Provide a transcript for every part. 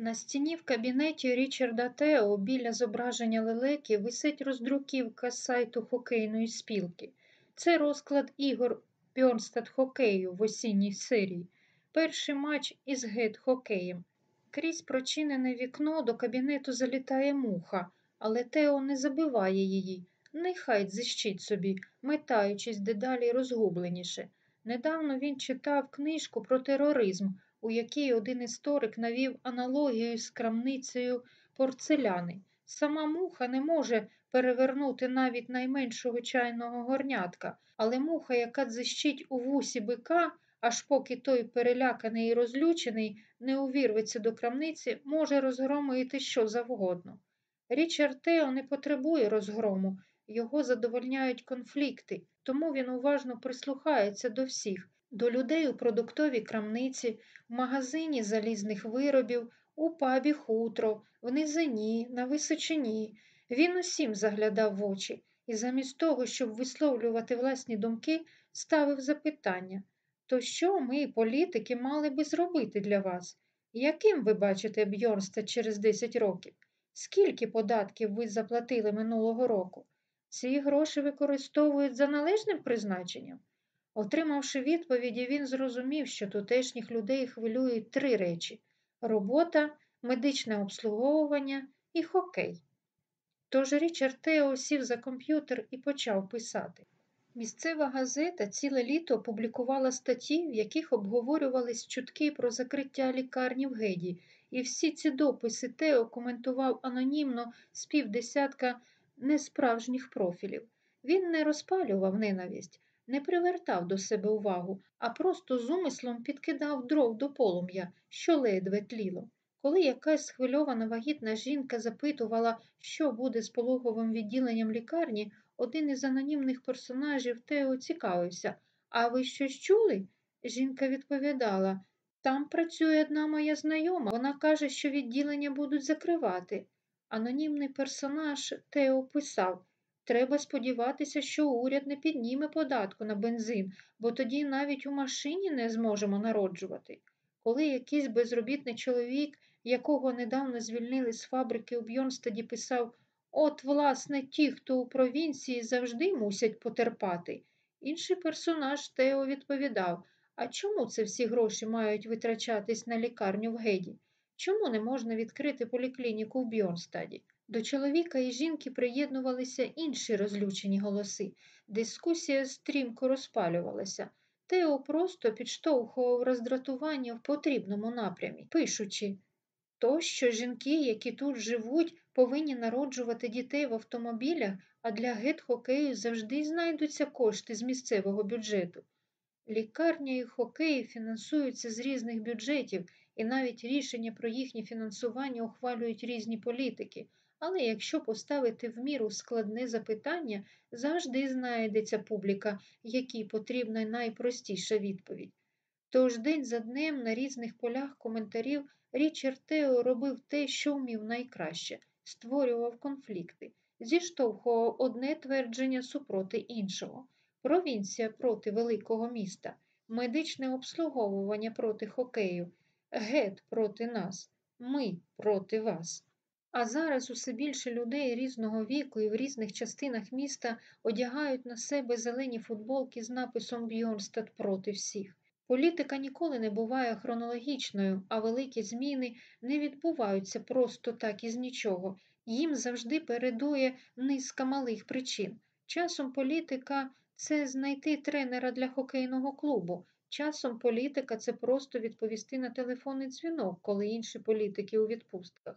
На стіні в кабінеті Річарда Тео біля зображення лелеки висить роздруківка сайту хокейної спілки. Це розклад ігор Бьорнстад хокею в осінній серії. Перший матч із гет хокеєм. Крізь прочинене вікно до кабінету залітає муха, але Тео не забиває її. Нехай дзищить собі, метаючись дедалі розгубленіше. Недавно він читав книжку про тероризм, у якій один історик навів аналогію з крамницею порцеляни. Сама муха не може перевернути навіть найменшого чайного горнятка, але муха, яка дзищить у вусі бика, аж поки той переляканий і розлючений не увірветься до крамниці, може розгромити що завгодно. Річард Тео не потребує розгрому, його задовольняють конфлікти, тому він уважно прислухається до всіх, до людей у продуктовій крамниці, в магазині залізних виробів, у пабі хутро, в низині, на височині. Він усім заглядав в очі і замість того, щоб висловлювати власні думки, ставив запитання то що ми, політики, мали би зробити для вас? Яким ви бачите Бьорнста через 10 років? Скільки податків ви заплатили минулого року? Ці гроші використовують за належним призначенням? Отримавши відповіді, він зрозумів, що тутешніх людей хвилюють три речі робота, медичне обслуговування і хокей. Тож Річард Тео сів за комп'ютер і почав писати. Місцева газета ціле літо опублікувала статті, в яких обговорювались чутки про закриття лікарні в Геді, і всі ці дописи Тео коментував анонімно з півдесятка несправжніх профілів. Він не розпалював ненависть, не привертав до себе увагу, а просто з умислом підкидав дров до полум'я, що ледве тліло. Коли якась схвильована вагітна жінка запитувала, що буде з пологовим відділенням лікарні, один із анонімних персонажів Тео цікавився. А ви щось чули? Жінка відповідала там працює одна моя знайома. Вона каже, що відділення будуть закривати. Анонімний персонаж Тео писав Треба сподіватися, що уряд не підніме податку на бензин, бо тоді навіть у машині не зможемо народжувати. Коли якийсь безробітний чоловік, якого недавно звільнили з фабрики у Бьонстаді, писав От, власне, ті, хто у провінції завжди мусять потерпати. Інший персонаж Тео відповідав А чому це всі гроші мають витрачатись на лікарню в Геді? Чому не можна відкрити поліклініку в Бьорнстаді? До чоловіка і жінки приєднувалися інші розлючені голоси. Дискусія стрімко розпалювалася. Тео просто підштовхував роздратування в потрібному напрямі, пишучи то, що жінки, які тут живуть, повинні народжувати дітей в автомобілях, а для гет-хокею завжди знайдуться кошти з місцевого бюджету. Лікарня і хокеї фінансуються з різних бюджетів, і навіть рішення про їхнє фінансування ухвалюють різні політики. Але якщо поставити в міру складне запитання, завжди знайдеться публіка, якій потрібна найпростіша відповідь. Тож день за днем на різних полях коментарів Річард Тео робив те, що вмів найкраще створював конфлікти, зіштовхував одне твердження супроти іншого, провінція проти великого міста, медичне обслуговування проти хокею, гет проти нас, ми проти вас. А зараз усе більше людей різного віку і в різних частинах міста одягають на себе зелені футболки з написом Бьорнстад проти всіх. Політика ніколи не буває хронологічною, а великі зміни не відбуваються просто так із нічого. Їм завжди передує низка малих причин. Часом політика це знайти тренера для хокейного клубу. Часом політика це просто відповісти на телефонний дзвінок, коли інші політики у відпустках.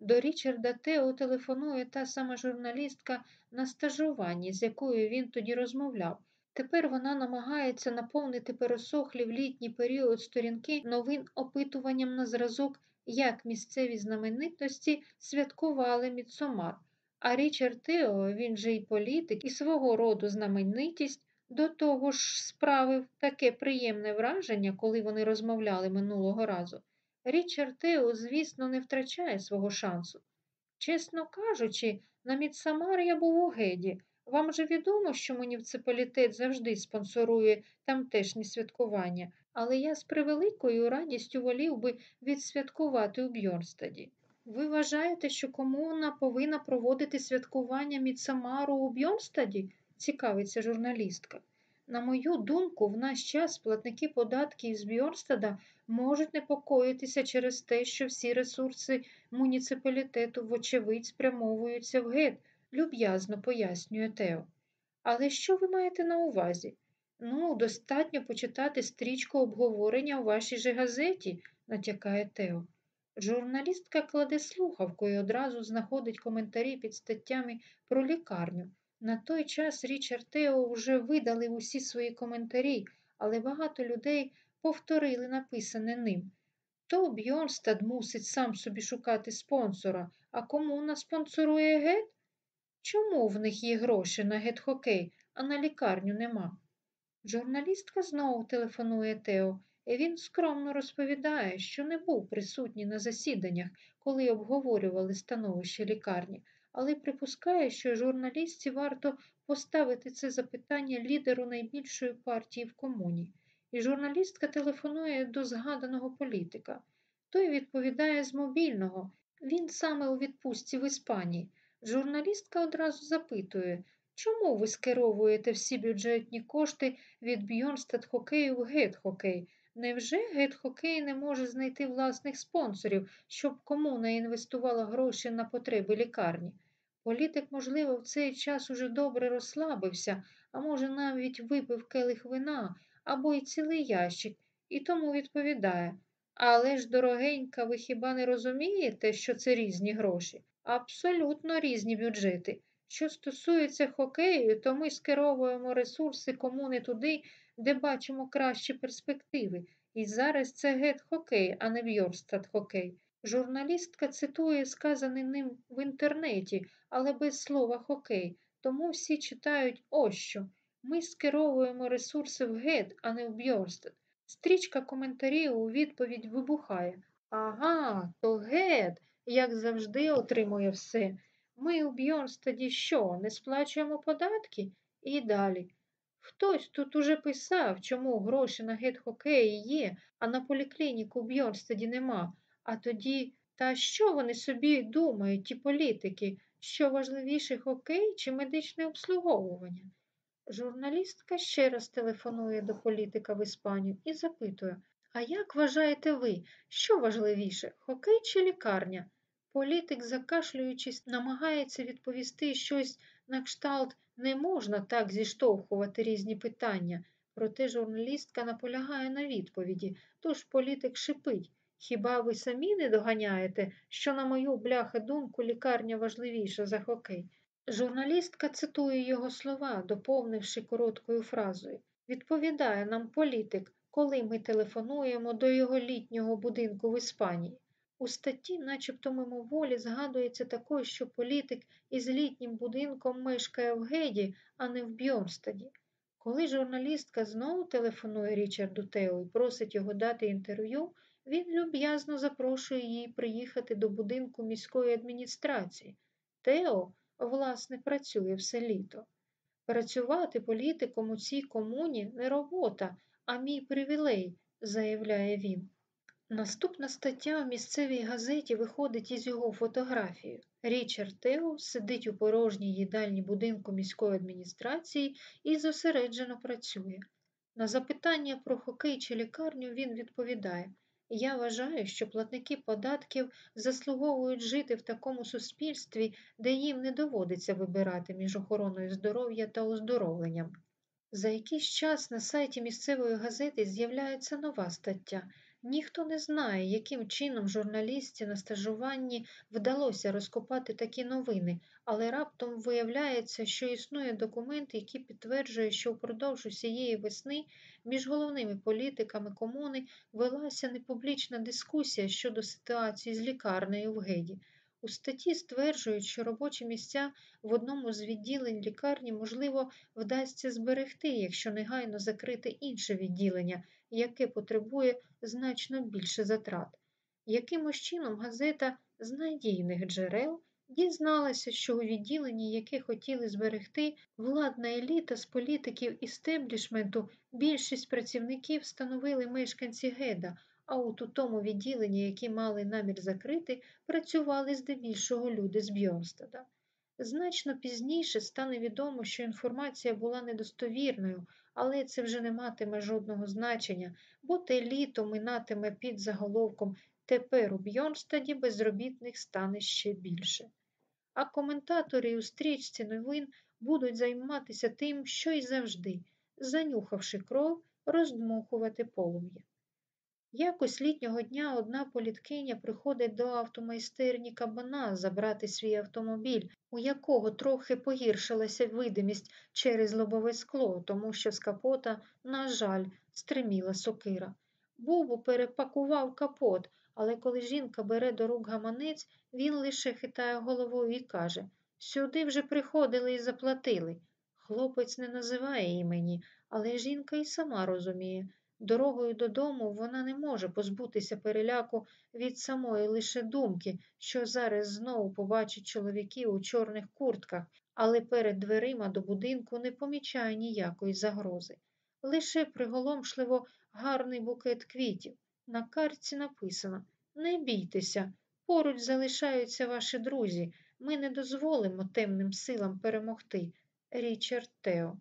До Річарда Тео телефонує та сама журналістка на стажуванні, з якою він тоді розмовляв. Тепер вона намагається наповнити пересохлі в літній період сторінки новин опитуванням на зразок, як місцеві знаменитості святкували Міцомар. А Річард Тео, він же й політик, і свого роду знаменитість, до того ж справив таке приємне враження, коли вони розмовляли минулого разу. Річард Тео, звісно, не втрачає свого шансу. Чесно кажучи, на Міцамар я був у геді. Вам же відомо, що муніципалітет завжди спонсорує тамтешні святкування, але я з превеликою радістю волів би відсвяткувати у Бьорнстаді. Ви вважаєте, що комуна повинна проводити святкування Міцамару у Бьорнстаді? цікавиться журналістка. На мою думку, в наш час платники податків з Бьорнстада можуть непокоїтися через те, що всі ресурси муніципалітету, вочевидь, спрямовуються в гет, люб'язно пояснює Тео. Але що ви маєте на увазі? Ну, достатньо почитати стрічку обговорення у вашій же газеті, натякає Тео. Журналістка кладе слухавку і одразу знаходить коментарі під статтями про лікарню. На той час Річард Тео вже видалив усі свої коментарі, але багато людей повторили написане ним. То Бьорнстад мусить сам собі шукати спонсора, а комуна спонсорує Гед? Чому в них є гроші на Гед-Хокей, а на лікарню нема? Журналістка знову телефонує Тео, і він скромно розповідає, що не був присутній на засіданнях, коли обговорювали становище лікарні, але припускає, що журналістці варто поставити це запитання лідеру найбільшої партії в комуні. І журналістка телефонує до згаданого політика. Той відповідає з мобільного. Він саме у відпустці в Іспанії. Журналістка одразу запитує, чому ви скеровуєте всі бюджетні кошти від Бьорнстад-Хокею в Гед-Хокей? Невже Гед-Хокей не може знайти власних спонсорів, щоб комуна інвестувала гроші на потреби лікарні? Політик, можливо, в цей час уже добре розслабився, а може, навіть випив келих вина або й цілий ящик, і тому відповідає але ж, дорогенька, ви хіба не розумієте, що це різні гроші? Абсолютно різні бюджети. Що стосується хокею, то ми скеровуємо ресурси комуни туди, де бачимо кращі перспективи. І зараз це Гед-Хокей, а не Бьорнстад-Хокей. Журналістка цитує сказане ним в інтернеті, але без слова хокей. Тому всі читають ось що. Ми скеровуємо ресурси в Гед, а не в Бьорнстад. Стрічка коментарів у відповідь вибухає. Ага, то Гед, як завжди, отримує все. Ми у Бьорнстаді що, не сплачуємо податки? І далі. Хтось тут уже писав, чому гроші на Гед-Хокей є, а на поліклініку в Бьорнстаді нема. А тоді, та що вони собі думають, ті політики, що важливіше хокей чи медичне обслуговування? Журналістка ще раз телефонує до політика в Іспанію і запитує, а як вважаєте ви, що важливіше, хокей чи лікарня? Політик, закашлюючись, намагається відповісти щось на кшталт не можна так зіштовхувати різні питання, проте журналістка наполягає на відповіді, тож політик шипить. Хіба ви самі не доганяєте, що, на мою бляхи думку, лікарня важливіша за хокей? Журналістка цитує його слова, доповнивши короткою фразою. Відповідає нам політик, коли ми телефонуємо до його літнього будинку в Іспанії. У статті, начебто мимоволі, згадується також, що політик із літнім будинком мешкає в Геді, а не в Бьорнстаді. Коли журналістка знову телефонує Річарду Тео і просить його дати інтерв'ю, він люб'язно запрошує її приїхати до будинку міської адміністрації. Тео власне, працює все літо. Працювати політиком у цій комуні не робота, а мій привілей, заявляє він. Наступна стаття в місцевій газеті виходить із його фотографією. Річард Тео сидить у порожній їдальні будинку міської адміністрації і зосереджено працює. На запитання про хокей чи лікарню він відповідає я вважаю, що платники податків заслуговують жити в такому суспільстві, де їм не доводиться вибирати між охороною здоров'я та оздоровленням. За якийсь час на сайті місцевої газети з'являється нова стаття. Ніхто не знає, яким чином журналісті на стажуванні вдалося розкопати такі новини, але раптом виявляється, що існує документ, який підтверджує, що впродовж усієї весни між головними політиками комуни велася непублічна дискусія щодо ситуації з лікарнею в Геді. У статті стверджують, що робочі місця в одному з відділень лікарні, можливо, вдасться зберегти, якщо негайно закрити інше відділення, яке потребує значно більше затрат. Якимось чином газета з надійних джерел Дізналася, що у відділенні, яке хотіли зберегти, владна еліта з політиків істеблішменту, більшість працівників становили мешканці Геда, а от у тому відділенні, які мали намір закрити, працювали здебільшого люди з Бьорстада. Значно пізніше стане відомо, що інформація була недостовірною, але це вже не матиме жодного значення, бо те літо минатиме під заголовком Тепер у Бьорнстаді безробітних стане ще більше. А коментатори у стрічці новин будуть займатися тим, що й завжди, занюхавши кров, роздмухувати полум'я. Якось літнього дня одна політкиня приходить до автомайстерні кабана забрати свій автомобіль, у якого трохи погіршилася видимість через лобове скло, тому що з капота, на жаль, стриміла сокира. Бубу перепакував капот, але коли жінка бере до рук гаманець, він лише хитає головою і каже Сюди вже приходили і заплатили. Хлопець не називає імені, але жінка й сама розуміє. Дорогою додому вона не може позбутися переляку від самої лише думки, що зараз знову побачить чоловіків у чорних куртках, але перед дверима до будинку не помічає ніякої загрози. Лише приголомшливо гарний букет квітів. На картці написано Не бійтеся, поруч залишаються ваші друзі. Ми не дозволимо темним силам перемогти. Річард Тео.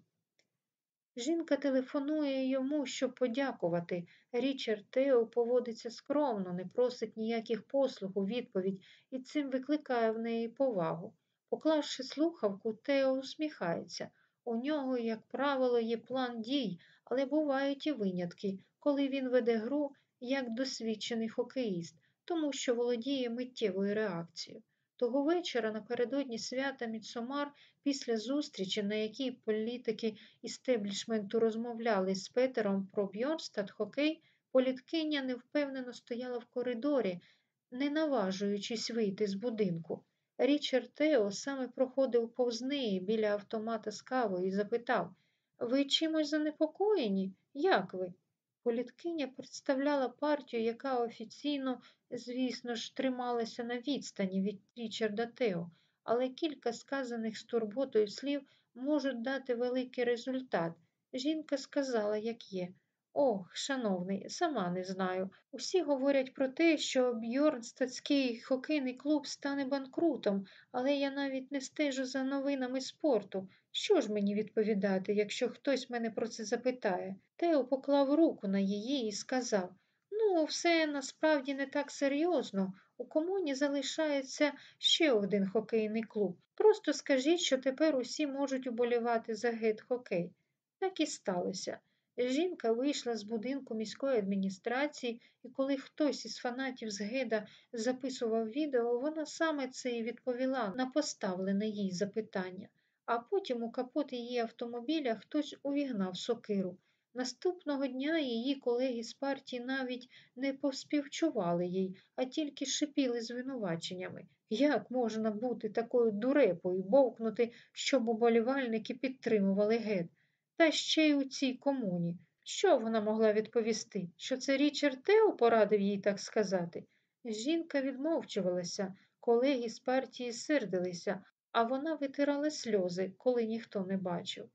Жінка телефонує йому, щоб подякувати. Річард Тео поводиться скромно, не просить ніяких послуг у відповідь і цим викликає в неї повагу. Поклавши слухавку, Тео усміхається. У нього, як правило, є план дій, але бувають і винятки, коли він веде гру як досвідчений хокеїст, тому що володіє миттєвою реакцією. Того вечора напередодні свята Міцомар, після зустрічі, на якій політики істеблішменту розмовляли з Петером про Бьорнстад хокей, політкиня невпевнено стояла в коридорі, не наважуючись вийти з будинку. Річард Тео саме проходив повз неї біля автомата з кавою і запитав Ви чимось занепокоєні? Як ви? Політкиня представляла партію, яка офіційно, звісно ж, трималася на відстані від Річарда Тео, але кілька сказаних з турботою слів можуть дати великий результат. Жінка сказала, як є. Ох, шановний, сама не знаю. Усі говорять про те, що Бьорнстадський хокейний клуб стане банкрутом, але я навіть не стежу за новинами спорту. Що ж мені відповідати, якщо хтось мене про це запитає? Тео поклав руку на її і сказав Ну, все насправді не так серйозно. У комуні залишається ще один хокейний клуб. Просто скажіть, що тепер усі можуть уболівати за гет хокей. Так і сталося. Жінка вийшла з будинку міської адміністрації, і коли хтось із фанатів з Геда записував відео, вона саме це і відповіла на поставлене їй запитання. А потім у капот її автомобіля хтось увігнав сокиру. Наступного дня її колеги з партії навіть не поспівчували їй, а тільки шипіли звинуваченнями. Як можна бути такою дурепою, бовкнути, щоб уболівальники підтримували гет? Та ще й у цій комуні. Що вона могла відповісти? Що це Річард Тео порадив їй так сказати? Жінка відмовчувалася, колеги з партії сердилися, а вона витирала сльози, коли ніхто не бачив.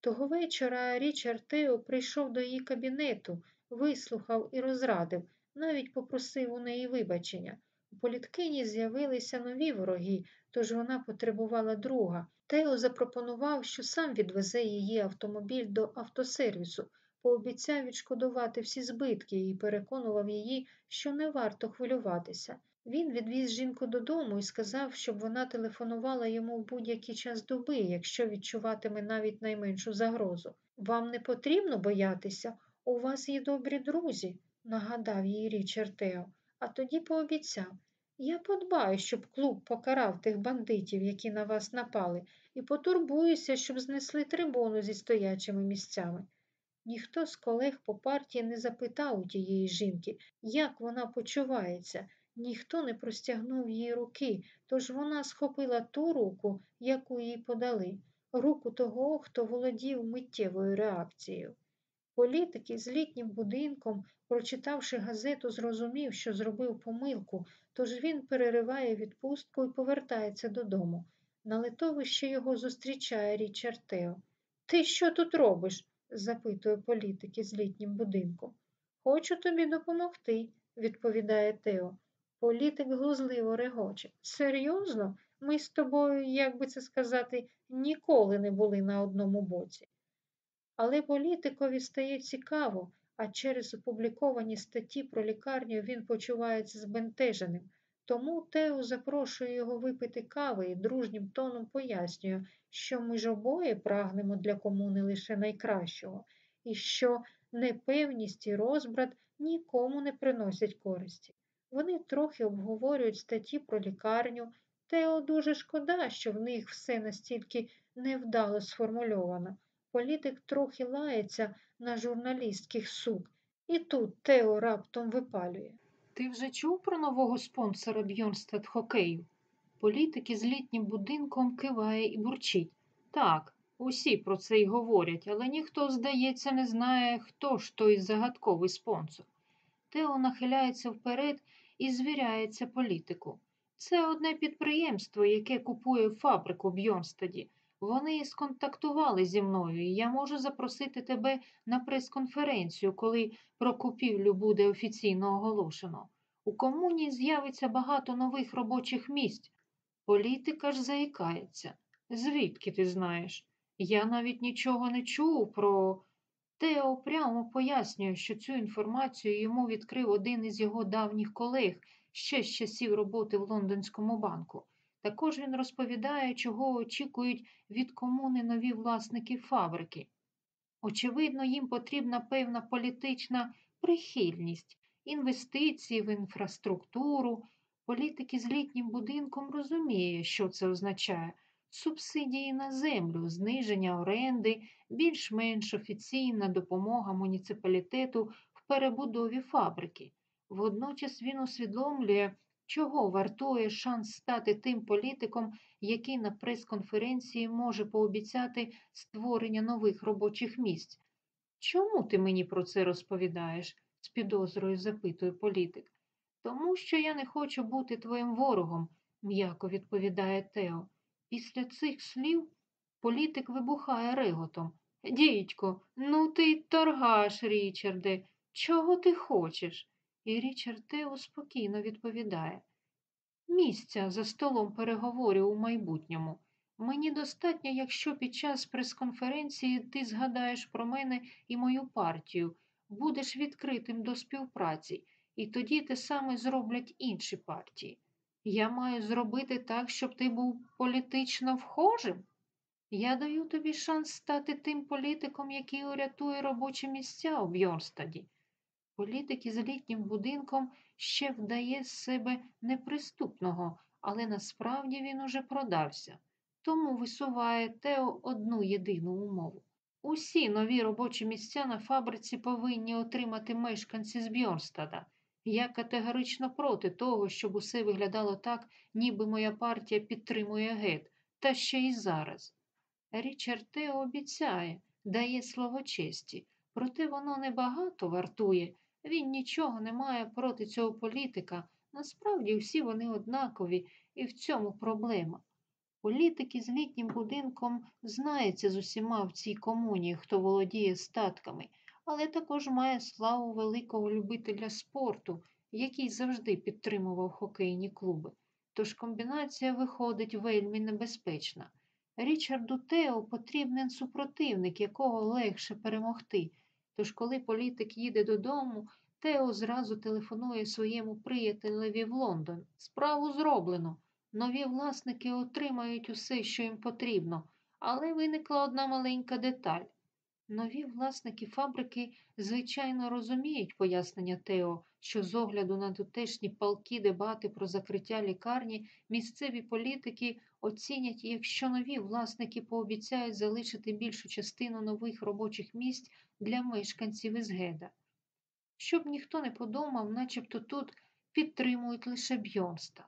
Того вечора Річард Тео прийшов до її кабінету, вислухав і розрадив, навіть попросив у неї вибачення. У політкині з'явилися нові вороги, тож вона потребувала друга. Тео запропонував, що сам відвезе її автомобіль до автосервісу, пообіцяв відшкодувати всі збитки і переконував її, що не варто хвилюватися. Він відвіз жінку додому і сказав, щоб вона телефонувала йому в будь-який час доби, якщо відчуватиме навіть найменшу загрозу. Вам не потрібно боятися, у вас є добрі друзі, нагадав їй Річард Тео, а тоді пообіцяв. Я подбаю, щоб клуб покарав тих бандитів, які на вас напали, і потурбуюся, щоб знесли трибуну зі стоячими місцями. Ніхто з колег по партії не запитав у тієї жінки, як вона почувається. Ніхто не простягнув їй руки, тож вона схопила ту руку, яку їй подали, руку того, хто володів миттєвою реакцією. Політик із літнім будинком, прочитавши газету, зрозумів, що зробив помилку, тож він перериває відпустку і повертається додому. На литовищі його зустрічає Річард Тео. Ти що тут робиш? запитує політик із літнім будинком. Хочу тобі допомогти, відповідає Тео. Політик глузливо регоче. Серйозно? Ми з тобою, як би це сказати, ніколи не були на одному боці. Але політикові стає цікаво, а через опубліковані статті про лікарню він почувається збентеженим. Тому Тео запрошує його випити кави і дружнім тоном пояснює, що ми ж обоє прагнемо для комуни лише найкращого, і що непевність і розбрат нікому не приносять користі. Вони трохи обговорюють статті про лікарню. Тео дуже шкода, що в них все настільки невдало сформульовано. Політик трохи лається на журналістських сук. І тут Тео раптом випалює. Ти вже чув про нового спонсора Бьорнстад хокею? Політик із літнім будинком киває і бурчить. Так, усі про це й говорять, але ніхто, здається, не знає, хто ж той загадковий спонсор. Тео нахиляється вперед і звіряється політику. Це одне підприємство, яке купує фабрику в Бьорнстаді. Вони сконтактували зі мною, і я можу запросити тебе на прес-конференцію, коли про купівлю буде офіційно оголошено. У комуні з'явиться багато нових робочих місць. Політика ж заїкається. Звідки ти знаєш? Я навіть нічого не чув про. Тео прямо пояснює, що цю інформацію йому відкрив один із його давніх колег ще з часів роботи в лондонському банку. Також він розповідає, чого очікують від комуни нові власники фабрики. Очевидно, їм потрібна певна політична прихильність, інвестиції в інфраструктуру. Політики з літнім будинком розуміє, що це означає. Субсидії на землю, зниження оренди, більш-менш офіційна допомога муніципалітету в перебудові фабрики. Водночас він усвідомлює, чого вартує шанс стати тим політиком, який на прес-конференції може пообіцяти створення нових робочих місць. Чому ти мені про це розповідаєш? з підозрою запитує політик. Тому що я не хочу бути твоїм ворогом, м'яко відповідає Тео. Після цих слів політик вибухає реготом. Дідько, ну ти й торгаш, Річарде, чого ти хочеш? І Річард Тео спокійно відповідає. Місця за столом переговорів у майбутньому. Мені достатньо, якщо під час прес-конференції ти згадаєш про мене і мою партію, будеш відкритим до співпраці, і тоді те саме зроблять інші партії. Я маю зробити так, щоб ти був політично вхожим. Я даю тобі шанс стати тим політиком, який урятує робочі місця у Бьорнстаді. Політик із літнім будинком ще вдає з себе неприступного, але насправді він уже продався. Тому висуває Тео одну єдину умову. Усі нові робочі місця на фабриці повинні отримати мешканці з Бьорнстада. Я категорично проти того, щоб усе виглядало так, ніби моя партія підтримує гет, та ще й зараз. Річард Тео обіцяє, дає слово честі, проте воно небагато вартує. Він нічого не має проти цього політика. Насправді всі вони однакові, і в цьому проблема. Політики з літнім будинком знаються з усіма в цій комуні, хто володіє статками, але також має славу великого любителя спорту, який завжди підтримував хокейні клуби. Тож комбінація виходить вельми небезпечна. Річарду Тео потрібен супротивник, якого легше перемогти. Тож, коли політик їде додому, Тео зразу телефонує своєму приятелеві в Лондон. Справу зроблено. Нові власники отримають усе, що їм потрібно, але виникла одна маленька деталь. Нові власники фабрики, звичайно, розуміють пояснення Тео, що з огляду на тутешні палки дебати про закриття лікарні місцеві політики оцінять, якщо нові власники пообіцяють залишити більшу частину нових робочих місць для мешканців Ізгеда. Щоб ніхто не подумав, начебто тут підтримують лише Бьонстад.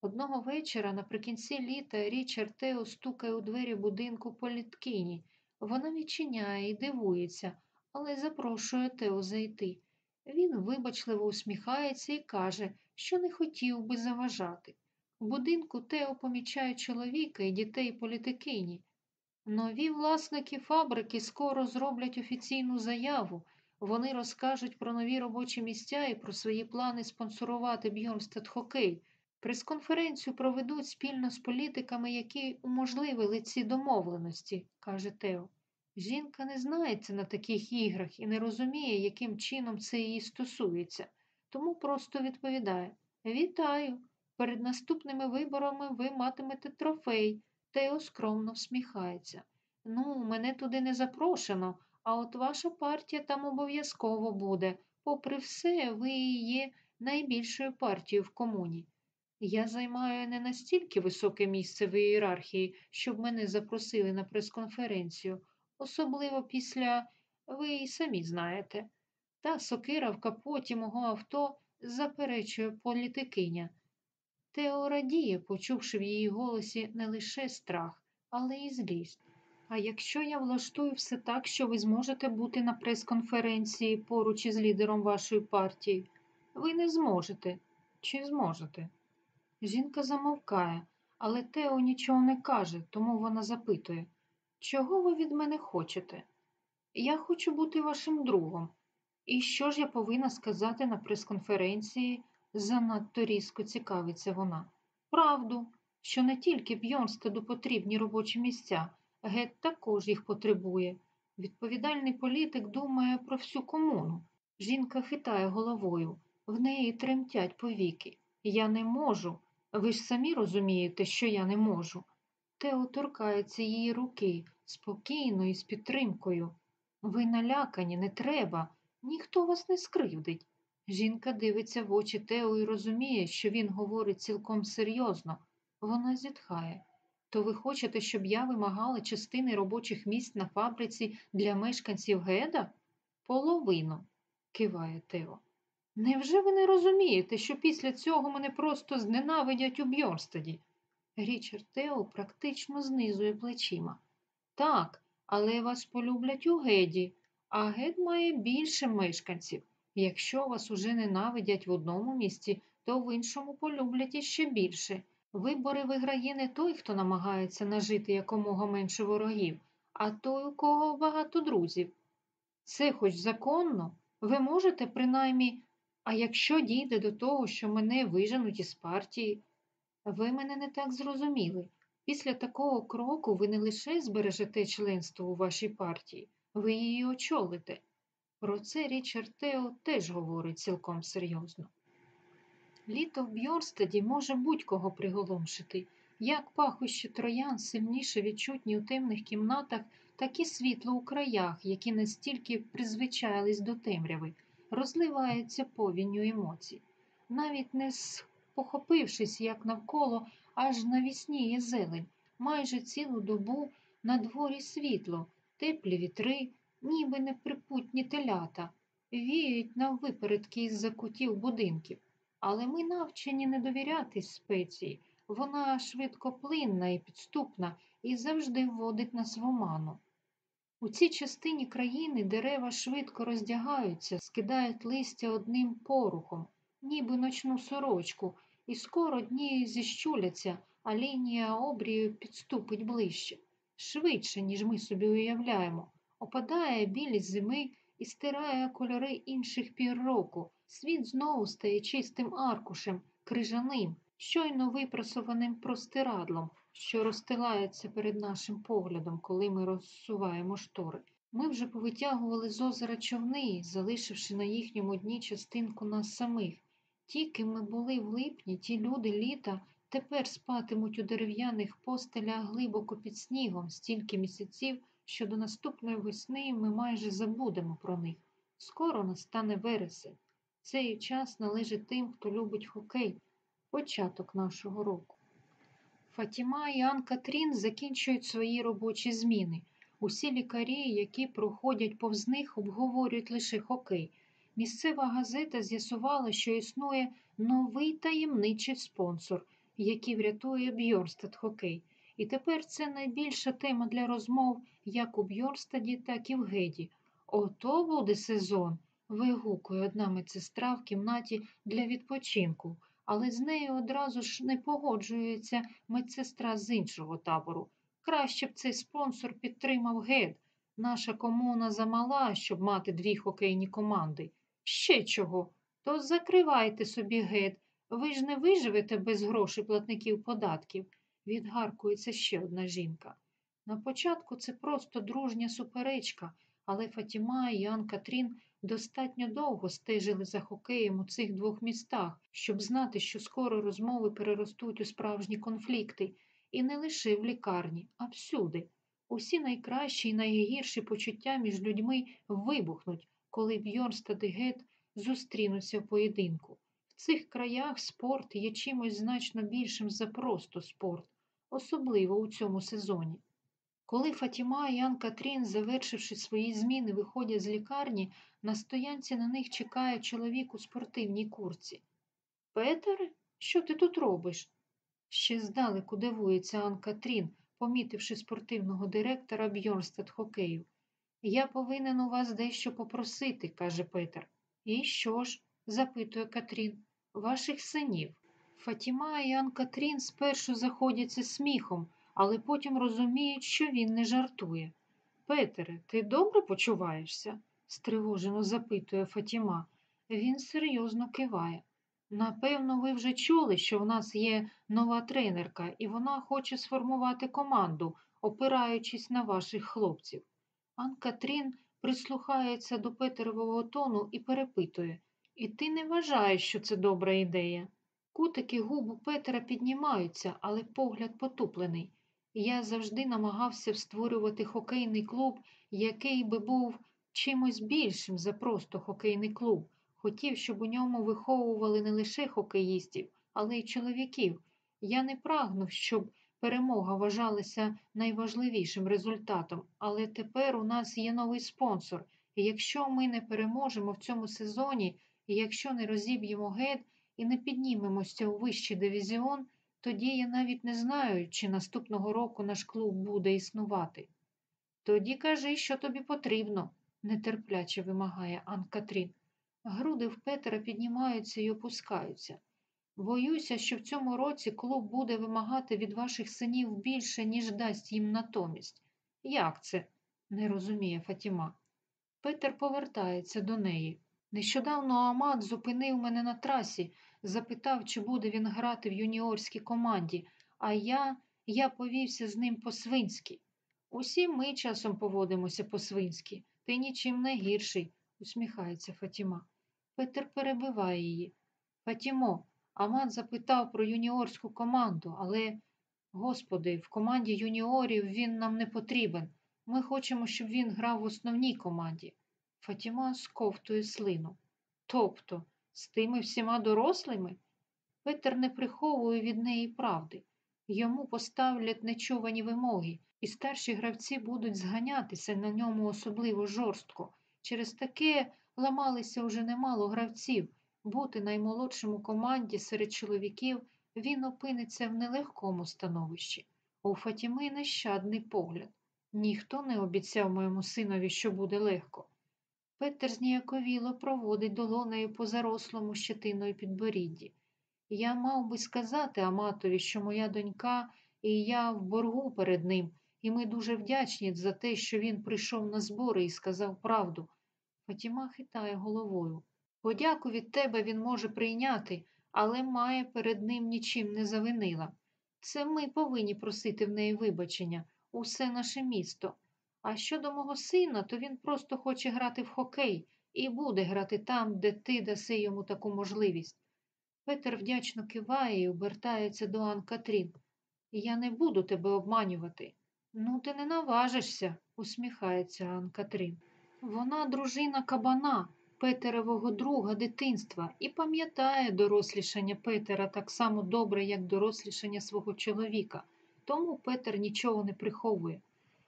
Одного вечора наприкінці літа Річард Тео стукає у двері будинку політкині. Вона відчиняє і дивується, але запрошує Тео зайти. Він вибачливо усміхається і каже, що не хотів би заважати. У будинку Тео помічає чоловіка і дітей політикині. Нові власники фабрики скоро зроблять офіційну заяву. Вони розкажуть про нові робочі місця і про свої плани спонсорувати Бьорнстед хокей. Прес-конференцію проведуть спільно з політиками, які уможливили ці домовленості, каже Тео. Жінка не знається на таких іграх і не розуміє, яким чином це її стосується, тому просто відповідає Вітаю! Перед наступними виборами ви матимете трофей. Тео скромно всміхається. Ну, мене туди не запрошено, а от ваша партія там обов'язково буде. Попри все, ви є найбільшою партією в комуні. Я займаю не настільки високе місце в ієрархії, щоб мене запросили на прес-конференцію, особливо після, ви й самі знаєте. Та сокира в капоті мого авто заперечує політикиня. Тео радіє, почувши в її голосі не лише страх, але й злість. А якщо я влаштую все так, що ви зможете бути на прес-конференції поруч із лідером вашої партії, ви не зможете. Чи зможете? Жінка замовкає, але Тео нічого не каже, тому вона запитує, чого ви від мене хочете? Я хочу бути вашим другом. І що ж я повинна сказати на прес-конференції? занадто різко цікавиться вона. Правду, що не тільки Бьонстеду потрібні робочі місця, Гет також їх потребує. Відповідальний політик думає про всю комуну. Жінка хитає головою, в неї тремтять повіки. Я не можу. Ви ж самі розумієте, що я не можу. Тео торкається її руки спокійно і з підтримкою. Ви налякані, не треба, ніхто вас не скривдить. Жінка дивиться в очі Тео і розуміє, що він говорить цілком серйозно. Вона зітхає. То ви хочете, щоб я вимагала частини робочих місць на фабриці для мешканців Геда? Половину, киває Тео. Невже ви не розумієте, що після цього мене просто зненавидять у Бьорстаді? Річард Тео практично знизує плечима. Так, але вас полюблять у Геді, а Гед має більше мешканців. Якщо вас уже ненавидять в одному місці, то в іншому полюблять іще більше. Вибори виграє не той, хто намагається нажити якомога менше ворогів, а той, у кого багато друзів. Це хоч законно, ви можете принаймні, а якщо дійде до того, що мене виженуть із партії, ви мене не так зрозуміли. Після такого кроку ви не лише збережете членство у вашій партії, ви її очолите. Про це Річард Тео теж говорить цілком серйозно. Літо в Бьорстаді може будь-кого приголомшити. Як пахощі троян сильніше відчутні у темних кімнатах, так і світло у краях, які настільки призвичайлись до темряви, розливається повінню емоцій. Навіть не похопившись, як навколо, аж навісніє зелень, майже цілу добу на дворі світло, теплі вітри, ніби неприпутні телята, віють на випередки із за кутів будинків. Але ми навчені не довіряти спеції. Вона швидкоплинна і підступна і завжди вводить нас в оману. У цій частині країни дерева швидко роздягаються, скидають листя одним порухом, ніби ночну сорочку, і скоро дні зіщуляться, а лінія обрію підступить ближче, швидше, ніж ми собі уявляємо, опадає білість зими і стирає кольори інших пір року. Світ знову стає чистим аркушем, крижаним, щойно випрасованим простирадлом, що розстилається перед нашим поглядом, коли ми розсуваємо штори. Ми вже повитягували з озера човни, залишивши на їхньому дні частинку нас самих. Ті, ким ми були в липні, ті люди літа тепер спатимуть у дерев'яних постелях глибоко під снігом стільки місяців, що до наступної весни ми майже забудемо про них. Скоро настане вересень. Цей час належить тим, хто любить хокей, початок нашого року. Фатіма і Ан Катрін закінчують свої робочі зміни. Усі лікарі, які проходять повз них, обговорюють лише хокей. Місцева газета з'ясувала, що існує новий таємничий спонсор, який врятує Бьорстад хокей. І тепер це найбільша тема для розмов як у Бьорстаді, так і в Геді. Ото буде сезон. вигукує одна медсестра в кімнаті для відпочинку, але з нею одразу ж не погоджується медсестра з іншого табору. Краще б цей спонсор підтримав гет. Наша комуна замала, щоб мати дві хокейні команди. Ще чого? То закривайте собі гет. Ви ж не виживете без грошей платників податків, відгаркується ще одна жінка. На початку це просто дружня суперечка, але Фатіма і Ан Катрін достатньо довго стежили за хокеєм у цих двох містах, щоб знати, що скоро розмови переростуть у справжні конфлікти, і не лише в лікарні, а всюди. Усі найкращі і найгірші почуття між людьми вибухнуть, коли Бьорнстад і Гет зустрінуться в поєдинку. В цих краях спорт є чимось значно більшим за просто спорт, особливо у цьому сезоні. Коли Фатіма і Ян Катрін, завершивши свої зміни, виходять з лікарні, на стоянці на них чекає чоловік у спортивній курці. Петере, що ти тут робиш? Ще здалеку дивується Ан Катрін, помітивши спортивного директора Бьорнстад хокею. Я повинен у вас дещо попросити, каже Петер. І що ж? запитує Катрін. Ваших синів. Фатіма і Ан Катрін спершу заходяться сміхом, але потім розуміють, що він не жартує. Петере, ти добре почуваєшся? стривожено запитує Фатіма. Він серйозно киває. Напевно, ви вже чули, що в нас є нова тренерка, і вона хоче сформувати команду, опираючись на ваших хлопців. Ан Катрін прислухається до Петерового тону і перепитує І ти не вважаєш, що це добра ідея? Кутики губ у Петера піднімаються, але погляд потуплений. Я завжди намагався створювати хокейний клуб, який би був чимось більшим за просто хокейний клуб. Хотів, щоб у ньому виховували не лише хокеїстів, але й чоловіків. Я не прагнув, щоб перемога вважалася найважливішим результатом, але тепер у нас є новий спонсор, і якщо ми не переможемо в цьому сезоні, і якщо не розіб'ємо гет і не піднімемося у вищий дивізіон, тоді я навіть не знаю, чи наступного року наш клуб буде існувати. Тоді кажи, що тобі потрібно, нетерпляче вимагає Ан Катрін. Груди в Петра піднімаються і опускаються. Боюся, що в цьому році клуб буде вимагати від ваших синів більше, ніж дасть їм натомість. Як це? не розуміє Фатіма. Петер повертається до неї. Нещодавно Амат зупинив мене на трасі, запитав, чи буде він грати в юніорській команді, а я я повівся з ним по-свинськи. Усі ми часом поводимося по-свинськи. Ти нічим не гірший, усміхається Фатіма. Петер перебиває її. Фатімо, Амат запитав про юніорську команду, але, господи, в команді юніорів він нам не потрібен. Ми хочемо, щоб він грав в основній команді. Фатіма сковтує слину. Тобто, з тими всіма дорослими? Петер не приховує від неї правди. Йому поставлять нечувані вимоги, і старші гравці будуть зганятися на ньому особливо жорстко. Через таке ламалися вже немало гравців. Бути наймолодшим у команді серед чоловіків він опиниться в нелегкому становищі. У Фатіми нещадний погляд. Ніхто не обіцяв моєму синові, що буде легко. Петер зніяковіло проводить долонею по зарослому щетиною підборідді. Я мав би сказати Аматові, що моя донька і я в боргу перед ним, і ми дуже вдячні за те, що він прийшов на збори і сказав правду. Фатіма хитає головою. Подяку від тебе він може прийняти, але має перед ним нічим не завинила. Це ми повинні просити в неї вибачення, усе наше місто. А щодо мого сина, то він просто хоче грати в хокей і буде грати там, де ти даси йому таку можливість. Петер вдячно киває і обертається до Ан Катрін. Я не буду тебе обманювати. Ну, ти не наважишся, усміхається Ан Катрін. Вона дружина кабана, Петерового друга дитинства, і пам'ятає дорослішання Петера так само добре, як дорослішання свого чоловіка, тому Петер нічого не приховує.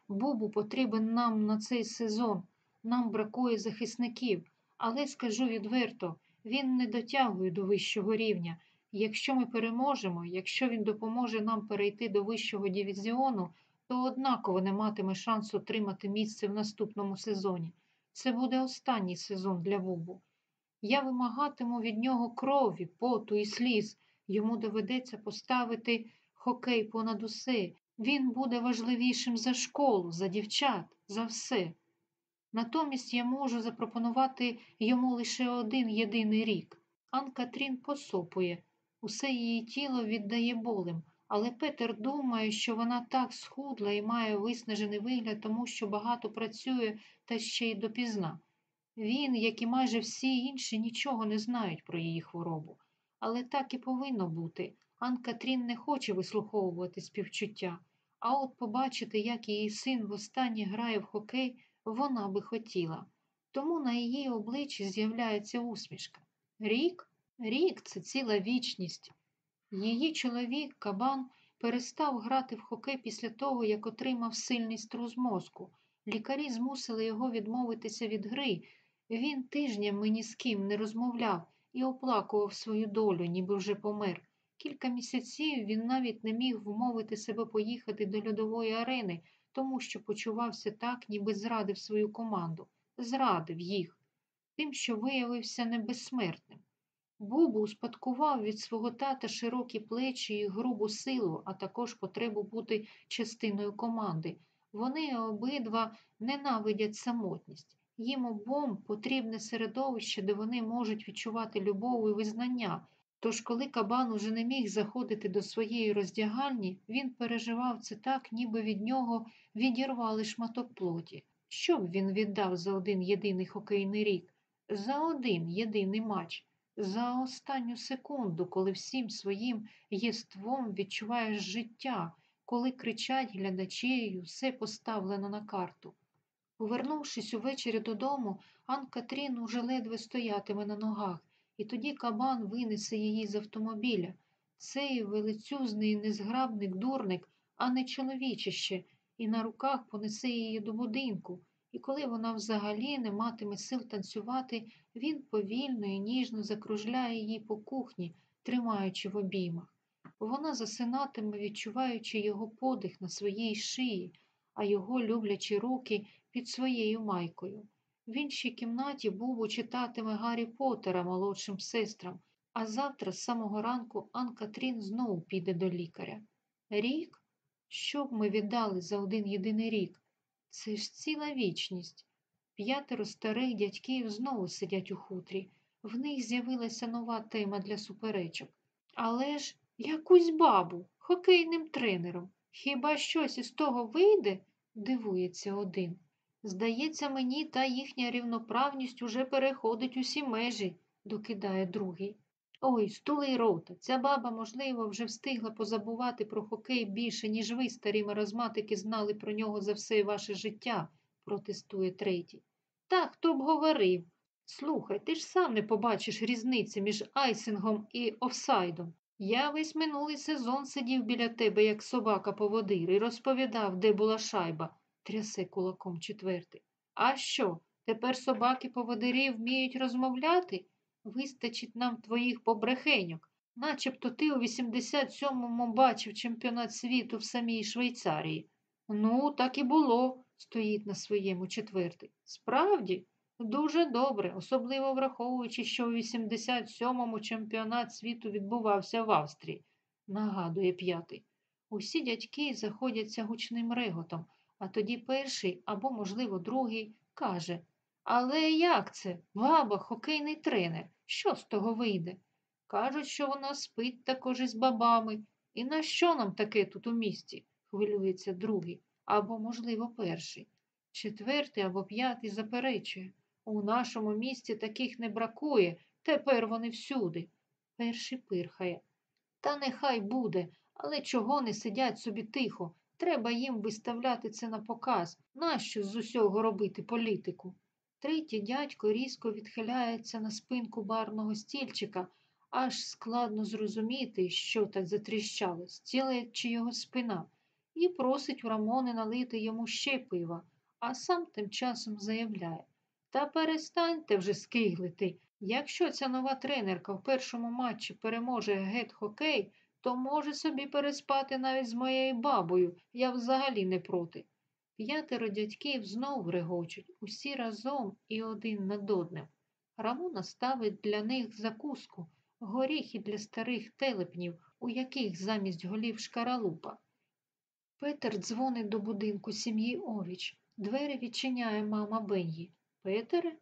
Бубу потрібен нам на цей сезон, нам бракує захисників, але скажу відверто, він не дотягує до вищого рівня. Якщо ми переможемо, якщо він допоможе нам перейти до вищого дивізіону, то однаково не матиме шансу отримати місце в наступному сезоні. Це буде останній сезон для Бубу. Я вимагатиму від нього крові, поту і сліз. Йому доведеться поставити хокей понад усе. Він буде важливішим за школу, за дівчат, за все. Натомість я можу запропонувати йому лише один єдиний рік. Ан Катрін посопує, усе її тіло віддає болем, але Петер думає, що вона так схудла і має виснажений вигляд, тому що багато працює та ще й допізна. Він, як і майже всі інші, нічого не знають про її хворобу. Але так і повинно бути. Ан Катрін не хоче вислуховувати співчуття, а от побачити, як її син востаннє грає в хокей, вона би хотіла. Тому на її обличчі з'являється усмішка. Рік? Рік це ціла вічність. Її чоловік, кабан, перестав грати в хокей після того, як отримав сильний струс мозку. Лікарі змусили його відмовитися від гри. Він тижнями ні з ким не розмовляв і оплакував свою долю, ніби вже помер. Кілька місяців він навіть не міг вмовити себе поїхати до льодової арени, тому що почувався так, ніби зрадив свою команду, зрадив їх, тим, що виявився небезсмертним. Бубу успадкував від свого тата широкі плечі і грубу силу, а також потребу бути частиною команди. Вони обидва ненавидять самотність. Їм обом потрібне середовище, де вони можуть відчувати любов і визнання. Тож, коли кабан уже не міг заходити до своєї роздягальні, він переживав це так, ніби від нього відірвали шматок плоті. Що б він віддав за один єдиний хокейний рік, за один єдиний матч, за останню секунду, коли всім своїм єством відчуваєш життя, коли кричать глядачі і все поставлено на карту. Повернувшись увечері додому, Ан Катрін уже ледве стоятиме на ногах, і тоді кабан винесе її з автомобіля. Цей велицюзний незграбник дурник, а не чоловічище, і на руках понесе її до будинку. І коли вона взагалі не матиме сил танцювати, він повільно і ніжно закружляє її по кухні, тримаючи в обіймах. Вона засинатиме, відчуваючи його подих на своїй шиї, а його люблячі руки під своєю майкою. В іншій кімнаті Бубу читатиме Гаррі Поттера молодшим сестрам, а завтра з самого ранку Ан Катрін знову піде до лікаря. Рік? Що б ми віддали за один єдиний рік? Це ж ціла вічність. П'ятеро старих дядьків знову сидять у хутрі. В них з'явилася нова тема для суперечок. Але ж якусь бабу, хокейним тренером. Хіба щось із того вийде? дивується один. Здається, мені та їхня рівноправність уже переходить усі межі, докидає другий. Ой, стулий рота. Ця баба, можливо, вже встигла позабувати про хокей більше, ніж ви, старі маразматики, знали про нього за все ваше життя, протестує третій. Та хто б говорив? Слухай, ти ж сам не побачиш різниці між айсингом і офсайдом. Я весь минулий сезон сидів біля тебе, як собака поводир, і розповідав, де була шайба, трясе кулаком четвертий. А що? Тепер собаки поводирі вміють розмовляти? Вистачить нам твоїх побрехеньок, начебто ти у 87-му бачив чемпіонат світу в самій Швейцарії. Ну, так і було, стоїть на своєму четвертий. Справді, дуже добре, особливо враховуючи, що у 87-му чемпіонат світу відбувався в Австрії, нагадує п'ятий. Усі дядьки заходяться гучним реготом, а тоді перший або, можливо, другий каже Але як це? Баба, хокейний тренер. Що з того вийде? Кажуть, що вона спить також із бабами. І на що нам таке тут у місті? хвилюється другий, або, можливо, перший. Четвертий або п'ятий заперечує. У нашому місті таких не бракує, тепер вони всюди. Перший пирхає. Та нехай буде, але чого не сидять собі тихо. Треба їм виставляти це на показ. Нащо з усього робити політику? Третій дядько різко відхиляється на спинку барного стільчика, аж складно зрозуміти, що так затріщало, стілечи його спина, і просить у Рамони налити йому ще пива, а сам тим часом заявляє Та перестаньте вже скиглити. Якщо ця нова тренерка в першому матчі переможе гет хокей, то може собі переспати навіть з моєю бабою, я взагалі не проти. П'ятеро дядьків знов регочуть, усі разом і один над одним. Рамона ставить для них закуску, горіхи для старих телепнів, у яких замість голів шкаралупа. Петер дзвонить до будинку сім'ї Овіч. Двері відчиняє мама Бенгі. Петере?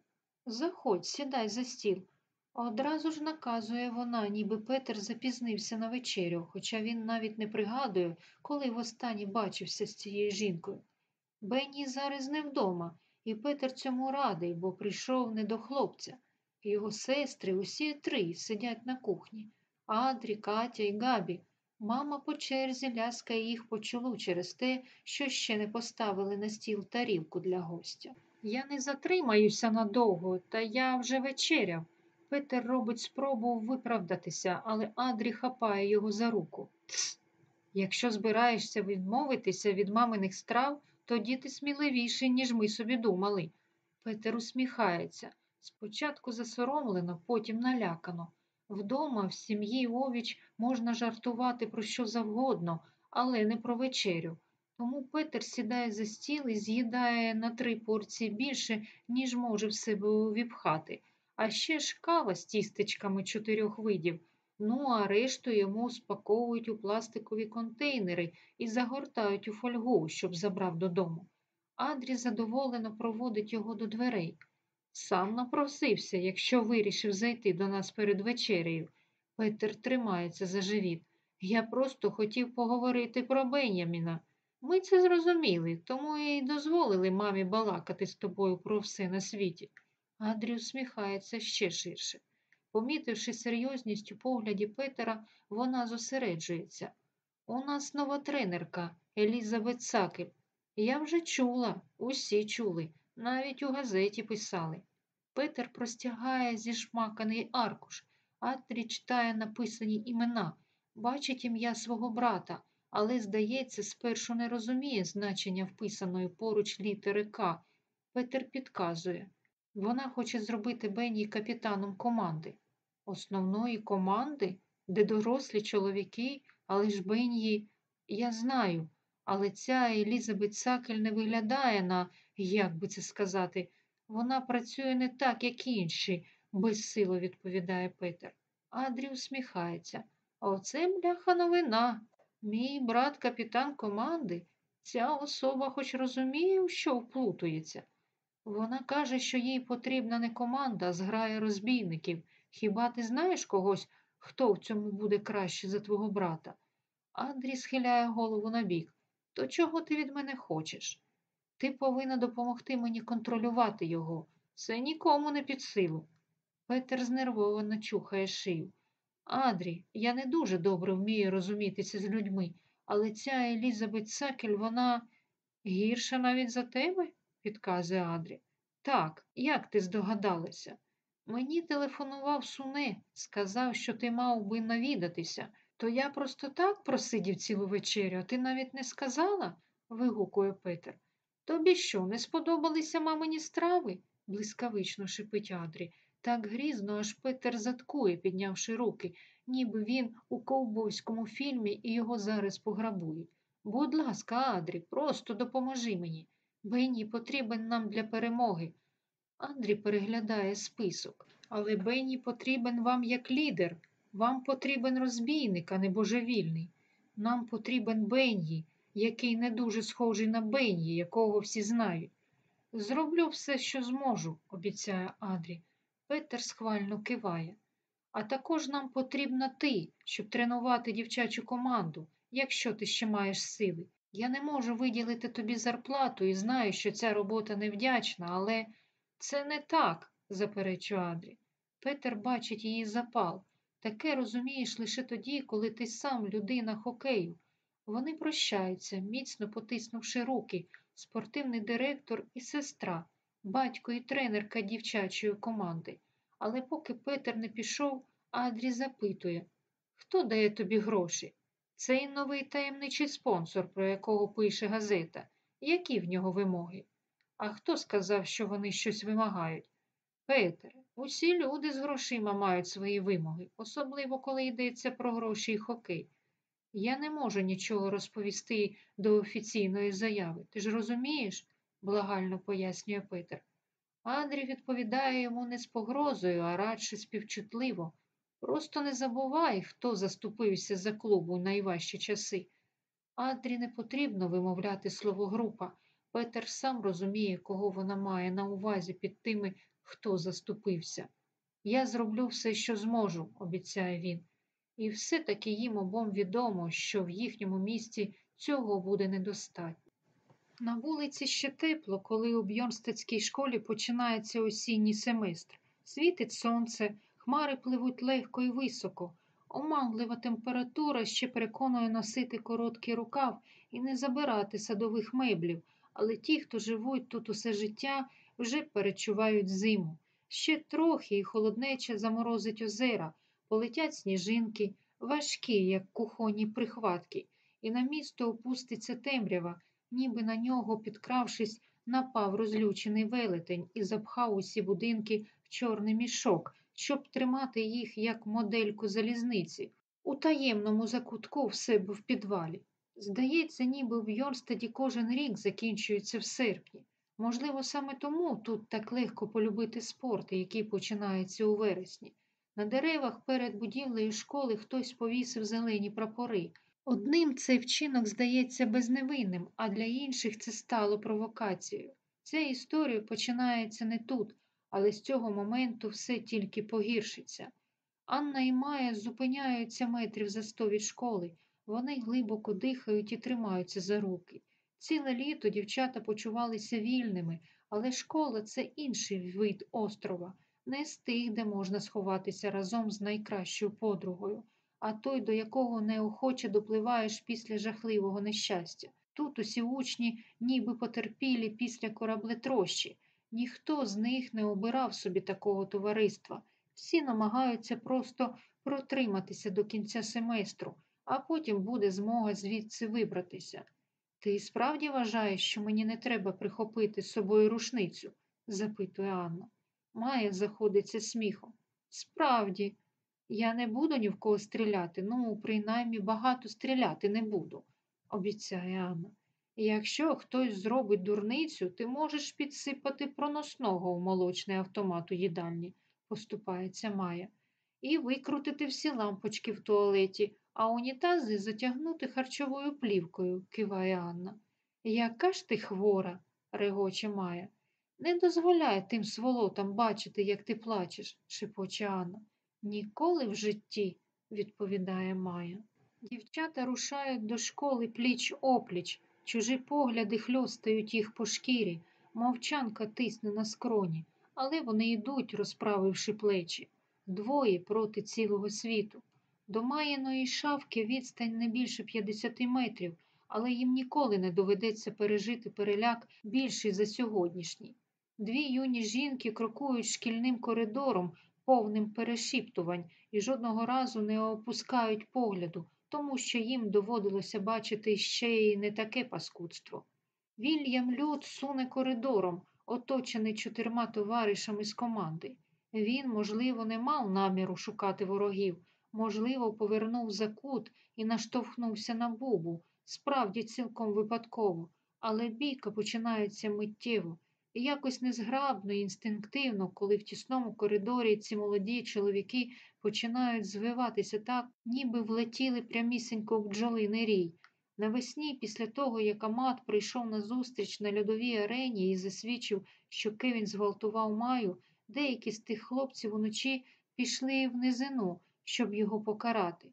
Заходь, сідай за стіл. Одразу ж наказує вона, ніби Петер запізнився на вечерю, хоча він навіть не пригадує, коли востаннє бачився з цією жінкою. Бенні зараз не вдома, і Петер цьому радий, бо прийшов не до хлопця. Його сестри, усі три, сидять на кухні. Адрі, Катя і Габі. Мама по черзі ляскає їх по чолу через те, що ще не поставили на стіл тарілку для гостя. Я не затримаюся надовго, та я вже вечеряв. Петер робить спробу виправдатися, але Адрі хапає його за руку. Якщо збираєшся відмовитися від маминих страв, тоді ти сміливіший, ніж ми собі думали. Петер усміхається. Спочатку засоромлено, потім налякано. Вдома, в сім'ї Овіч можна жартувати про що завгодно, але не про вечерю. Тому Петер сідає за стіл і з'їдає на три порції більше, ніж може в себе увіпхати. А ще ж кава з тістечками чотирьох видів. Ну, а решту йому спаковують у пластикові контейнери і загортають у фольгу, щоб забрав додому. Адрі задоволено проводить його до дверей. Сам напросився, якщо вирішив зайти до нас перед вечерею. Петер тримається за живіт. Я просто хотів поговорити про Беняміна. Ми це зрозуміли, тому і дозволили мамі балакати з тобою про все на світі. Адрі усміхається ще ширше. Помітивши серйозність у погляді Петера, вона зосереджується. У нас нова тренерка Елізабет Сакель. Я вже чула, усі чули, навіть у газеті писали. Петер простягає зішмаканий аркуш, Адрі читає написані імена, бачить ім'я свого брата, але, здається, спершу не розуміє значення вписаної поруч літери К. Петер підказує. Вона хоче зробити Бенні капітаном команди. Основної команди, де дорослі чоловіки, але ж Бенні, я знаю, але ця Елізабет Сакель не виглядає на, як би це сказати, вона працює не так, як інші, безсило відповідає Петер. Адрі усміхається. Оце бляха новина. Мій брат капітан команди. Ця особа хоч розуміє, що вплутується. Вона каже, що їй потрібна не команда, а зграя розбійників. Хіба ти знаєш когось, хто в цьому буде краще за твого брата? Андрій схиляє голову набік. То чого ти від мене хочеш? Ти повинна допомогти мені контролювати його. Це нікому не під силу. Петер знервовано чухає шию. Адрі, я не дуже добре вмію розумітися з людьми, але ця Елізабет Сакель, вона гірша навіть за тебе, підказує Адрі. Так, як ти здогадалася? Мені телефонував суне, сказав, що ти мав би навідатися. То я просто так просидів цілу вечерю, а ти навіть не сказала? вигукує Петер. Тобі що, не сподобалися мамині страви? блискавично шипить Адрі. Так грізно, аж Петер заткує, піднявши руки, ніби він у ковбойському фільмі і його зараз пограбують. Будь ласка, Адрі, просто допоможи мені. Бенні потрібен нам для перемоги. Андрій переглядає список. Але Бенні потрібен вам як лідер. Вам потрібен розбійник, а не божевільний. Нам потрібен Бенні, який не дуже схожий на Бенні, якого всі знають. Зроблю все, що зможу, обіцяє Адрі. Петер схвально киває. А також нам потрібна ти, щоб тренувати дівчачу команду, якщо ти ще маєш сили. Я не можу виділити тобі зарплату і знаю, що ця робота невдячна, але це не так, заперечує Адрі. Петер бачить її запал. Таке розумієш лише тоді, коли ти сам людина хокею. Вони прощаються, міцно потиснувши руки, спортивний директор і сестра, батько і тренерка дівчачої команди. Але поки Петер не пішов, Адрі запитує, хто дає тобі гроші? Цей новий таємничий спонсор, про якого пише газета. Які в нього вимоги? А хто сказав, що вони щось вимагають? Петер, усі люди з грошима мають свої вимоги, особливо коли йдеться про гроші і хокей. Я не можу нічого розповісти до офіційної заяви. Ти ж розумієш? благально пояснює Петер. Андрій відповідає йому не з погрозою, а радше співчутливо. Просто не забувай, хто заступився за клуб у найважчі часи. Андрі не потрібно вимовляти слово група. Петер сам розуміє, кого вона має на увазі під тими, хто заступився. Я зроблю все, що зможу, обіцяє він. І все-таки їм обом відомо, що в їхньому місті цього буде недостатньо. На вулиці ще тепло, коли у Бьорнстедській школі починається осінній семестр. Світить сонце, хмари пливуть легко і високо. Оманлива температура ще переконує носити короткий рукав і не забирати садових меблів, але ті, хто живуть тут усе життя, вже перечувають зиму. Ще трохи і холоднеча заморозить озера, полетять сніжинки, важкі, як кухонні прихватки, і на місто опуститься темрява, ніби на нього, підкравшись, напав розлючений велетень і запхав усі будинки в чорний мішок, щоб тримати їх як модельку залізниці, у таємному закутку в себе в підвалі. Здається, ніби в Йорстаді кожен рік закінчується в серпні. Можливо, саме тому тут так легко полюбити спорт, який починається у вересні. На деревах перед будівлею школи хтось повісив зелені прапори. Одним цей вчинок здається безневинним, а для інших це стало провокацією. Ця історія починається не тут, але з цього моменту все тільки погіршиться. Анна і Майя зупиняються метрів за сто від школи. Вони глибоко дихають і тримаються за руки. Ціле літо дівчата почувалися вільними, але школа це інший вид острова, не з тих, де можна сховатися разом з найкращою подругою, а той, до якого неохоче допливаєш після жахливого нещастя. Тут усі учні ніби потерпілі після кораблетрощі. Ніхто з них не обирав собі такого товариства. Всі намагаються просто протриматися до кінця семестру, а потім буде змога звідси вибратися. Ти справді вважаєш, що мені не треба прихопити з собою рушницю? запитує Анна. Майя заходиться сміхом. Справді, я не буду ні в кого стріляти, ну, принаймні багато стріляти не буду, обіцяє Анна. Якщо хтось зробить дурницю, ти можеш підсипати проносного в молочний автомат у їдальні, поступається Майя, і викрутити всі лампочки в туалеті, а унітази затягнути харчовою плівкою, киває Анна. Яка ж ти хвора, регоче Майя. Не дозволяй тим сволотам бачити, як ти плачеш, шепоче Анна. Ніколи в житті, відповідає Майя. Дівчата рушають до школи пліч опліч, чужі погляди хльостають їх по шкірі, мовчанка тисне на скроні, але вони йдуть, розправивши плечі, двоє проти цілого світу. До Маїної шавки відстань не більше 50 метрів, але їм ніколи не доведеться пережити переляк більший за сьогоднішній. Дві юні жінки крокують шкільним коридором, повним перешіптувань, і жодного разу не опускають погляду, тому що їм доводилося бачити ще й не таке паскудство. Вільям Люд суне коридором, оточений чотирма товаришами з команди. Він, можливо, не мав наміру шукати ворогів, можливо, повернув за кут і наштовхнувся на бубу, справді цілком випадково, але бійка починається миттєво. І якось незграбно і інстинктивно, коли в тісному коридорі ці молоді чоловіки починають звиватися так, ніби влетіли прямісінько в бджолиний рій. Навесні, після того, як Амат прийшов на зустріч на льодовій арені і засвідчив, що Кевін зґвалтував Маю, деякі з тих хлопців уночі пішли в низину, щоб його покарати.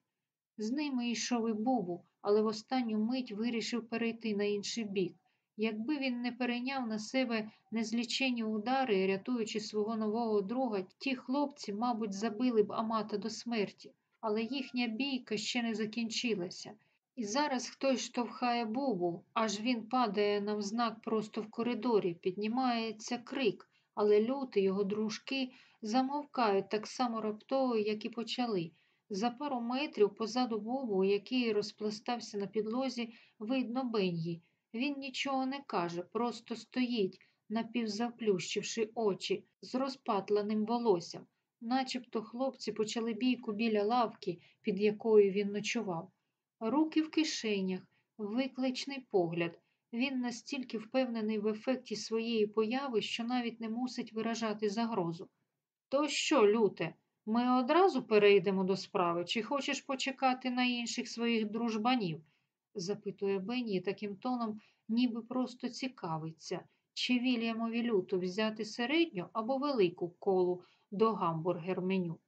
З ними йшов і Бубу, але в останню мить вирішив перейти на інший бік. Якби він не перейняв на себе незлічені удари, рятуючи свого нового друга, ті хлопці, мабуть, забили б Амата до смерті, але їхня бійка ще не закінчилася. І зараз хтось штовхає Бубу, аж він падає навзнак просто в коридорі, піднімається крик, але люти його дружки замовкають так само раптово, як і почали. За пару метрів позаду Бубу, який розпластався на підлозі, видно Бен'ї. Він нічого не каже, просто стоїть, напівзаплющивши очі, з розпатленим волоссям, начебто хлопці почали бійку біля лавки, під якою він ночував. руки в кишенях, викличний погляд. Він настільки впевнений в ефекті своєї появи, що навіть не мусить виражати загрозу. То що, люте, ми одразу перейдемо до справи, чи хочеш почекати на інших своїх дружбанів? Запитує Бенні таким тоном, ніби просто цікавиться, чи Вільямові люту взяти середню або велику колу до гамбургер меню.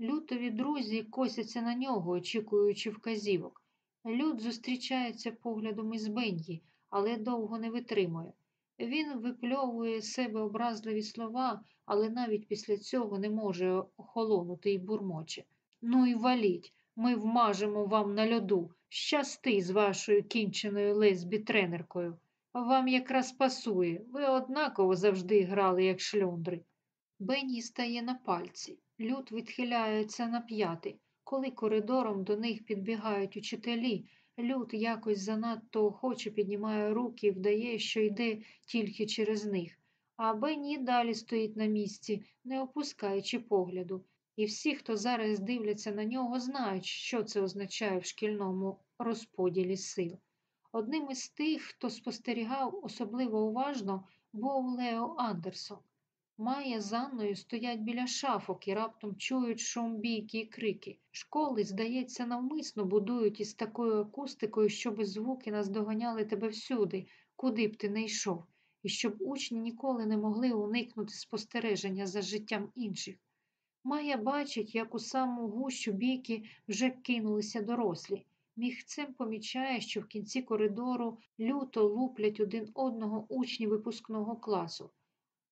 Лютові друзі косяться на нього, очікуючи вказівок. Люд зустрічається поглядом із Бенді, але довго не витримує. Він випльовує себе образливі слова, але навіть після цього не може охолонути і бурмоче. Ну і валіть, ми вмажемо вам на льоду. Щасти з вашою кінченою лесбі-тренеркою. Вам якраз пасує, ви однаково завжди грали, як шльондри. Бенні стає на пальці, люд відхиляється на п'яти. Коли коридором до них підбігають учителі, люд якось занадто охоче піднімає руки і вдає, що йде тільки через них. А Бенні далі стоїть на місці, не опускаючи погляду. І всі, хто зараз дивляться на нього, знають, що це означає в шкільному розподілі сил. Одним із тих, хто спостерігав особливо уважно, був Лео Андерсон. Майя з Анною стоять біля шафок і раптом чують шум бійки і крики. Школи, здається, навмисно будують із такою акустикою, щоб звуки наздоганяли тебе всюди, куди б ти не йшов, і щоб учні ніколи не могли уникнути спостереження за життям інших. Майя бачить, як у саму гущу бійки вже кинулися дорослі. Мігцем помічає, що в кінці коридору люто луплять один одного учні випускного класу.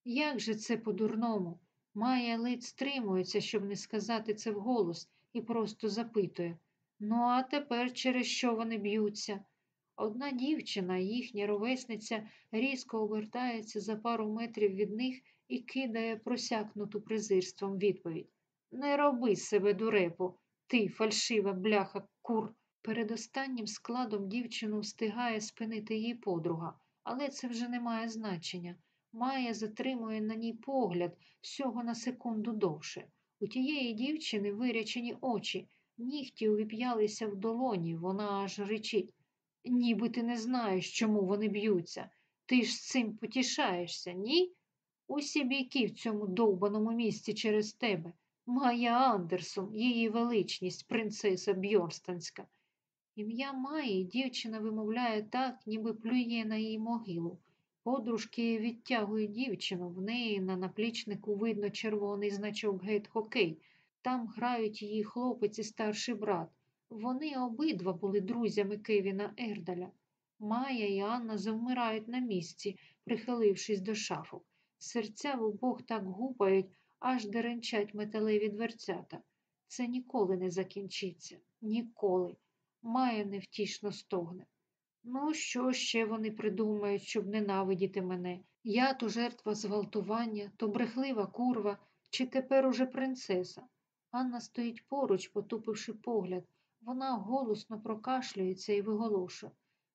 Як же це по-дурному? Майя ледь стримується, щоб не сказати це вголос, і просто запитує Ну, а тепер через що вони б'ються? Одна дівчина, їхня ровесниця, різко обертається за пару метрів від них і кидає просякнуту презирством відповідь. Не роби себе дурепу, ти, фальшива бляха, кур. Перед останнім складом дівчину встигає спинити її подруга, але це вже не має значення. Майя затримує на ній погляд всього на секунду довше. У тієї дівчини вирячені очі, нігті увіп'ялися в долоні, вона аж речить. Ніби ти не знаєш, чому вони б'ються. Ти ж з цим потішаєшся, ні? Усі бійки в цьому довбаному місці через тебе. Майя Андерсон, її величність, принцеса Бьорстанська. Ім'я Майї дівчина вимовляє так, ніби плює на її могилу. Подружки відтягують дівчину, в неї на наплічнику видно червоний значок гейт хокей. Там грають її хлопець і старший брат. Вони обидва були друзями Кевіна Ердаля. Майя і Анна завмирають на місці, прихилившись до шафок. Серця в обох так гупають, аж деренчать металеві дверцята. Це ніколи не закінчиться. Ніколи. Майя невтішно стогне. Ну, що ще вони придумають, щоб ненавидіти мене? Я то жертва зґвалтування, то брехлива курва, чи тепер уже принцеса. Анна стоїть поруч, потупивши погляд. Вона голосно прокашлюється і виголошує.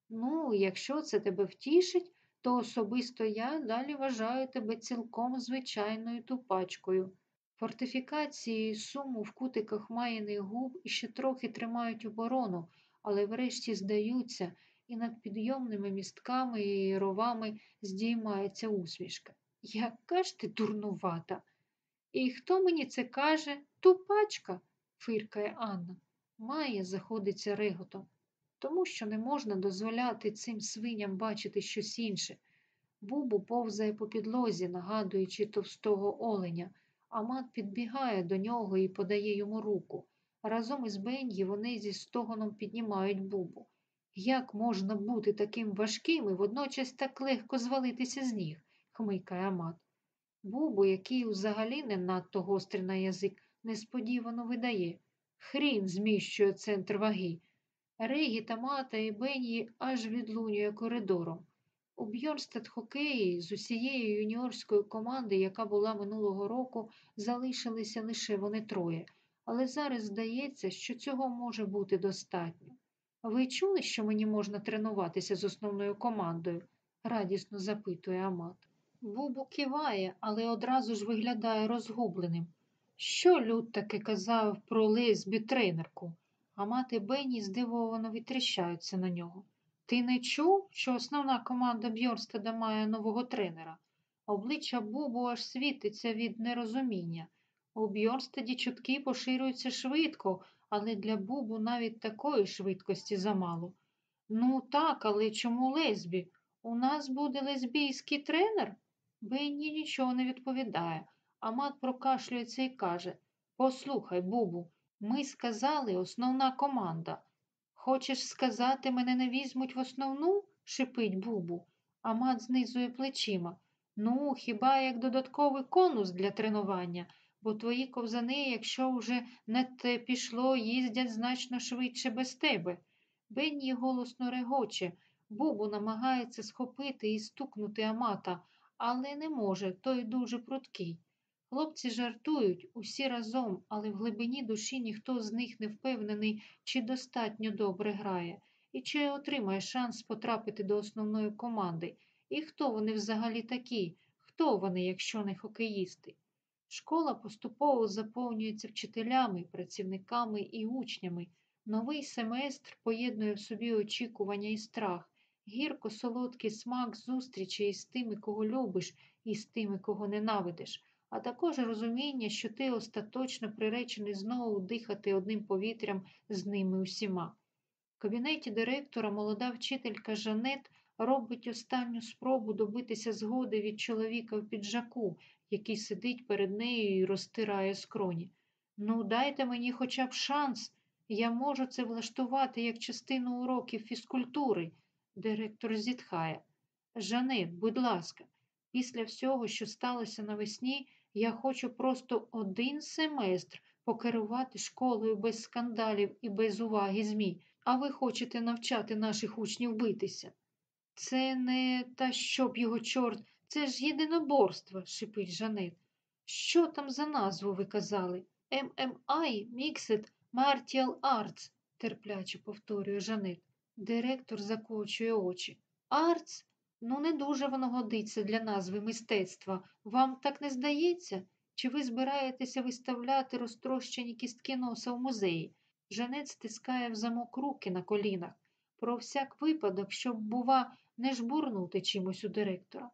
Ну, якщо це тебе втішить, то особисто я далі вважаю тебе цілком звичайною тупачкою. Фортифікації суму в кутиках маяних губ іще трохи тримають оборону, але врешті здаються, і над підйомними містками і ровами здіймається усмішка. Яка ж ти дурнувата? І хто мені це каже? Тупачка, фиркає Анна. Майя заходиться реготом, тому що не можна дозволяти цим свиням бачити щось інше. Бубу повзає по підлозі, нагадуючи товстого оленя, а мат підбігає до нього і подає йому руку. Разом із Бенді вони зі стогоном піднімають бубу. Як можна бути таким важким і водночас так легко звалитися з ніг? хмикає Амат. Бубу, який взагалі не надто гострий на язик, несподівано видає. Хрін зміщує центр ваги. Регі та мата і Бенні аж відлунює коридором. У Бьорстед хокеї з усієї юніорської команди, яка була минулого року, залишилися лише вони троє, але зараз здається, що цього може бути достатньо. Ви чули, що мені можна тренуватися з основною командою? радісно запитує Амат. Бубу киває, але одразу ж виглядає розгубленим. Що люд таки казав про лесбі тренерку? а мати Бенні здивовано відтріщаються на нього. Ти не чув, що основна команда Бьорстеда має нового тренера? Обличчя Бубу аж світиться від нерозуміння. У Бьорстеді чутки поширюються швидко, але для Бубу навіть такої швидкості замало. Ну так, але чому лесбі? У нас буде лесбійський тренер? Бенні нічого не відповідає, а мат прокашлюється і каже Послухай, Бубу, ми сказали основна команда. Хочеш сказати, мене не візьмуть в основну? шипить Бубу, а мат знизує плечима. Ну, хіба як додатковий конус для тренування, бо твої ковзани, якщо вже не те пішло, їздять значно швидше без тебе. Бенні голосно регоче. Бубу намагається схопити і стукнути Амата, але не може, той дуже пруткий. Хлопці жартують усі разом, але в глибині душі ніхто з них не впевнений, чи достатньо добре грає, і чи отримає шанс потрапити до основної команди. І хто вони взагалі такі? Хто вони, якщо не хокеїсти? Школа поступово заповнюється вчителями, працівниками і учнями. Новий семестр поєднує в собі очікування і страх, гірко солодкий смак зустрічі із тими, кого любиш, і з тими, кого ненавидиш, а також розуміння, що ти остаточно приречений знову дихати одним повітрям з ними усіма. В кабінеті директора молода вчителька Жанет робить останню спробу добитися згоди від чоловіка в піджаку, який сидить перед нею і розтирає скроні. Ну, дайте мені хоча б шанс. Я можу це влаштувати як частину уроків фізкультури. Директор зітхає. Жанет, будь ласка, після всього, що сталося навесні, я хочу просто один семестр покерувати школою без скандалів і без уваги ЗМІ, а ви хочете навчати наших учнів битися. Це не та щоб його чорт, це ж єдиноборство, шипить Жанет. Що там за назву ви казали? MMI Mixed Martial Arts, терпляче повторює Жанет. Директор закочує очі. Артс? Ну, не дуже воно годиться для назви мистецтва. Вам так не здається? Чи ви збираєтеся виставляти розтрощені кістки носа в музеї? Жанет стискає в замок руки на колінах. Про всяк випадок, щоб, бува, не жбурнути чимось у директора.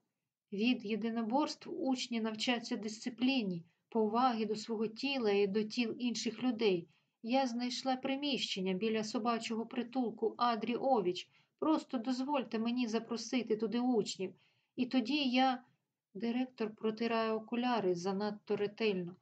Від єдиноборств учні навчаться дисципліні, поваги до свого тіла і до тіл інших людей. Я знайшла приміщення біля собачого притулку Адрі Овіч. Просто дозвольте мені запросити туди учнів. І тоді я. Директор протирає окуляри занадто ретельно.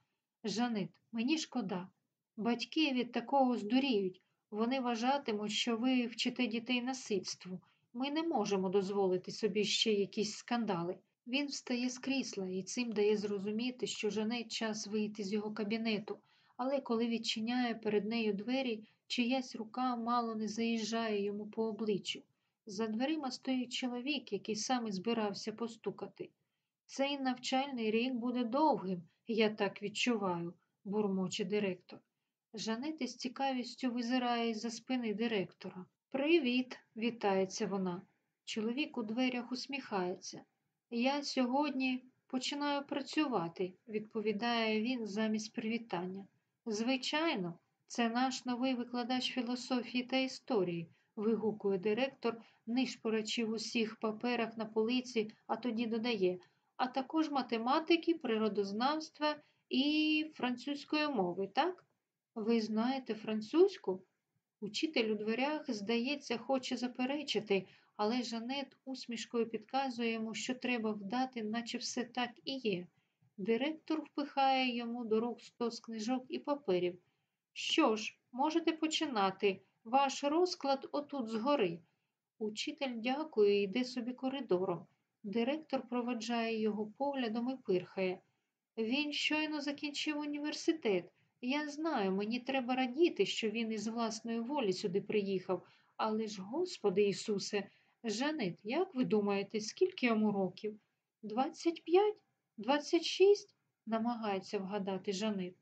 Жанит, мені шкода. Батьки від такого здуріють. Вони вважатимуть, що ви вчите дітей насильству. Ми не можемо дозволити собі ще якісь скандали. Він встає з крісла і цим дає зрозуміти, що Жанет час вийти з його кабінету, але коли відчиняє перед нею двері, чиясь рука мало не заїжджає йому по обличчю. За дверима стоїть чоловік, який саме збирався постукати. Цей навчальний рік буде довгим, я так відчуваю, бурмоче директор. Жанет із цікавістю визирає за спини директора. Привіт, вітається вона. Чоловік у дверях усміхається. Я сьогодні починаю працювати, відповідає він замість привітання. Звичайно, це наш новий викладач філософії та історії, вигукує директор, нишпорачи в усіх паперах на полиці, а тоді додає, а також математики, природознавства і французької мови, так? Ви знаєте французьку? Учитель у дверях, здається, хоче заперечити, але Жанет усмішкою підказує йому, що треба вдати, наче все так і є. Директор впихає йому до рук стос книжок і паперів. Що ж, можете починати. Ваш розклад отут згори. Учитель дякує і йде собі коридором. Директор проведжає його поглядом і пирхає. Він щойно закінчив університет. Я знаю, мені треба радіти, що він із власної волі сюди приїхав, але ж, Господи Ісусе, Жанет, як ви думаєте, скільки йому років? Двадцять п'ять? Двадцять шість? намагається вгадати Жанет.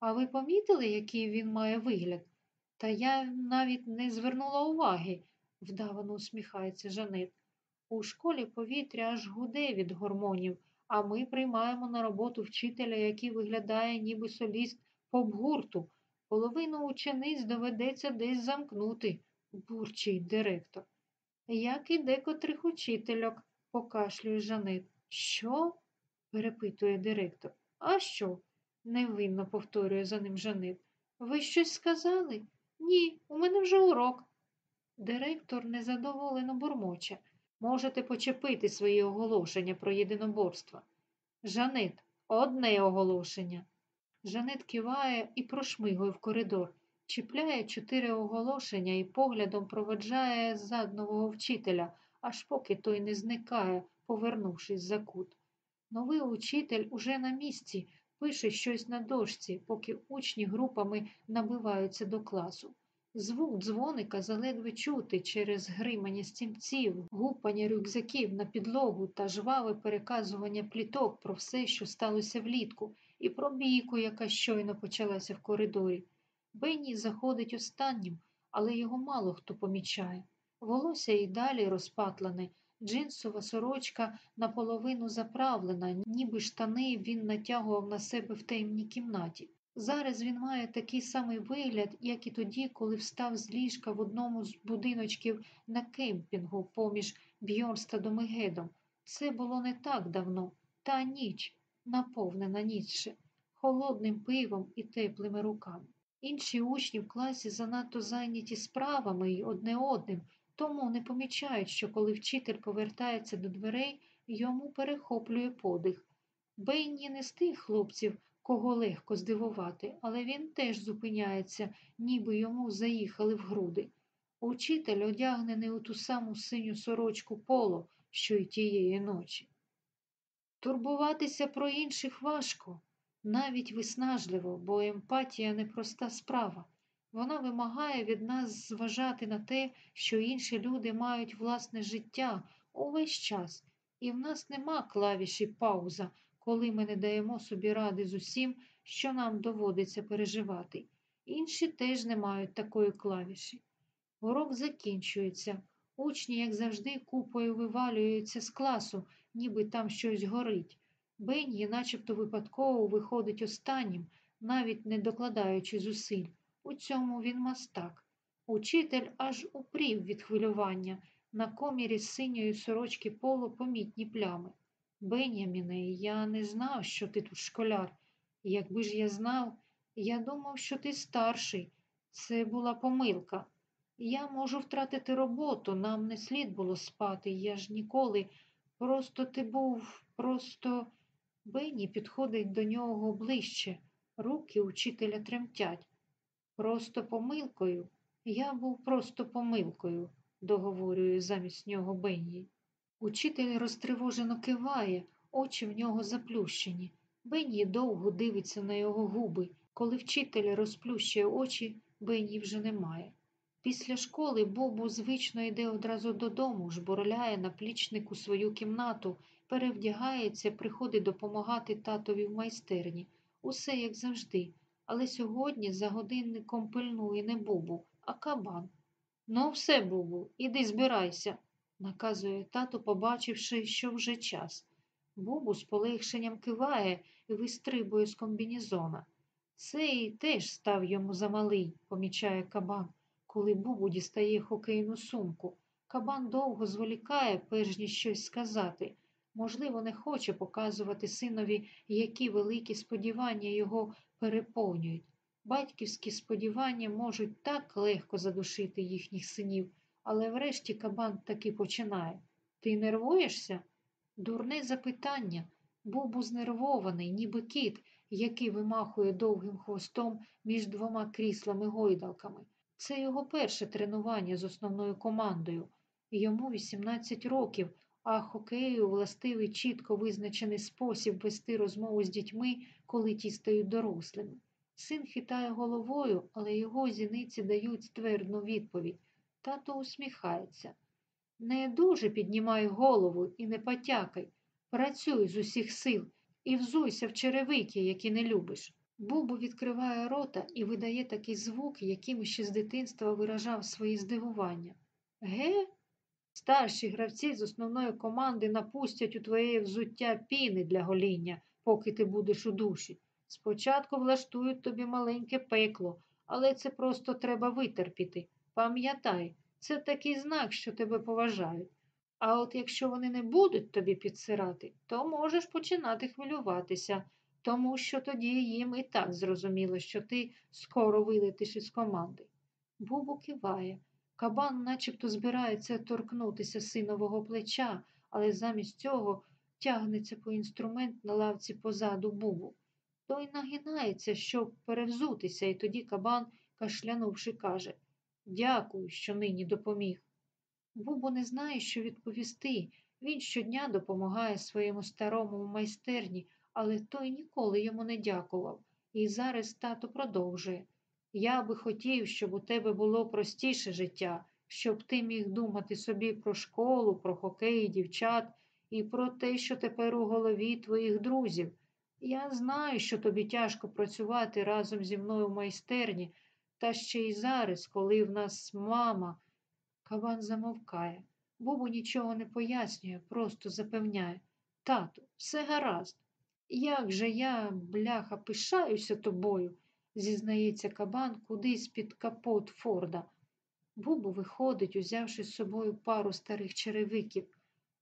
А ви помітили, який він має вигляд? Та я навіть не звернула уваги, вдавано усміхається Жанет. У школі повітря аж гуде від гормонів, а ми приймаємо на роботу вчителя, який виглядає ніби соліст поп-гурту. Половину учениць доведеться десь замкнути, бурчить директор. Як і декотрих учительок, покашлює Жанет. Що? перепитує директор. А що? Невинно повторює за ним Жанет. Ви щось сказали? Ні, у мене вже урок. Директор незадоволено бурмоче. Можете почепити свої оголошення про єдиноборства. Жанет, одне оголошення. Жанет киває і прошмигує в коридор, чіпляє чотири оголошення і поглядом проведжає задного вчителя, аж поки той не зникає, повернувшись за кут. Новий учитель уже на місці, пише щось на дошці, поки учні групами набиваються до класу. Звук дзвоника заледве чути через гримання стільців, гупання рюкзаків на підлогу та жваве переказування пліток про все, що сталося влітку, і про бійку, яка щойно почалася в коридорі. Бенні заходить останнім, але його мало хто помічає. Волосся і далі розпатлене, джинсова сорочка наполовину заправлена, ніби штани він натягував на себе в темній кімнаті. Зараз він має такий самий вигляд, як і тоді, коли встав з ліжка в одному з будиночків на кемпінгу поміж Бьорстадом і Гедом. Це було не так давно, та ніч, наповнена нічше, холодним пивом і теплими руками. Інші учні в класі занадто зайняті справами й одне одним, тому не помічають, що коли вчитель повертається до дверей, йому перехоплює подих. Бенні не з тих хлопців, кого легко здивувати, але він теж зупиняється, ніби йому заїхали в груди. Учитель одягнений у ту саму синю сорочку поло, що й тієї ночі. Турбуватися про інших важко, навіть виснажливо, бо емпатія непроста справа. Вона вимагає від нас зважати на те, що інші люди мають власне життя увесь час, і в нас нема клавіші пауза, коли ми не даємо собі ради з усім, що нам доводиться переживати. Інші теж не мають такої клавіші. Урок закінчується. Учні, як завжди, купою вивалюються з класу, ніби там щось горить. Бенні, начебто випадково, виходить останнім, навіть не докладаючи зусиль. У цьому він мастак. Учитель аж упрів від хвилювання. На комірі синьої сорочки полу помітні плями. Беняміне, я не знав, що ти тут школяр. Якби ж я знав, я думав, що ти старший. Це була помилка. Я можу втратити роботу, нам не слід було спати. Я ж ніколи. Просто ти був, просто. Бенні підходить до нього ближче. Руки учителя тремтять. Просто помилкою. Я був просто помилкою, договорює замість нього Бенні. Учитель розтривожено киває, очі в нього заплющені. Бенні довго дивиться на його губи. Коли вчитель розплющує очі, Бенні вже немає. Після школи Бобу звично йде одразу додому, жбурляє на плічнику свою кімнату, перевдягається, приходить допомагати татові в майстерні. Усе як завжди. Але сьогодні за годинником пильнує не Бобу, а кабан. Ну, все, Бобу, іди збирайся, наказує тато, побачивши, що вже час. Бобу з полегшенням киває і вистрибує з комбінізона. Цей теж став йому замалий, помічає кабан, коли Бубу дістає хокейну сумку. Кабан довго зволікає, перш ніж щось сказати. Можливо, не хоче показувати синові, які великі сподівання його переповнюють. Батьківські сподівання можуть так легко задушити їхніх синів, але врешті кабан таки починає. Ти нервуєшся? Дурне запитання. Бубу знервований, ніби кіт, який вимахує довгим хвостом між двома кріслами гойдалками. Це його перше тренування з основною командою. Йому 18 років, а хокею властивий чітко визначений спосіб вести розмову з дітьми, коли ті стають дорослими. Син хитає головою, але його зіниці дають твердну відповідь. Тато усміхається. Не дуже піднімай голову і не потякай. Працюй з усіх сил і взуйся в черевики, які не любиш. Бубу відкриває рота і видає такий звук, яким ще з дитинства виражав свої здивування. Ге? Старші гравці з основної команди напустять у твоє взуття піни для гоління, поки ти будеш у душі. Спочатку влаштують тобі маленьке пекло, але це просто треба витерпіти. Пам'ятай, це такий знак, що тебе поважають. А от якщо вони не будуть тобі підсирати, то можеш починати хвилюватися, тому що тоді їм і так зрозуміло, що ти скоро вилетиш із команди. Бубу киває. Кабан начебто збирається торкнутися синового плеча, але замість цього тягнеться по інструмент на лавці позаду бубу. Той нагинається, щоб перевзутися, і тоді кабан, кашлянувши, каже Дякую, що нині допоміг. Бубу не знає, що відповісти. Він щодня допомагає своєму старому майстерні, але той ніколи йому не дякував. І зараз тато продовжує. Я би хотів, щоб у тебе було простіше життя, щоб ти міг думати собі про школу, про хокей, дівчат і про те, що тепер у голові твоїх друзів. Я знаю, що тобі тяжко працювати разом зі мною в майстерні, та ще й зараз, коли в нас мама. Кабан замовкає. Бубу нічого не пояснює, просто запевняє. Тату, все гаразд. Як же я, бляха, пишаюся тобою, зізнається кабан кудись під капот Форда. Бубу виходить, узявши з собою пару старих черевиків.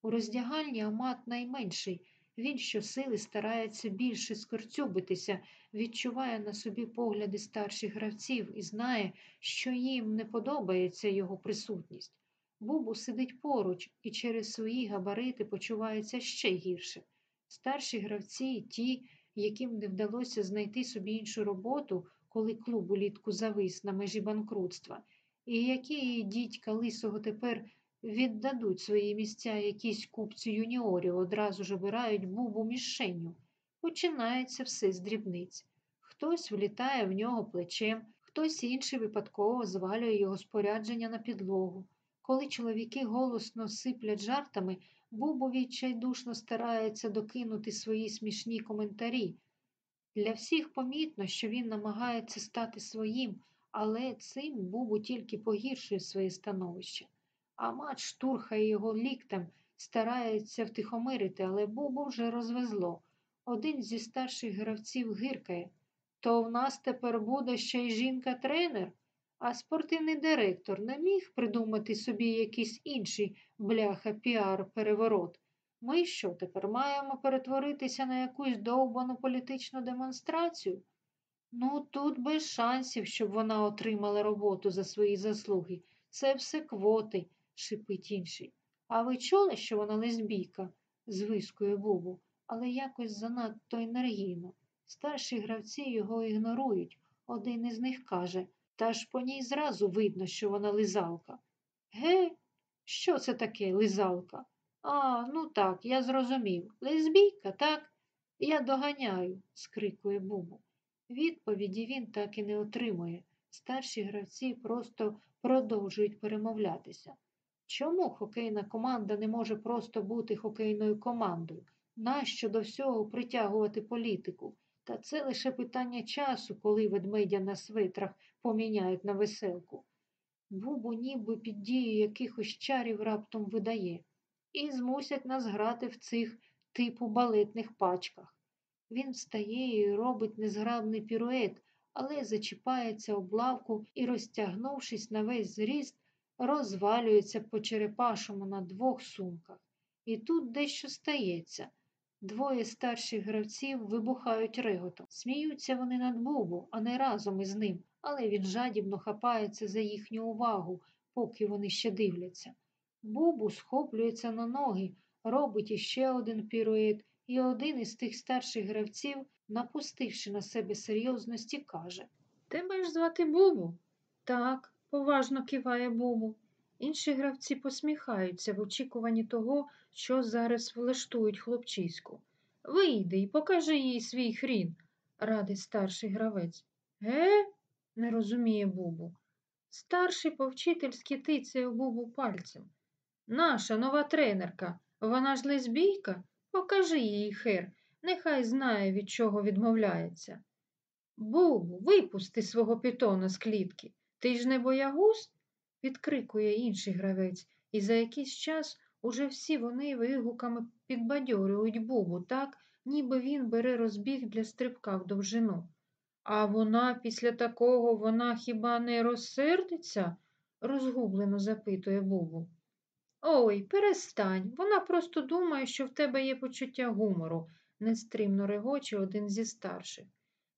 У роздягальні Амат найменший. Він щосили старається більше скорцюбитися, відчуває на собі погляди старших гравців і знає, що їм не подобається його присутність. Бубу сидить поруч і через свої габарити почувається ще гірше. Старші гравці, ті, яким не вдалося знайти собі іншу роботу, коли клуб улітку завис на межі банкрутства, і які дідька лисого тепер віддадуть свої місця якійсь купці юніорів, одразу ж обирають бубу мішенню. Починається все з дрібниць. Хтось влітає в нього плечем, хтось інший випадково звалює його спорядження на підлогу. Коли чоловіки голосно сиплять жартами, Бубу відчайдушно старається докинути свої смішні коментарі. Для всіх помітно, що він намагається стати своїм, але цим Бубу тільки погіршує своє становище. А мат штурхає його ліктем, старається втихомирити, але Бубу вже розвезло. Один зі старших гравців гиркає. То в нас тепер буде ще й жінка-тренер, а спортивний директор не міг придумати собі якийсь інший бляха піар-переворот. Ми що тепер маємо перетворитися на якусь довбану політичну демонстрацію? Ну, тут без шансів, щоб вона отримала роботу за свої заслуги. Це все квоти, шипить інший. А ви чули, що вона лесбійка? звискує Бубу, але якось занадто енергійно. Старші гравці його ігнорують. Один із них каже, та ж по ній зразу видно, що вона лизалка. Ге, що це таке лизалка? А, ну так, я зрозумів. Лесбійка, так? Я доганяю, скрикує Бубу. Відповіді він так і не отримує. Старші гравці просто продовжують перемовлятися. Чому хокейна команда не може просто бути хокейною командою? Нащо до всього притягувати політику? Та це лише питання часу, коли ведмедя на свитрах поміняють на веселку. Бубу ніби під дією якихось чарів раптом видає і змусять нас грати в цих типу балетних пачках. Він встає і робить незграбний пірует, але зачіпається об лавку і, розтягнувшись на весь зріст, розвалюється по черепашому на двох сумках. І тут дещо стається. Двоє старших гравців вибухають реготом. Сміються вони над Бубу, а не разом із ним, але він жадібно хапається за їхню увагу, поки вони ще дивляться. Бубу схоплюється на ноги, робить іще один пірует, і один із тих старших гравців, напустивши на себе серйозності, каже Тебе ж звати Бубу? Так, поважно киває Бубу. Інші гравці посміхаються в очікуванні того, що зараз влаштують хлопчиську. Вийди і покажи їй свій хрін, радить старший гравець. Ге? не розуміє Бубу. Старший повчительськи тицяє Бубу пальцем. Наша нова тренерка, вона ж лесбійка? Покажи їй хер, нехай знає, від чого відмовляється. Бубу, випусти свого пітона з клітки. Ти ж не боягуз? Підкрикує інший гравець, і за якийсь час уже всі вони вигуками підбадьорюють Бубу так, ніби він бере розбіг для стрибка в довжину. А вона після такого вона хіба не розсердиться? розгублено запитує Бубу. Ой, перестань. Вона просто думає, що в тебе є почуття гумору, нестримно регоче один зі старших.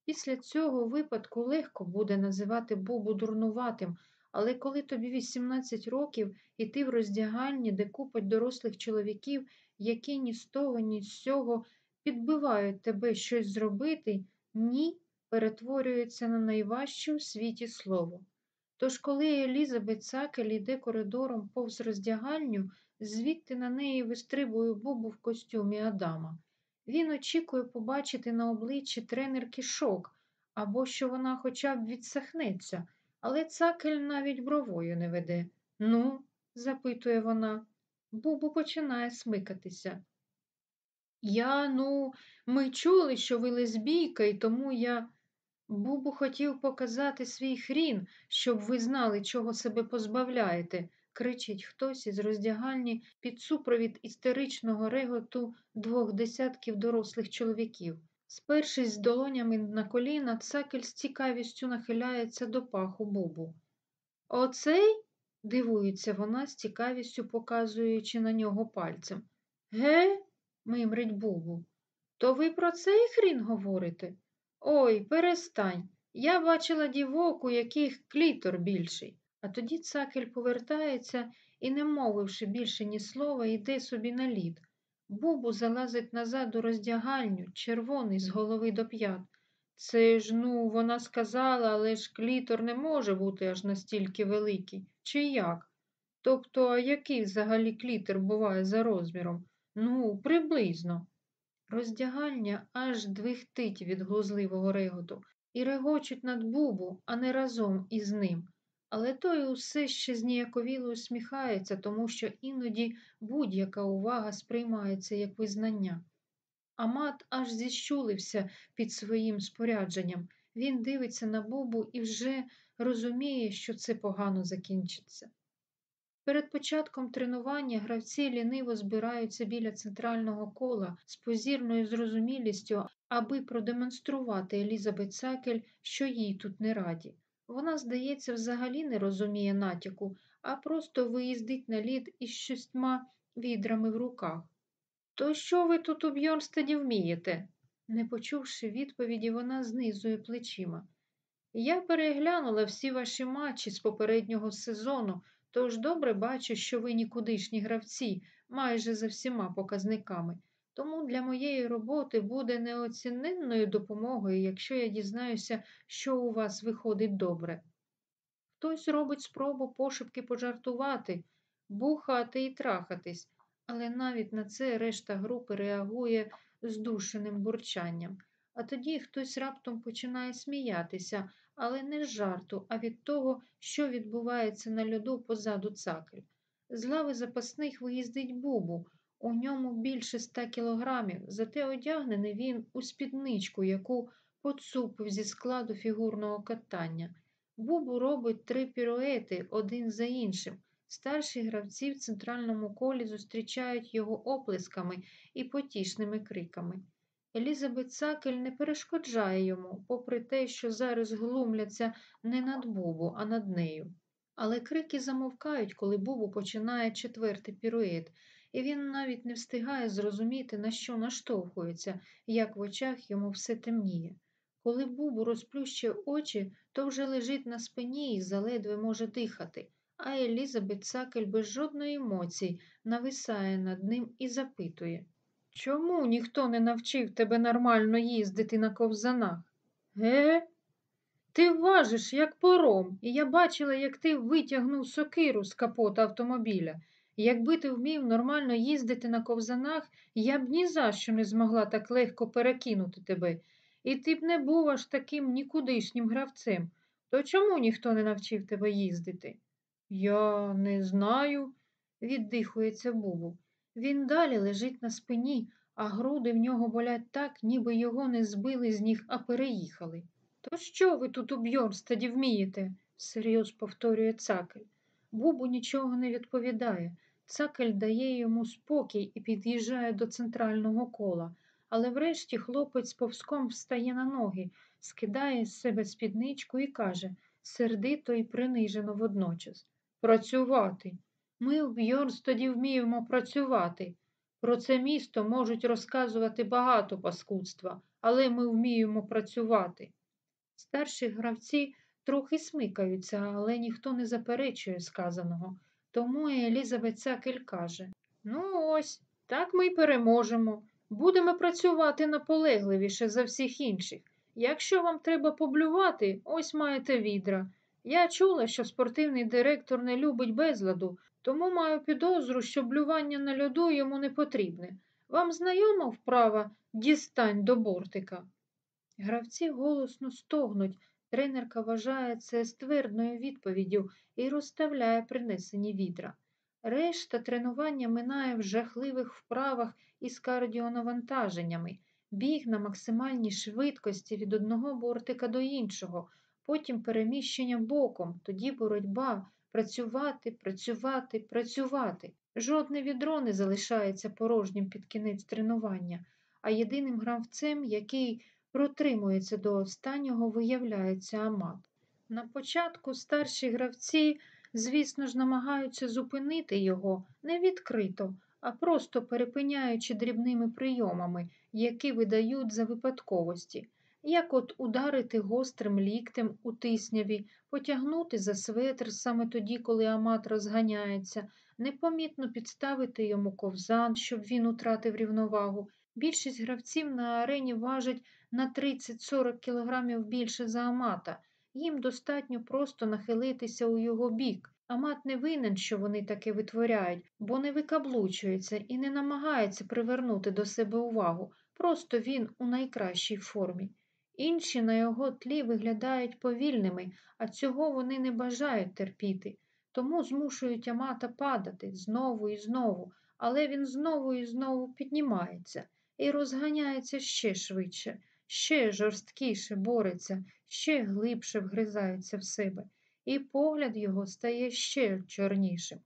Після цього випадку легко буде називати Бубу дурнуватим, але коли тобі 18 років і ти в роздягальні, де купать дорослих чоловіків, які ні з того, ні з сього підбивають тебе щось зробити, ні перетворюється на найважче у світі слово. Тож, коли Елізабет Цакель іде коридором повз роздягальню, звідти на неї вистрибує Бубу в костюмі Адама. Він очікує побачити на обличчі тренерки шок або що вона хоча б відсахнеться, але цакель навіть бровою не веде. Ну, запитує вона. Бубу починає смикатися. Я, ну, ми чули, що ви лесбійка, і тому я. Бубу хотів показати свій хрін, щоб ви знали, чого себе позбавляєте, кричить хтось із роздягальні під супровід істеричного реготу двох десятків дорослих чоловіків. Спершись з долонями на коліна, цакель з цікавістю нахиляється до паху Бубу. Оцей? дивується вона, з цікавістю показуючи на нього пальцем. Ге? мимрить Бубу. То ви про цей хрін говорите? Ой, перестань. Я бачила дівок, у яких клітор більший. А тоді цакель повертається і, не мовивши більше ні слова, йде собі на лід. Бубу залазить назад у роздягальню, червоний з голови до п'ят. Це ж, ну, вона сказала, але ж клітор не може бути аж настільки великий. Чи як? Тобто, який взагалі клітор буває за розміром? Ну, приблизно. Роздягальня аж двихтить від глузливого реготу і регочуть над Бубу, а не разом із ним. Але той усе ще зніяковіло усміхається, тому що іноді будь-яка увага сприймається як визнання. Амат аж зіщулився під своїм спорядженням. Він дивиться на Бубу і вже розуміє, що це погано закінчиться. Перед початком тренування гравці ліниво збираються біля центрального кола з позірною зрозумілістю, аби продемонструвати Елізабет Сакель, що їй тут не раді. Вона, здається, взагалі не розуміє натяку, а просто виїздить на лід із шістьма відрами в руках. То що ви тут у Бьорнстеді вмієте? Не почувши відповіді, вона знизує плечима. Я переглянула всі ваші матчі з попереднього сезону. Тож добре бачу, що ви нікудишні гравці, майже за всіма показниками. Тому для моєї роботи буде неоціненною допомогою, якщо я дізнаюся, що у вас виходить добре. Хтось робить спробу пошепки пожартувати, бухати і трахатись, але навіть на це решта групи реагує здушеним бурчанням. А тоді хтось раптом починає сміятися, але не з жарту, а від того, що відбувається на льоду позаду цакель. З лави запасних виїздить бубу, у ньому більше ста кілограмів, зате одягнений він у спідничку, яку поцупив зі складу фігурного катання. Бубу робить три піруети один за іншим. Старші гравці в центральному колі зустрічають його оплесками і потішними криками. Елізабет Сакель не перешкоджає йому, попри те, що зараз глумляться не над Бубу, а над нею. Але крики замовкають, коли Бубу починає четвертий пірует, і він навіть не встигає зрозуміти, на що наштовхується, як в очах йому все темніє. Коли Бубу розплющує очі, то вже лежить на спині і заледве може дихати, а Елізабет Сакель без жодної емоції нависає над ним і запитує Чому ніхто не навчив тебе нормально їздити на ковзанах? Ге? Ти важиш, як пором, і я бачила, як ти витягнув сокиру з капота автомобіля. Якби ти вмів нормально їздити на ковзанах, я б ні за що не змогла так легко перекинути тебе, і ти б не був аж таким нікудишнім гравцем. То чому ніхто не навчив тебе їздити? Я не знаю, віддихується Бубу. Він далі лежить на спині, а груди в нього болять так, ніби його не збили з ніг, а переїхали. То що ви тут у Бьорнстаді вмієте? серйоз повторює цакель. Бубу нічого не відповідає. Цакель дає йому спокій і під'їжджає до центрального кола, але врешті хлопець повзком встає на ноги. скидає з себе спідничку і каже, сердито і принижено водночас. Працювати. Ми в Бьорнс тоді вміємо працювати. Про це місто можуть розказувати багато паскудства, але ми вміємо працювати. Старші гравці трохи смикаються, але ніхто не заперечує сказаного. Тому Елізабет Цакель каже Ну ось, так ми й переможемо. Будемо працювати наполегливіше за всіх інших. Якщо вам треба поблювати, ось маєте відра. Я чула, що спортивний директор не любить безладу, тому маю підозру, що блювання на льоду йому не потрібне. Вам знайома вправа дістань до бортика? Гравці голосно стогнуть. Тренерка вважає це ствердною відповіддю і розставляє принесені відра. Решта тренування минає в жахливих вправах із кардіонавантаженнями, біг на максимальній швидкості від одного бортика до іншого, потім переміщення боком, тоді боротьба, працювати, працювати, працювати. Жодне відро не залишається порожнім під кінець тренування, а єдиним гравцем, який протримується до останнього, виявляється амат. На початку старші гравці, звісно ж, намагаються зупинити його не відкрито, а просто перепиняючи дрібними прийомами, які видають за випадковості, як от ударити гострим ліктем у тисняві, потягнути за светр саме тоді, коли амат розганяється, непомітно підставити йому ковзан, щоб він утратив рівновагу. Більшість гравців на арені важать на 30-40 кілограмів більше за амата. Їм достатньо просто нахилитися у його бік. Амат не винен, що вони таке витворяють, бо не викаблучується і не намагається привернути до себе увагу. Просто він у найкращій формі. Інші на його тлі виглядають повільними, а цього вони не бажають терпіти. Тому змушують Амата падати знову і знову, але він знову і знову піднімається і розганяється ще швидше, ще жорсткіше бореться, ще глибше вгризається в себе, і погляд його стає ще чорнішим.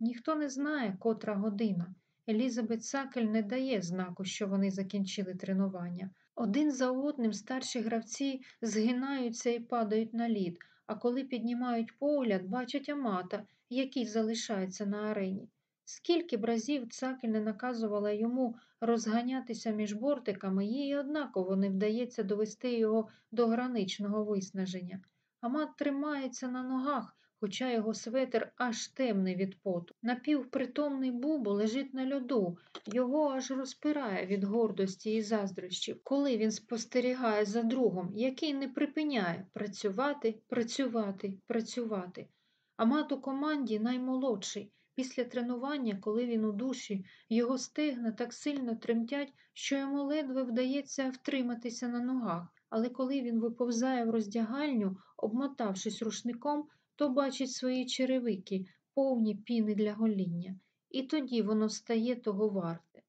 Ніхто не знає, котра година. Елізабет Сакель не дає знаку, що вони закінчили тренування. Один за одним старші гравці згинаються і падають на лід, а коли піднімають погляд, бачать амата, який залишається на арені. Скільки б разів цакель не наказувала йому розганятися між бортиками, їй однаково не вдається довести його до граничного виснаження. Амат тримається на ногах, хоча його светер аж темний від поту. Напівпритомний бубу лежить на льоду, його аж розпирає від гордості і заздрощів, коли він спостерігає за другом, який не припиняє працювати, працювати, працювати. Амат у команді наймолодший. Після тренування, коли він у душі, його стегна так сильно тремтять, що йому ледве вдається втриматися на ногах, але коли він виповзає в роздягальню, обмотавшись рушником, то бачить свої черевики, повні піни для гоління, і тоді воно стає того варте.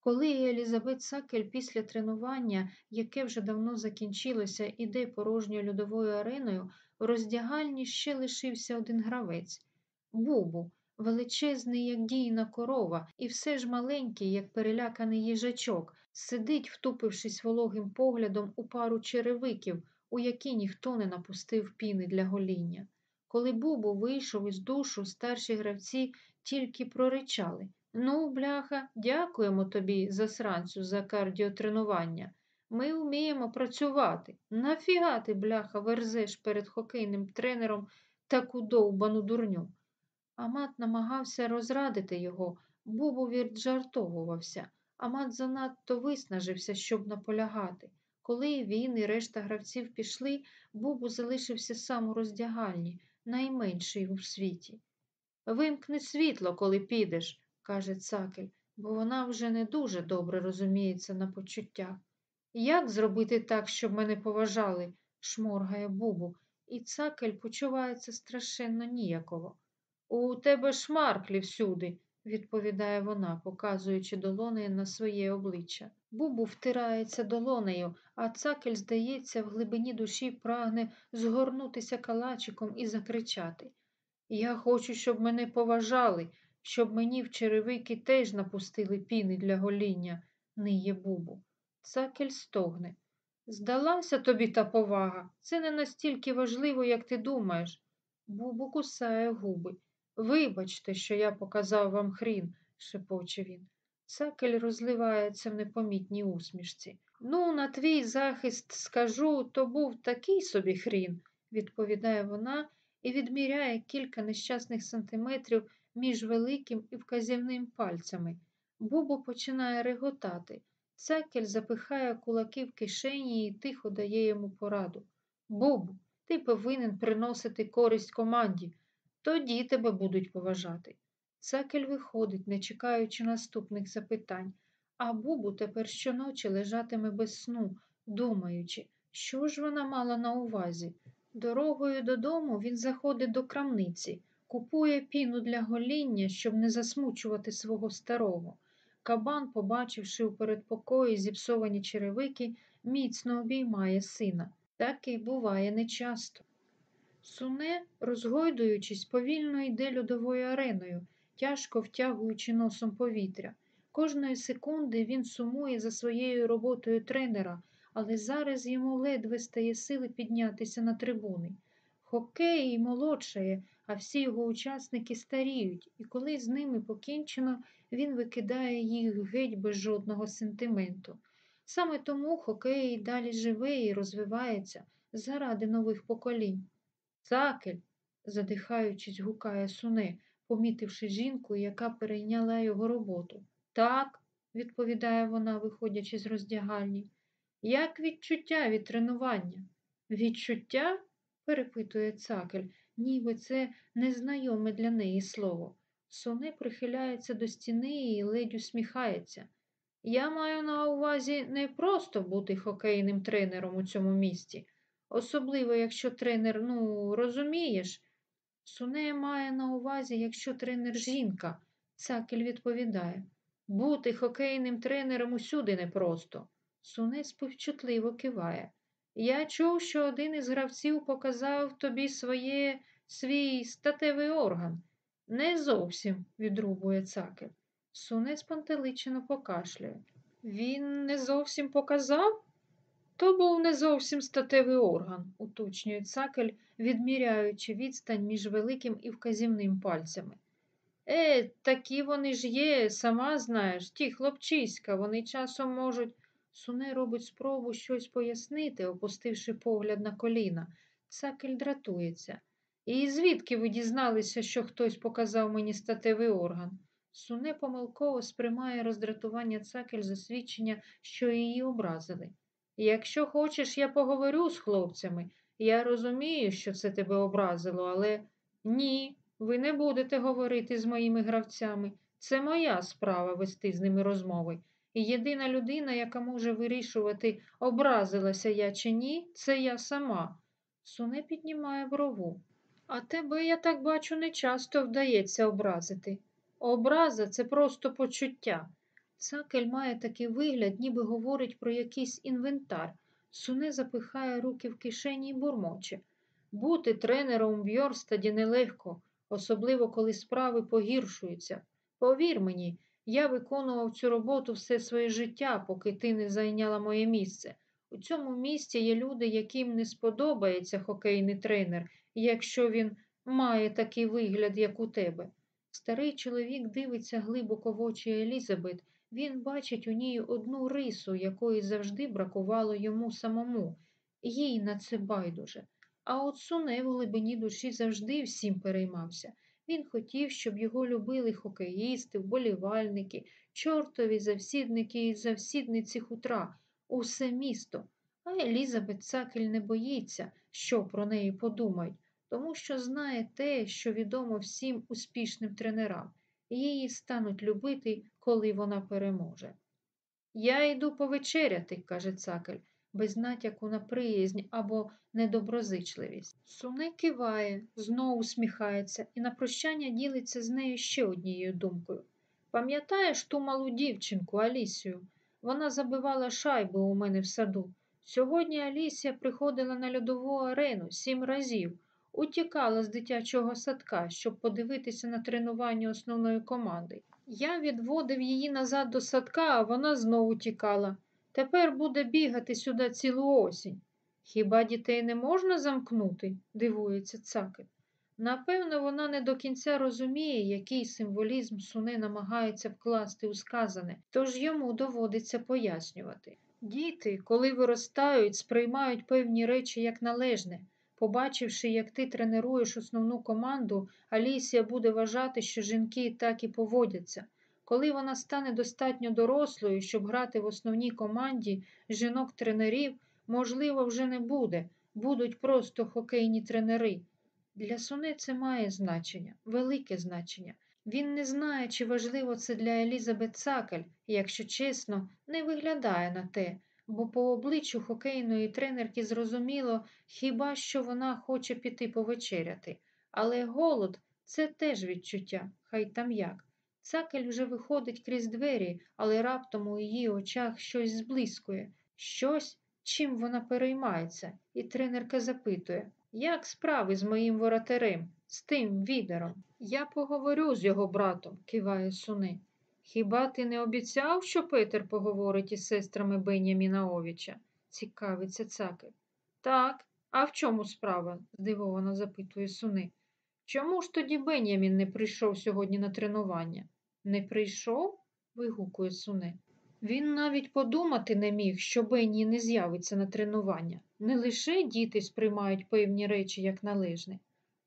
Коли Елізабет Сакель після тренування, яке вже давно закінчилося, іде порожньою льодовою ареною, в роздягальні ще лишився один гравець Бубу, величезний, як дійна корова, і все ж маленький, як переляканий їжачок, сидить, втупившись вологим поглядом у пару черевиків, у які ніхто не напустив піни для гоління. Коли Бубу вийшов із душу, старші гравці тільки проричали Ну, бляха, дякуємо тобі, засранцю, за кардіотренування. Ми вміємо працювати. Нафіга ти, бляха, верзеш перед хокейним тренером таку довбану дурню. Амат намагався розрадити його, Бубу віджартовувався. Амат занадто виснажився, щоб наполягати. Коли він і решта гравців пішли, Бубу залишився сам у роздягальні, найменший у світі. Вимкни світло, коли підеш, каже цакель, бо вона вже не дуже добре розуміється на почуттях. Як зробити так, щоб мене поважали? шморгає Бубу, і цакель почувається страшенно ніяково. У тебе шмарклі всюди, відповідає вона, показуючи долонею на своє обличчя. Бубу втирається долонею, а цакель, здається, в глибині душі прагне згорнутися калачиком і закричати. Я хочу, щоб мене поважали, щоб мені в черевики теж напустили піни для гоління, ниє Бубу. Цакель стогне. Здалася тобі та повага. Це не настільки важливо, як ти думаєш. Бубу кусає губи. Вибачте, що я показав вам хрін, шепоче він. Цакель розливається в непомітній усмішці. Ну, на твій захист скажу, то був такий собі хрін, відповідає вона і відміряє кілька нещасних сантиметрів між великим і вказівним пальцями. Бубу починає реготати. Цакель запихає кулаки в кишені і тихо дає йому пораду. Бубу, ти повинен приносити користь команді, тоді тебе будуть поважати. Цакель виходить, не чекаючи наступних запитань, а Бубу тепер щоночі лежатиме без сну, думаючи, що ж вона мала на увазі. Дорогою додому він заходить до крамниці, купує піну для гоління, щоб не засмучувати свого старого. Кабан, побачивши у передпокої зіпсовані черевики, міцно обіймає сина. Так і буває нечасто. Суне, розгойдуючись, повільно йде льодовою ареною, тяжко втягуючи носом повітря. Кожної секунди він сумує за своєю роботою тренера, але зараз йому ледве стає сили піднятися на трибуни. Хокей молодшає, а всі його учасники старіють, і коли з ними покінчено, він викидає їх геть без жодного сентименту. Саме тому хокей далі живе і розвивається заради нових поколінь. Цакель, задихаючись, гукає суне, помітивши жінку, яка перейняла його роботу. Так, відповідає вона, виходячи з роздягальні. Як відчуття від тренування? Відчуття? перепитує цакель, ніби це незнайоме для неї слово. Соне прихиляється до стіни і ледь усміхається. Я маю на увазі не просто бути хокейним тренером у цьому місті, особливо, якщо тренер, ну, розумієш. Суне має на увазі, якщо тренер жінка, цакель відповідає. Бути хокейним тренером усюди непросто. Суне співчутливо киває. Я чув, що один із гравців показав тобі своє, свій статевий орган. Не зовсім, відрубує цакель. Суне спантеличено покашлює. Він не зовсім показав? То був не зовсім статевий орган, уточнює цакель, відміряючи відстань між великим і вказівним пальцями. Е, такі вони ж є, сама знаєш, ті хлопчиська, вони часом можуть. Суне робить спробу щось пояснити, опустивши погляд на коліна. Цакель дратується. І звідки ви дізналися, що хтось показав мені статевий орган? Суне помилково сприймає роздратування цакель за свідчення, що її образили. Якщо хочеш, я поговорю з хлопцями. Я розумію, що це тебе образило, але ні, ви не будете говорити з моїми гравцями. Це моя справа вести з ними розмови. І єдина людина, яка може вирішувати, образилася я чи ні, це я сама. Суне піднімає брову. А тебе, я так бачу, не часто вдається образити. Образа це просто почуття. Цакель має такий вигляд, ніби говорить про якийсь інвентар. Суне запихає руки в кишені і бурмоче. Бути тренером Бьорстаді нелегко, особливо коли справи погіршуються. Повір мені, я виконував цю роботу все своє життя, поки ти не зайняла моє місце. У цьому місці є люди, яким не сподобається хокейний тренер, якщо він має такий вигляд, як у тебе. Старий чоловік дивиться глибоко в очі Елізабет. Він бачить у ній одну рису, якої завжди бракувало йому самому, їй на це байдуже. А от суне в глибині душі завжди всім переймався. Він хотів, щоб його любили хокеїсти, вболівальники, чортові завсідники і завсідниці хутра, усе місто. А Елізабет Цакель не боїться, що про неї подумають, тому що знає те, що відомо всім успішним тренерам. Її стануть любити, коли вона переможе. Я йду повечеряти, каже цакель, без натяку на приязнь або недоброзичливість. Суне киває, знову усміхається і на прощання ділиться з нею ще однією думкою. Пам'ятаєш ту малу дівчинку Алісію? Вона забивала шайбу у мене в саду. Сьогодні Алісія приходила на льодову арену сім разів, утікала з дитячого садка, щоб подивитися на тренування основної команди. Я відводив її назад до садка, а вона знову тікала. Тепер буде бігати сюди цілу осінь. Хіба дітей не можна замкнути? дивується цакель. Напевно, вона не до кінця розуміє, який символізм суне намагається вкласти у сказане, тож йому доводиться пояснювати. Діти, коли виростають, сприймають певні речі як належне. Побачивши, як ти тренуєш основну команду, Алісія буде вважати, що жінки так і поводяться. Коли вона стане достатньо дорослою, щоб грати в основній команді жінок-тренерів, можливо, вже не буде, будуть просто хокейні тренери. Для Суни це має значення, велике значення. Він не знає, чи важливо це для Елізабет Цакель, і, якщо чесно, не виглядає на те, бо по обличчю хокейної тренерки зрозуміло, хіба що вона хоче піти повечеряти. Але голод це теж відчуття, хай там як. Цакель вже виходить крізь двері, але раптом у її очах щось зблискує, щось, чим вона переймається, і тренерка запитує як справи з моїм воротарем, з тим відером? Я поговорю з його братом, киває суни. Хіба ти не обіцяв, що Петер поговорить із сестрами Беняміна Овіча? цікавиться цакель. Так, а в чому справа? здивовано запитує суни. Чому ж тоді Бенямін не прийшов сьогодні на тренування? Не прийшов? вигукує суне. Він навіть подумати не міг, що Бенні не з'явиться на тренування. Не лише діти сприймають певні речі як належне.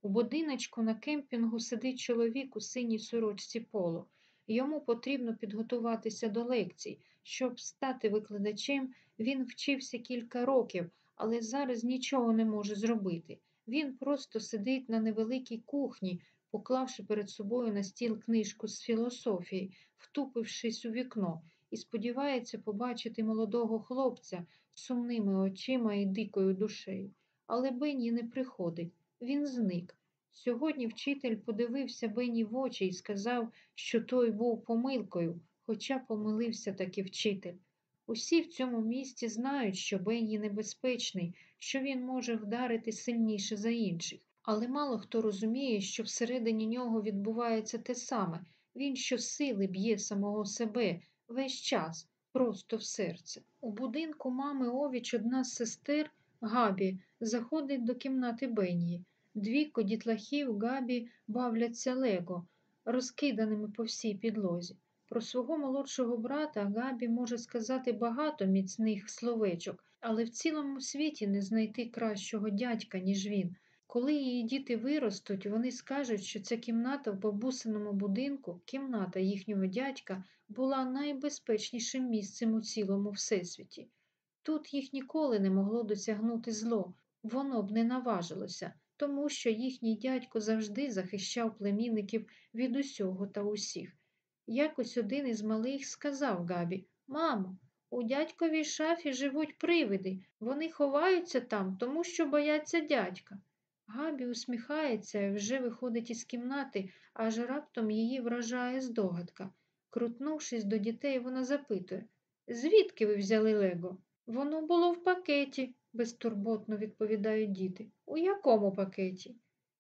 У будиночку на кемпінгу сидить чоловік у синій сорочці поло. Йому потрібно підготуватися до лекцій. Щоб стати викладачем, він вчився кілька років, але зараз нічого не може зробити. Він просто сидить на невеликій кухні, поклавши перед собою на стіл книжку з філософії, втупившись у вікно, і сподівається побачити молодого хлопця з сумними очима і дикою душею. Але Бенні не приходить, він зник. Сьогодні вчитель подивився Бенні в очі і сказав, що той був помилкою, хоча помилився таки вчитель. Усі в цьому місті знають, що Бенні небезпечний, що він може вдарити сильніше за інших. Але мало хто розуміє, що всередині нього відбувається те саме. Він щосили б'є самого себе весь час, просто в серце. У будинку мами Овіч одна з сестер Габі заходить до кімнати Бенії. Двійко дітлахів Габі бавляться лего, розкиданими по всій підлозі. Про свого молодшого брата Габі може сказати багато міцних словечок, але в цілому світі не знайти кращого дядька, ніж він. Коли її діти виростуть, вони скажуть, що ця кімната в бабусиному будинку, кімната їхнього дядька, була найбезпечнішим місцем у цілому всесвіті. Тут їх ніколи не могло досягнути зло, воно б не наважилося, тому що їхній дядько завжди захищав племінників від усього та усіх. Якось один із малих сказав Габі Мамо, у дядьковій шафі живуть привиди, вони ховаються там, тому що бояться дядька. Габі усміхається і вже виходить із кімнати, аж раптом її вражає здогадка. Крутнувшись до дітей, вона запитує Звідки ви взяли Лего? Воно було в пакеті, безтурботно відповідають діти. У якому пакеті?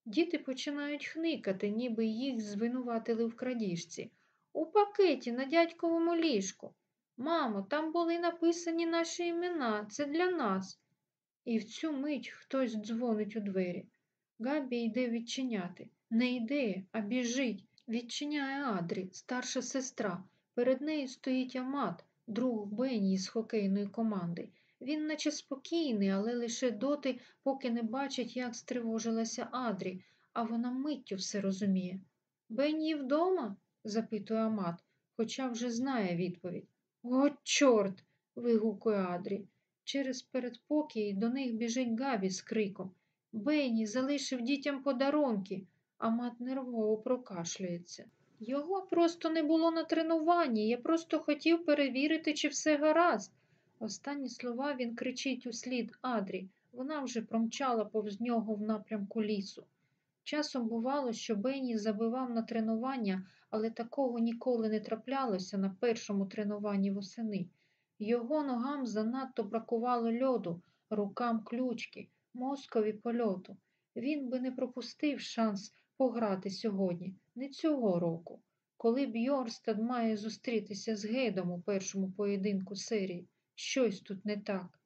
Діти починають хникати, ніби їх звинуватили в крадіжці. У пакеті на дядьковому ліжку. Мамо, там були написані наші імена, це для нас. І в цю мить хтось дзвонить у двері. Габі йде відчиняти. Не йде, а біжить. Відчиняє Адрі, старша сестра. Перед нею стоїть Амат, друг Бенні з хокейної команди. Він наче спокійний, але лише доти, поки не бачить, як стривожилася Адрі, а вона миттю все розуміє. Бенні вдома? запитує Амат, хоча вже знає відповідь. О, чорт. вигукує Адрі. Через передпокій до них біжить Габі з криком. Бенні залишив дітям подарунки, а мат нервово прокашлюється. Його просто не було на тренуванні. Я просто хотів перевірити, чи все гаразд. Останні слова він кричить услід Адрі. Вона вже промчала повз нього в напрямку лісу. Часом бувало, що Бенні забивав на тренування, але такого ніколи не траплялося на першому тренуванні восени. Його ногам занадто бракувало льоду, рукам ключки мозкові польоту. Він би не пропустив шанс пограти сьогодні, не цього року. Коли Бьорстад має зустрітися з Гейдом у першому поєдинку серії, щось тут не так.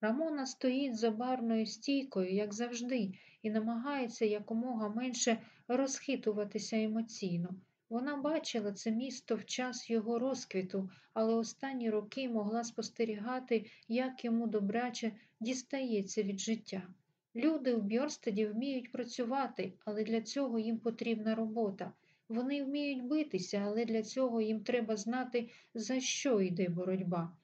Рамона стоїть за барною стійкою, як завжди, і намагається якомога менше розхитуватися емоційно. Вона бачила це місто в час його розквіту, але останні роки могла спостерігати, як йому добряче дістається від життя. Люди у Бьорстаді вміють працювати, але для цього їм потрібна робота. Вони вміють битися, але для цього їм треба знати, за що йде боротьба.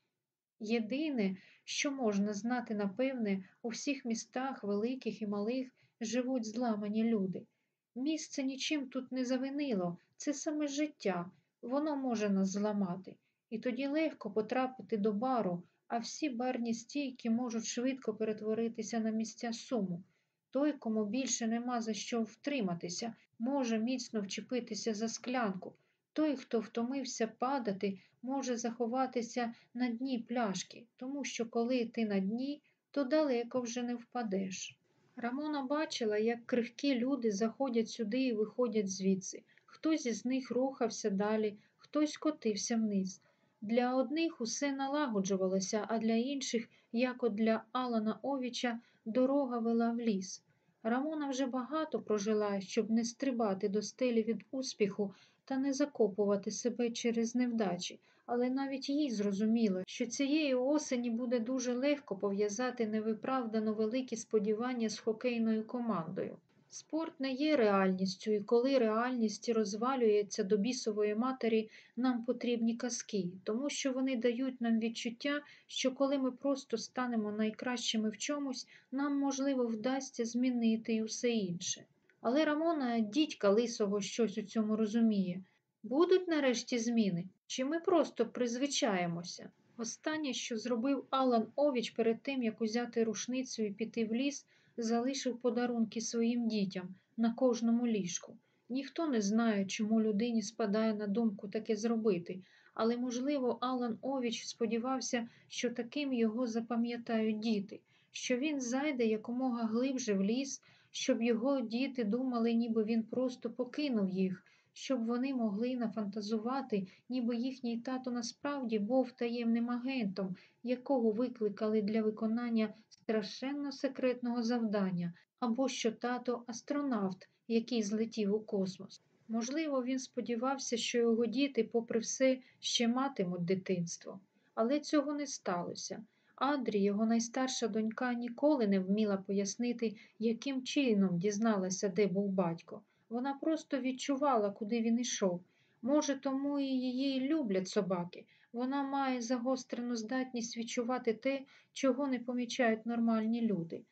Єдине, що можна знати напевне, у всіх містах, великих і малих, живуть зламані люди. Місце нічим тут не завинило, це саме життя, воно може нас зламати. І тоді легко потрапити до бару, а всі барні стійки можуть швидко перетворитися на місця суму. Той, кому більше нема за що втриматися, може міцно вчепитися за склянку. Той, хто втомився падати, може заховатися на дні пляшки, тому що коли ти на дні, то далеко вже не впадеш. Рамона бачила, як крихкі люди заходять сюди і виходять звідси. Хтось із них рухався далі, хтось котився вниз. Для одних усе налагоджувалося, а для інших, як от для Алана Овіча, дорога вела в ліс. Рамона вже багато прожила, щоб не стрибати до стелі від успіху та не закопувати себе через невдачі, але навіть їй зрозуміло, що цієї осені буде дуже легко пов'язати невиправдано великі сподівання з хокейною командою. Спорт не є реальністю, і коли реальність розвалюється до бісової матері, нам потрібні казки, тому що вони дають нам відчуття, що коли ми просто станемо найкращими в чомусь, нам, можливо, вдасться змінити і усе інше. Але Рамона, дідька лисого, щось у цьому розуміє. Будуть нарешті зміни? Чи ми просто призвичаємося? Останнє, що зробив Алан Овіч перед тим, як узяти рушницю і піти в ліс, залишив подарунки своїм дітям на кожному ліжку. Ніхто не знає, чому людині спадає на думку таке зробити, але, можливо, Алан Овіч сподівався, що таким його запам'ятають діти, що він зайде якомога глибше в ліс, щоб його діти думали, ніби він просто покинув їх, щоб вони могли нафантазувати, ніби їхній тато насправді був таємним агентом, якого викликали для виконання страшенно секретного завдання, або що тато астронавт, який злетів у космос. Можливо, він сподівався, що його діти, попри все, ще матимуть дитинство, але цього не сталося. Адрі, його найстарша донька, ніколи не вміла пояснити, яким чином дізналася, де був батько. Вона просто відчувала, куди він ішов. Може, тому і її люблять собаки. Вона має загострену здатність відчувати те, чого не помічають нормальні люди.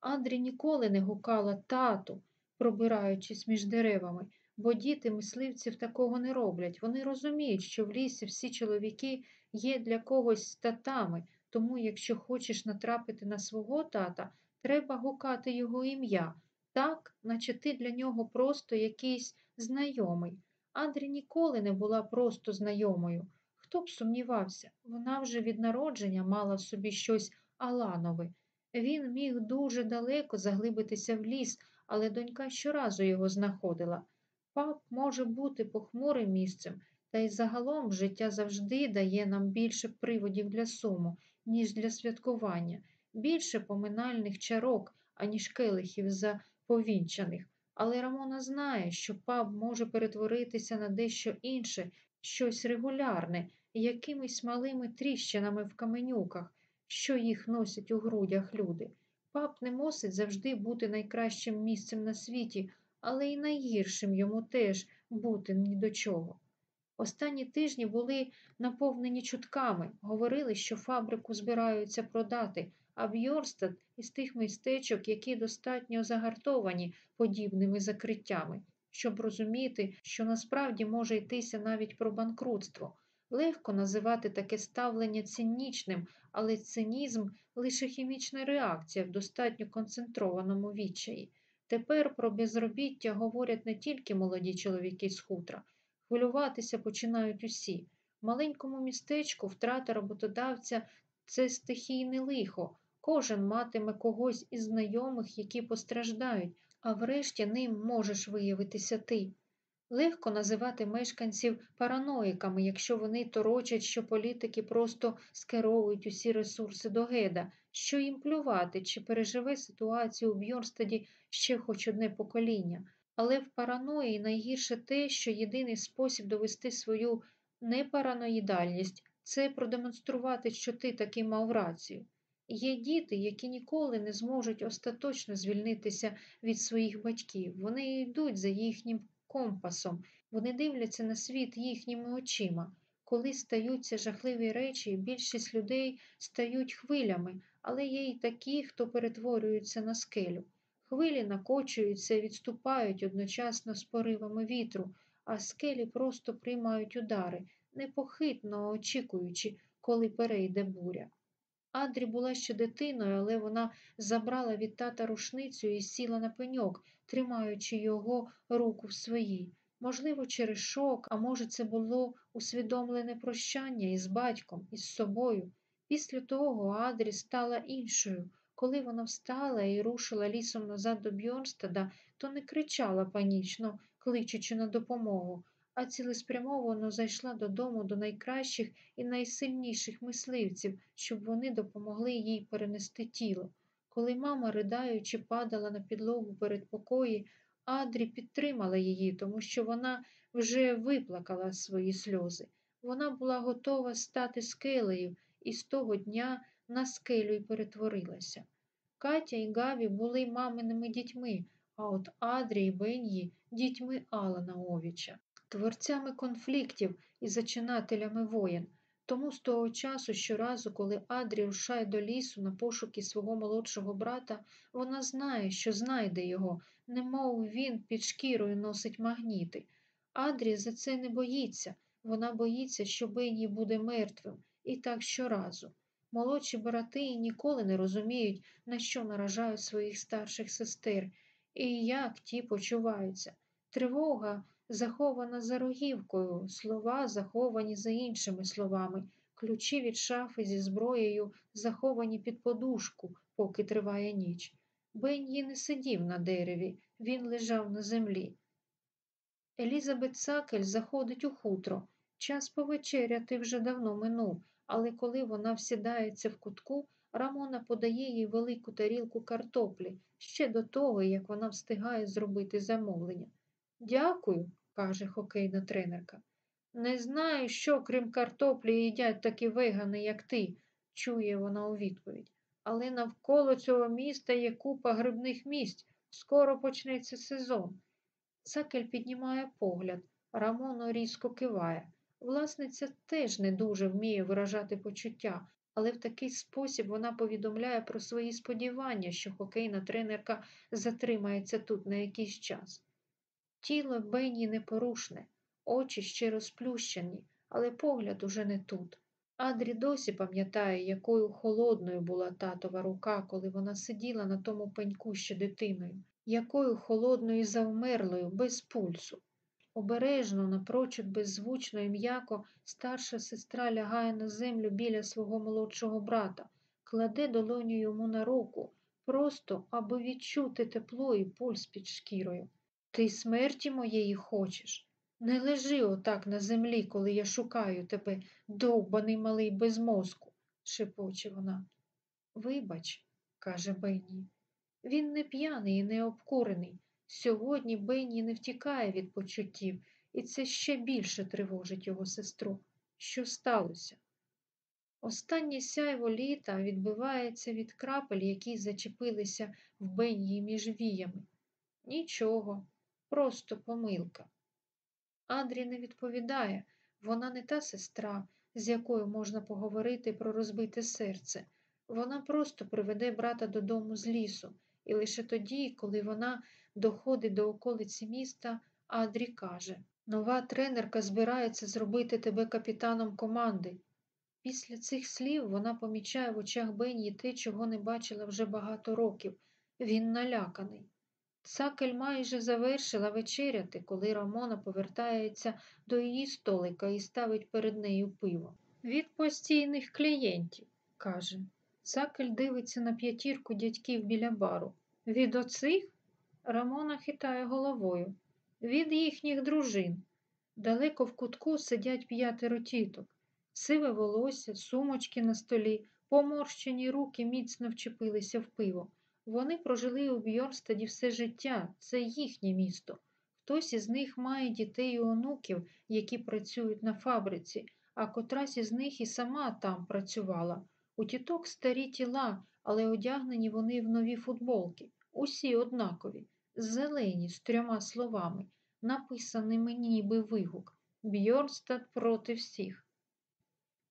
Адрі ніколи не гукала тату, пробираючись між деревами, бо діти мисливців такого не роблять. Вони розуміють, що в лісі всі чоловіки є для когось татами, тому якщо хочеш натрапити на свого тата, треба гукати його ім'я. Так, наче ти для нього просто якийсь знайомий. Адрі ніколи не була просто знайомою. Хто б сумнівався, вона вже від народження мала в собі щось Аланове. Він міг дуже далеко заглибитися в ліс, але донька щоразу його знаходила. Пап може бути похмурим місцем, та й загалом життя завжди дає нам більше приводів для суму, ніж для святкування, більше поминальних чарок, аніж келихів заповінчаних. Але Рамона знає, що паб може перетворитися на дещо інше, щось регулярне, якимись малими тріщинами в каменюках, що їх носять у грудях люди. Паб не мусить завжди бути найкращим місцем на світі, але й найгіршим йому теж бути ні до чого. Останні тижні були наповнені чутками, говорили, що фабрику збираються продати, а Бьорстад із тих містечок, які достатньо загартовані подібними закриттями, щоб розуміти, що насправді може йтися навіть про банкрутство. Легко називати таке ставлення цинічним, але цинізм лише хімічна реакція в достатньо концентрованому відчаї. Тепер про безробіття говорять не тільки молоді чоловіки з хутра. Хвилюватися починають усі. В маленькому містечку втрата роботодавця це стихійне лихо. Кожен матиме когось із знайомих, які постраждають, а врешті ним можеш виявитися ти. Легко називати мешканців параноїками, якщо вони торочать, що політики просто скеровують усі ресурси до геда, що їм плювати, чи переживе ситуацію у Бьорнстаді ще хоч одне покоління. Але в параної найгірше те, що єдиний спосіб довести свою непараноїдальність це продемонструвати, що ти таки мав рацію. Є діти, які ніколи не зможуть остаточно звільнитися від своїх батьків. Вони йдуть за їхнім компасом, вони дивляться на світ їхніми очима. Коли стаються жахливі речі, більшість людей стають хвилями, але є й такі, хто перетворюється на скелю. Хвилі накочуються відступають одночасно з поривами вітру, а скелі просто приймають удари, непохитно очікуючи, коли перейде буря. Адрі була ще дитиною, але вона забрала від тата рушницю і сіла на пеньок, тримаючи його руку в своїй. Можливо, через шок, а може, це було усвідомлене прощання із батьком, із собою. Після того Адрі стала іншою. Коли вона встала і рушила лісом назад до Бьорнстада, то не кричала панічно, кличучи на допомогу, а цілеспрямовано зайшла додому до найкращих і найсильніших мисливців, щоб вони допомогли їй перенести тіло. Коли мама, riдаючи, падала на підлогу перед покої, Адрі підтримала її, тому що вона вже виплакала свої сльози. Вона була готова стати скелею, і з того дня на скелю й перетворилася. Катя і Гаві були маминими дітьми, а от Адрі і Бен'ї дітьми Алана Овіча, творцями конфліктів і зачинателями воєн. Тому з того часу, щоразу, коли Адрі рушає до лісу на пошуки свого молодшого брата, вона знає, що знайде його, немов він під шкірою носить магніти. Адрі за це не боїться, вона боїться, що Бенні буде мертвим, і так щоразу. Молодші брати ніколи не розуміють, на що наражають своїх старших сестер і як ті почуваються. Тривога захована за рогівкою, слова заховані за іншими словами, ключі від шафи зі зброєю заховані під подушку, поки триває ніч. Бенні не сидів на дереві, він лежав на землі. Елізабет Сакель заходить у хутро. Час повечеряти вже давно минув, але коли вона всідається в кутку, Рамона подає їй велику тарілку картоплі ще до того, як вона встигає зробити замовлення. Дякую, каже хокейна тренерка. Не знаю, що, крім картоплі, їдять такі вигани, як ти, чує вона у відповідь. Але навколо цього міста є купа грибних місць. Скоро почнеться сезон. Сакель піднімає погляд, Рамоно різко киває. Власниця теж не дуже вміє виражати почуття, але в такий спосіб вона повідомляє про свої сподівання, що хокейна тренерка затримається тут на якийсь час. Тіло Бенні непорушне, очі ще розплющені, але погляд уже не тут. Адрі досі пам'ятає, якою холодною була татова рука, коли вона сиділа на тому пеньку ще дитиною, якою холодною і завмерлою, без пульсу. Обережно, напрочуд беззвучно і м'яко, старша сестра лягає на землю біля свого молодшого брата, кладе долоню йому на руку, просто аби відчути тепло і пульс під шкірою. Ти смерті моєї хочеш? Не лежи отак на землі, коли я шукаю тебе, довбаний малий без мозку, шепоче вона. Вибач, каже Бенні. Він не п'яний і не обкурений. Сьогодні Бенні не втікає від почуттів, і це ще більше тривожить його сестру. Що сталося? Останнє сяйво літа відбивається від крапель, які зачепилися в Бенні між віями. Нічого, просто помилка. Андрій не відповідає, вона не та сестра, з якою можна поговорити про розбите серце. Вона просто приведе брата додому з лісу, і лише тоді, коли вона доходить до околиці міста, Адрі каже Нова тренерка збирається зробити тебе капітаном команди. Після цих слів вона помічає в очах Бенні те, чого не бачила вже багато років. Він наляканий. Цакель майже завершила вечеряти, коли Рамона повертається до її столика і ставить перед нею пиво. Від постійних клієнтів, каже. Цакель дивиться на п'ятірку дядьків біля бару. Від оцих? Рамона хитає головою. від їхніх дружин. Далеко в кутку сидять п'ятеро тіток, сиве волосся, сумочки на столі, поморщені руки міцно вчепилися в пиво. Вони прожили у Бьорстаді все життя, це їхнє місто. Хтось із них має дітей і онуків, які працюють на фабриці, а котрась із них і сама там працювала. У тіток старі тіла, але одягнені вони в нові футболки, усі однакові, зелені з трьома словами, написаними ніби вигук Бьорстад проти всіх.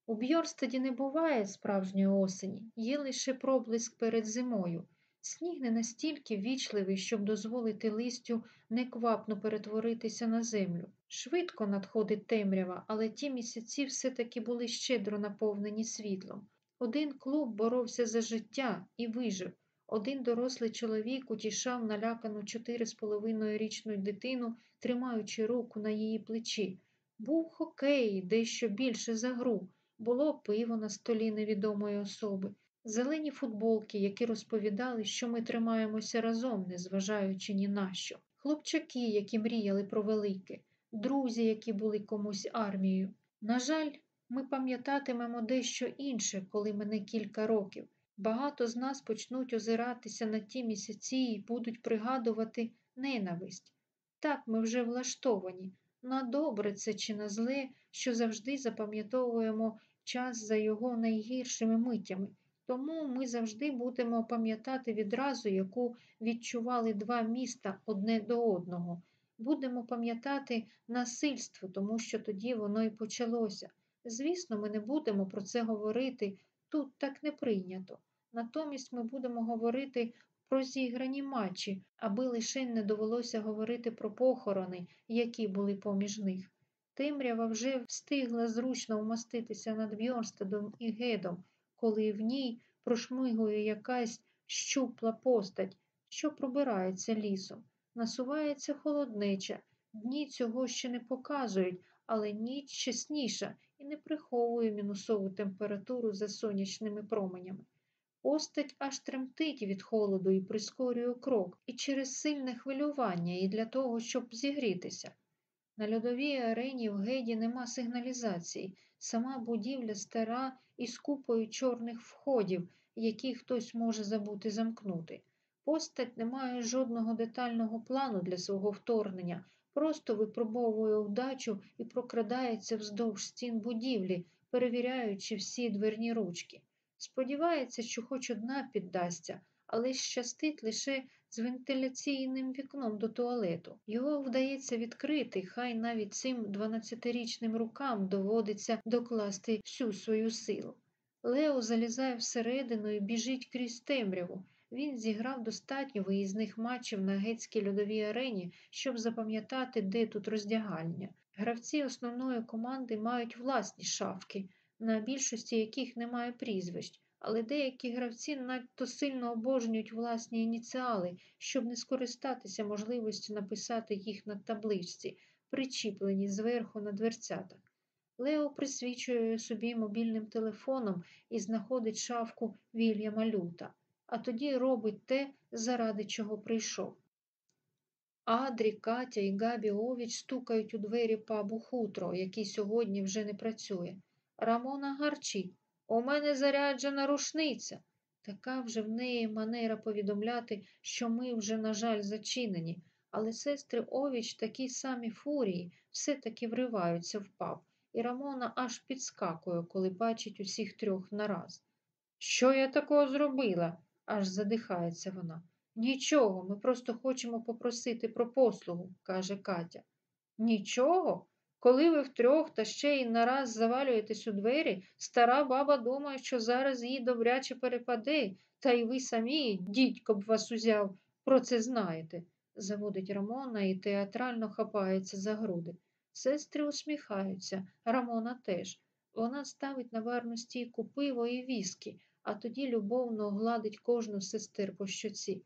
У Бьорстаді не буває справжньої осені, є лише проблиск перед зимою. Сніг не настільки вічливий, щоб дозволити листю неквапно перетворитися на землю. Швидко надходить темрява, але ті місяці все-таки були щедро наповнені світлом. Один клуб боровся за життя і вижив. Один дорослий чоловік утішав налякану чотири з половиною річну дитину, тримаючи руку на її плечі. Був хокей, дещо більше за гру. Було пиво на столі невідомої особи, зелені футболки, які розповідали, що ми тримаємося разом, незважаючи ні на що. Хлопчаки, які мріяли про велике, друзі, які були комусь армією. На жаль, ми пам'ятатимемо дещо інше, коли мине кілька років. Багато з нас почнуть озиратися на ті місяці і будуть пригадувати ненависть. Так ми вже влаштовані. На добре це чи на зле, що завжди запам'ятовуємо час за його найгіршими митями. Тому ми завжди будемо пам'ятати відразу, яку відчували два міста одне до одного. Будемо пам'ятати насильство, тому що тоді воно і почалося. Звісно, ми не будемо про це говорити, тут так не прийнято. Натомість ми будемо говорити про зіграні матчі, аби лише не довелося говорити про похорони, які були поміж них. Темрява вже встигла зручно вмоститися над Бьорстадом і гедом, коли в ній прошмигує якась щупла постать, що пробирається лісом. Насувається холоднеча, дні цього ще не показують, але ніч чесніша і не приховує мінусову температуру за сонячними променями. Постать аж тремтить від холоду і прискорює крок, і через сильне хвилювання, і для того, щоб зігрітися. На льодовій арені в геді нема сигналізації, сама будівля стара із купою чорних входів, які хтось може забути замкнути. Постать не має жодного детального плану для свого вторгнення, просто випробовує вдачу і прокрадається вздовж стін будівлі, перевіряючи всі дверні ручки. Сподівається, що хоч одна піддасться, але щастить лише з вентиляційним вікном до туалету. Його вдається відкрити, хай навіть цим 12-річним рукам доводиться докласти всю свою силу. Лео залізає всередину і біжить крізь темряву. Він зіграв достатньо виїзних матчів на гетській льодовій арені, щоб запам'ятати, де тут роздягальня. Гравці основної команди мають власні шафки, на більшості яких немає прізвищ, але деякі гравці надто сильно обожнюють власні ініціали, щоб не скористатися можливістю написати їх на табличці, причіплені зверху на дверцятах. Лео присвічує собі мобільним телефоном і знаходить шавку Вільяма Люта, а тоді робить те, заради чого прийшов. Адрі, Катя і Габі Овіч стукають у двері пабу хутро, який сьогодні вже не працює. Рамона гарчить. У мене заряджена рушниця. Така вже в неї манера повідомляти, що ми вже, на жаль, зачинені, але сестри Овіч такі самі фурії все-таки вриваються в паб, і Рамона аж підскакує, коли бачить усіх трьох нараз. Що я такого зробила? Аж задихається вона. Нічого, ми просто хочемо попросити про послугу, каже Катя. Нічого? Коли ви втрьох та ще й нараз завалюєтесь у двері, стара баба думає, що зараз їй добряче перепаде, та й ви самі, дідько б вас узяв, про це знаєте, заводить Рамона і театрально хапається за груди. Сестри усміхаються, Рамона теж. Вона ставить на барну стійку пиво і віскі, а тоді любовно гладить кожну сестер по щоці.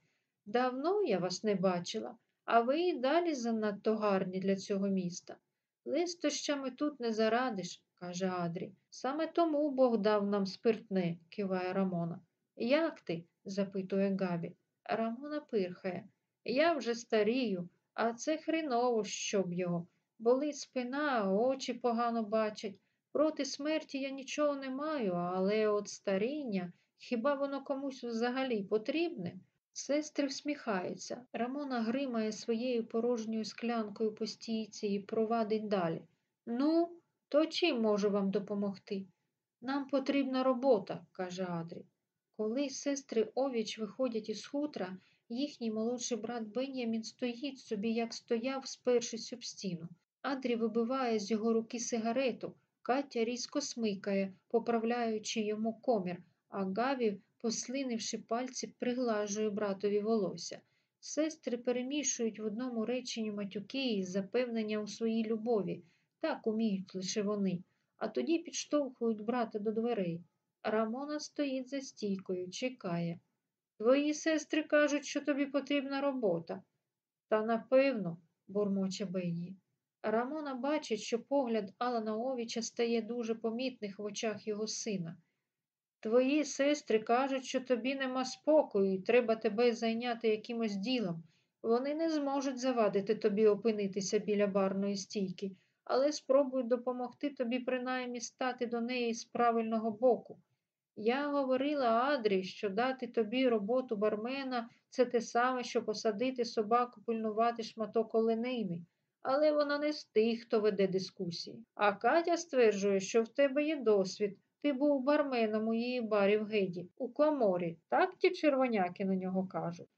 Давно я вас не бачила, а ви і далі занадто гарні для цього міста. Листощами тут не зарадиш, каже Адрі. Саме тому Бог дав нам спиртне, киває Рамона. Як ти? запитує Габі. Рамона пирхає. Я вже старію, А це хреново, щоб його. Болить спина, очі погано бачать. Проти смерті я нічого не маю, але от старіння, хіба воно комусь взагалі потрібне? Сестри всміхаються. Рамона гримає своєю порожньою склянкою по стійці і провадить далі. Ну, то чим можу вам допомогти? Нам потрібна робота, каже Адрі. Коли сестри Овіч виходять із хутра, їхній молодший брат Бен'ямін стоїть собі, як стояв, спершись об стіну. Адрі вибиває з його руки сигарету. Катя різко смикає, поправляючи йому комір, а Гаві, послинивши пальці, приглажує братові волосся. Сестри перемішують в одному реченні матюки і запевнення у своїй любові. Так уміють лише вони, а тоді підштовхують брата до дверей. Рамона стоїть за стійкою, чекає. Твої сестри кажуть, що тобі потрібна робота. Та напевно, бурмоче Бенні. Рамона бачить, що погляд Алана Овіча стає дуже помітних в очах його сина. Твої сестри кажуть, що тобі нема спокою і треба тебе зайняти якимось ділом. Вони не зможуть завадити тобі опинитися біля барної стійки, але спробують допомогти тобі принаймні стати до неї з правильного боку. Я говорила Адрі, що дати тобі роботу бармена це те саме, що посадити собаку пильнувати шматок оленини але вона не з тих, хто веде дискусії. А Катя стверджує, що в тебе є досвід. Ти був барменом у її барі в Геді, у коморі. Так ті червоняки на нього кажуть.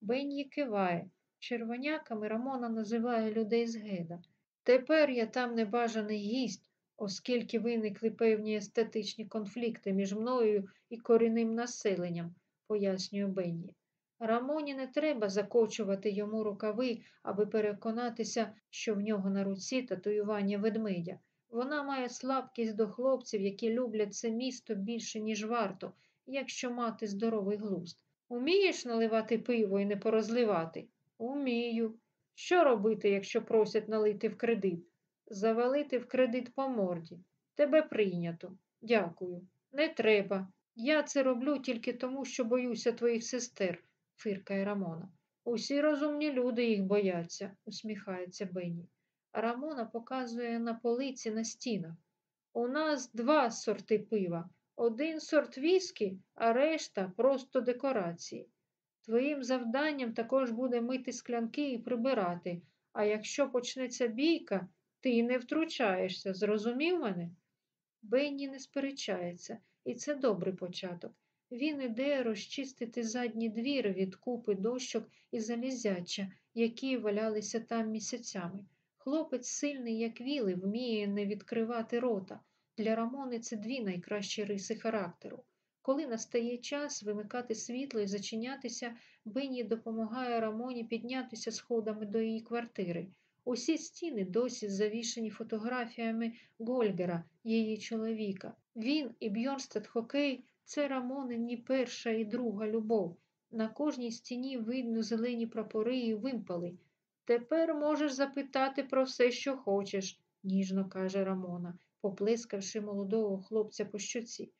Бенні киває. Червоняками Рамона називає людей з Геда. Тепер я там небажаний гість, оскільки виникли певні естетичні конфлікти між мною і корінним населенням, пояснює Бенні. Рамоні не треба закочувати йому рукави, аби переконатися, що в нього на руці татуювання ведмедя. Вона має слабкість до хлопців, які люблять це місто більше, ніж варто, якщо мати здоровий глузд. Умієш наливати пиво і не порозливати? Умію. Що робити, якщо просять налити в кредит? Завалити в кредит по морді. Тебе прийнято. Дякую. Не треба. Я це роблю тільки тому, що боюся твоїх сестер фиркає Рамона. Усі розумні люди їх бояться, усміхається Бенні. Рамона показує на полиці на стінах. У нас два сорти пива. Один сорт віскі, а решта просто декорації. Твоїм завданням також буде мити склянки і прибирати, а якщо почнеться бійка, ти не втручаєшся, зрозумів мене? Бенні не сперечається, і це добрий початок. Він іде розчистити задній двір від купи дощок і залізяча, які валялися там місяцями. Хлопець сильний, як віли, вміє не відкривати рота. Для Рамони це дві найкращі риси характеру. Коли настає час вимикати світло і зачинятися, Бенні допомагає Рамоні піднятися сходами до її квартири. Усі стіни досі завішені фотографіями Гольгера, її чоловіка. Він і Бьорнстед Хокей це Рамонині перша і друга любов. На кожній стіні видно зелені прапори і вимпали. Тепер можеш запитати про все, що хочеш, ніжно каже Рамона, поплескавши молодого хлопця по щоці.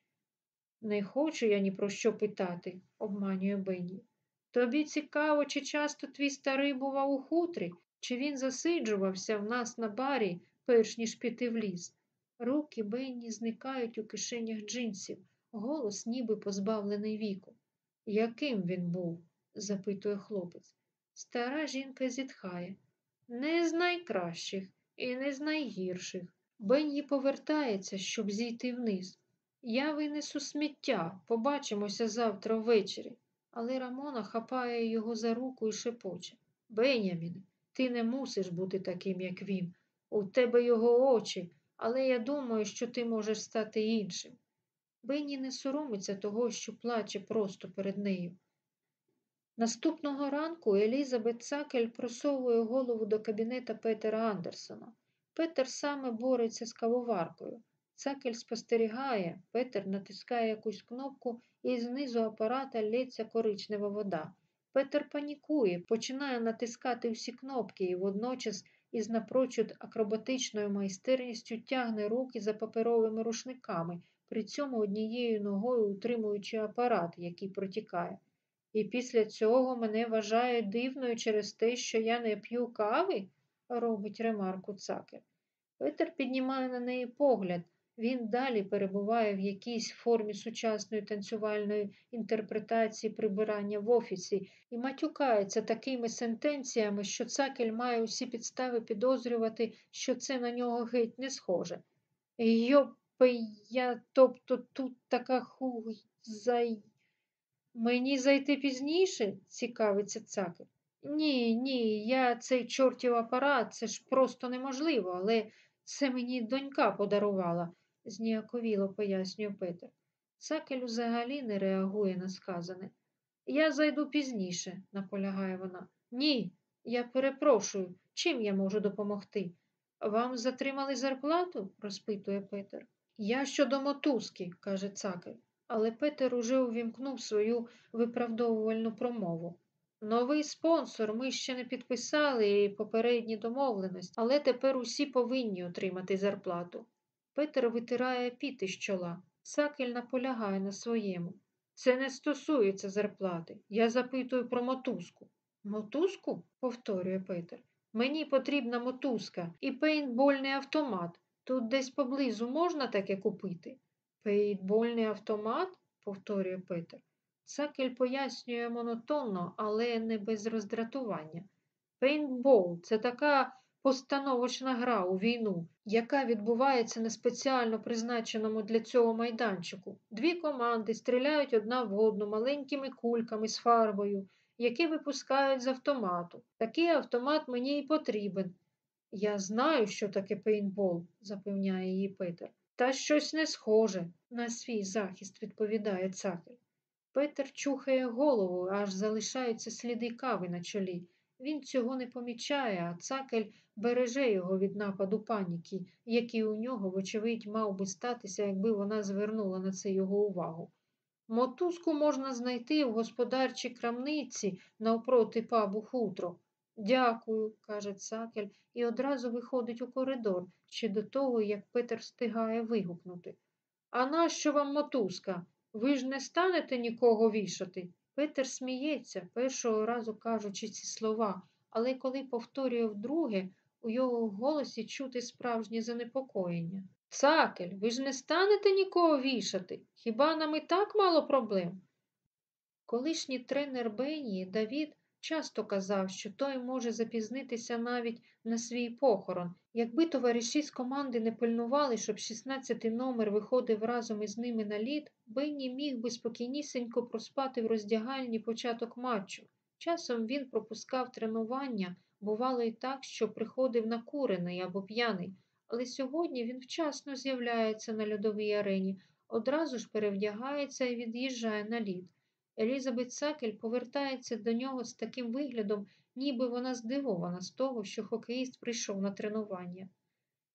Не хочу я ні про що питати, обманює Бенні. Тобі цікаво, чи часто твій старий бував у хутрі, чи він засиджувався в нас на барі, перш ніж піти в ліс. Руки Бенні зникають у кишенях джинсів голос ніби позбавлений віку. Яким він був? запитує хлопець. Стара жінка зітхає. Не з найкращих і не з найгірших. Бенні повертається, щоб зійти вниз. Я винесу сміття, побачимося завтра ввечері. Але Рамона хапає його за руку і шепоче. Беняміне, ти не мусиш бути таким, як він. У тебе його очі, але я думаю, що ти можеш стати іншим. Бенні не соромиться того, що плаче просто перед нею. Наступного ранку Елізабет Цакель просовує голову до кабінета Петера Андерсона. Петер саме бореться з кавоваркою. Цакель спостерігає, Петер натискає якусь кнопку і знизу апарата лється коричнева вода. Петер панікує, починає натискати всі кнопки і водночас із напрочуд акробатичною майстерністю тягне руки за паперовими рушниками, при цьому однією ногою утримуючи апарат, який протікає. І після цього мене вважають дивною через те, що я не п'ю кави, робить ремарку цакер. Петер піднімає на неї погляд. Він далі перебуває в якійсь формі сучасної танцювальної інтерпретації прибирання в офісі і матюкається такими сентенціями, що цакель має усі підстави підозрювати, що це на нього геть не схоже. Йопи, я, тобто тут така хузай. Мені зайти пізніше? цікавиться цакель. Ні, ні, я цей чортів апарат, це ж просто неможливо, але це мені донька подарувала, зніяковіло пояснює Петер. Цакель взагалі не реагує на сказане. Я зайду пізніше, наполягає вона. Ні, я перепрошую, чим я можу допомогти? Вам затримали зарплату? розпитує Петер. Я щодо мотузки, каже цакель, але Петер уже увімкнув свою виправдовувальну промову. Новий спонсор, ми ще не підписали попередні домовленості, але тепер усі повинні отримати зарплату. Петер витирає піти з чола. Цакель наполягає на своєму. Це не стосується зарплати. Я запитую про мотузку. Мотузку? повторює Петер. Мені потрібна мотузка і пейнтбольний автомат. Тут десь поблизу можна таке купити? Пейнтбольний автомат? повторює Петер. Цакель пояснює монотонно, але не без роздратування. Пейнтбол це така постановочна гра у війну, яка відбувається на спеціально призначеному для цього майданчику. Дві команди стріляють одна в одну маленькими кульками з фарбою, які випускають з автомату. Такий автомат мені і потрібен. Я знаю, що таке пейнтбол, запевняє її Петер. Та щось не схоже на свій захист, відповідає цакель. Петер чухає голову, аж залишаються сліди кави на чолі. Він цього не помічає, а цакель береже його від нападу паніки, який у нього, вочевидь, мав би статися, якби вона звернула на це його увагу. Мотузку можна знайти в господарчій крамниці навпроти пабу хутро. Дякую, каже цакель, і одразу виходить у коридор, ще до того, як Петер встигає вигукнути. А нащо вам мотузка? Ви ж не станете нікого вішати? Петер сміється, першого разу кажучи ці слова, але коли повторює вдруге, у його голосі чути справжнє занепокоєння. Цакель, ви ж не станете нікого вішати? Хіба нам і так мало проблем? Колишній тренер Бенії Давід часто казав, що той може запізнитися навіть на свій похорон. Якби товариші з команди не пильнували, щоб 16-й номер виходив разом із ними на лід, Бенні міг би спокійнісінько проспати в роздягальні початок матчу. Часом він пропускав тренування, бувало і так, що приходив накурений або п'яний, але сьогодні він вчасно з'являється на льодовій арені, одразу ж перевдягається і від'їжджає на лід. Елізабет Сакель повертається до нього з таким виглядом, ніби вона здивована з того, що хокеїст прийшов на тренування.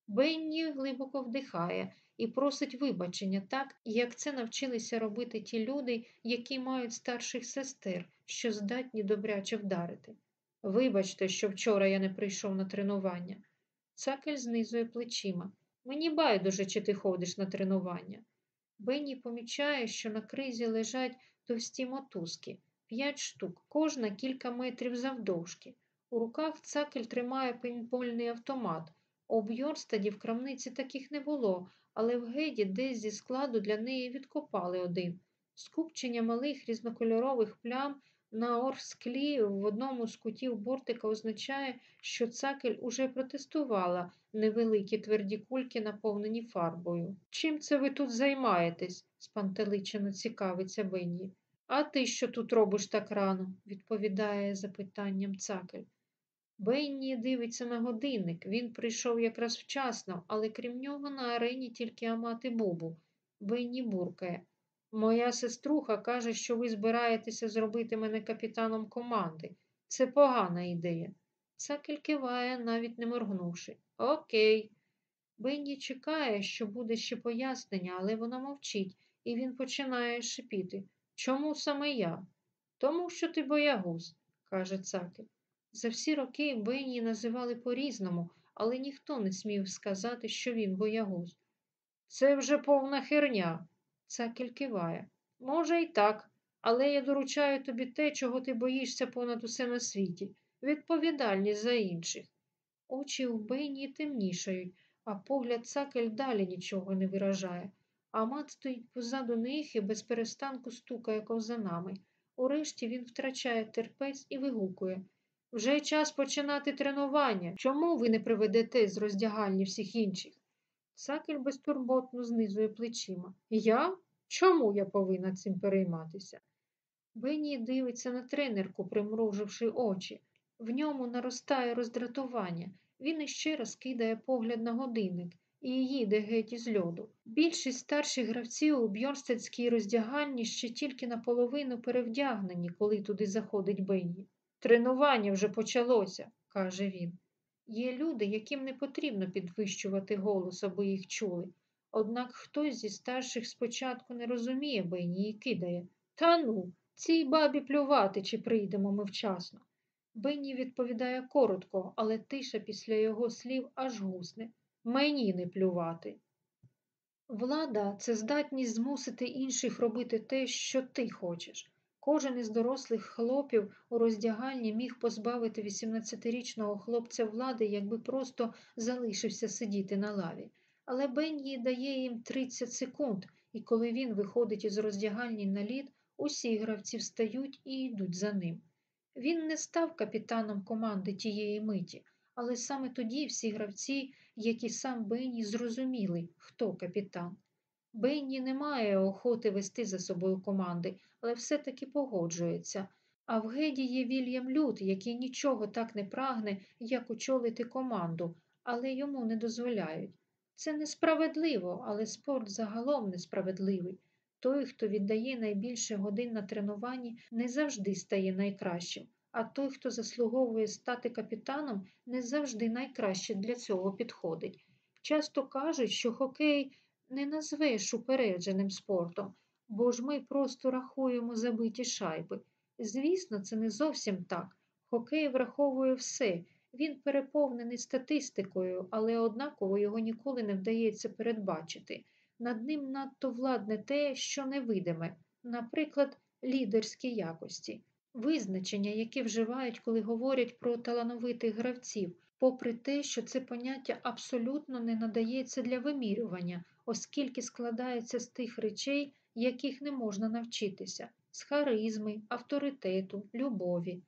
Бенні глибоко вдихає і просить вибачення, так, як це навчилися робити ті люди, які мають старших сестер, що здатні добряче вдарити. Вибачте, що вчора я не прийшов на тренування. Цакель знизує плечима. Мені байдуже, чи ти ходиш на тренування. Бенні помічає, що на кризі лежать товсті мотузки, п'ять штук, кожна кілька метрів завдовжки. У руках цакель тримає пейнтбольний автомат. У Бьорстаді в крамниці таких не було, але в геді десь зі складу для неї відкопали один. Скупчення малих різнокольорових плям на орсклі в одному з кутів бортика означає, що цакель уже протестувала невеликі тверді кульки, наповнені фарбою. Чим це ви тут займаєтесь? спантеличено цікавиться Бенні. А ти що тут робиш так рано? відповідає запитанням цакель. Бенні дивиться на годинник. Він прийшов якраз вчасно, але крім нього на арені тільки Амати Бубу. Бенні буркає. Моя сеструха каже, що ви збираєтеся зробити мене капітаном команди. Це погана ідея. Цакель киває, навіть не моргнувши. Окей. Бенні чекає, що буде ще пояснення, але вона мовчить, і він починає шипіти. Чому саме я? Тому що ти боягуз, каже цакель. За всі роки Бенні називали по-різному, але ніхто не смів сказати, що він боягуз. Це вже повна херня. Цакель киває. Може, і так, Але я доручаю тобі те, чого ти боїшся понад усе на світі відповідальність за інших. Очі у Бенні темнішають, а погляд цакель далі нічого не виражає. А мат стоїть позаду них і без перестанку стукає ковзанами. Урешті він втрачає терпець і вигукує. Вже час починати тренування. Чому ви не приведете з роздягальні всіх інших? Цакель безтурботно знизує плечима. Я? Чому я повинна цим перейматися? Бенні дивиться на тренерку, примруживши очі. В ньому наростає роздратування. Він іще раз кидає погляд на годинник і їде геть із льоду. Більшість старших гравців у бьорстедській роздягальні ще тільки наполовину перевдягнені, коли туди заходить Бенні. Тренування вже почалося, каже він. Є люди, яким не потрібно підвищувати голос, аби їх чули. Однак хтось зі старших спочатку не розуміє Бенні і кидає. Та ну, цій бабі плювати, чи прийдемо ми вчасно. Бенні відповідає коротко, але тиша після його слів аж гусне. Мені не плювати. Влада це здатність змусити інших робити те, що ти хочеш. Кожен із дорослих хлопів у роздягальні міг позбавити 18-річного хлопця влади, якби просто залишився сидіти на лаві. Але Бенні дає їм 30 секунд, і коли він виходить із роздягальні на лід, усі гравці встають і йдуть за ним. Він не став капітаном команди тієї миті, але саме тоді всі гравці, які сам Бенні, зрозуміли, хто капітан. Бенні не має охоти вести за собою команди, але все-таки погоджується. А в геді є Вільям Лют, який нічого так не прагне, як очолити команду, але йому не дозволяють. Це несправедливо, але спорт загалом несправедливий. Той, хто віддає найбільше годин на тренуванні, не завжди стає найкращим, а той, хто заслуговує стати капітаном, не завжди найкраще для цього підходить. Часто кажуть, що хокей не назвеш упередженим спортом, бо ж ми просто рахуємо забиті шайби. Звісно, це не зовсім так. Хокей враховує все. Він переповнений статистикою, але однаково його ніколи не вдається передбачити. Над ним надто владне те, що невидиме, наприклад, лідерські якості, визначення, які вживають, коли говорять про талановитих гравців, попри те, що це поняття абсолютно не надається для вимірювання, оскільки складається з тих речей, яких не можна навчитися, з харизми, авторитету, любові.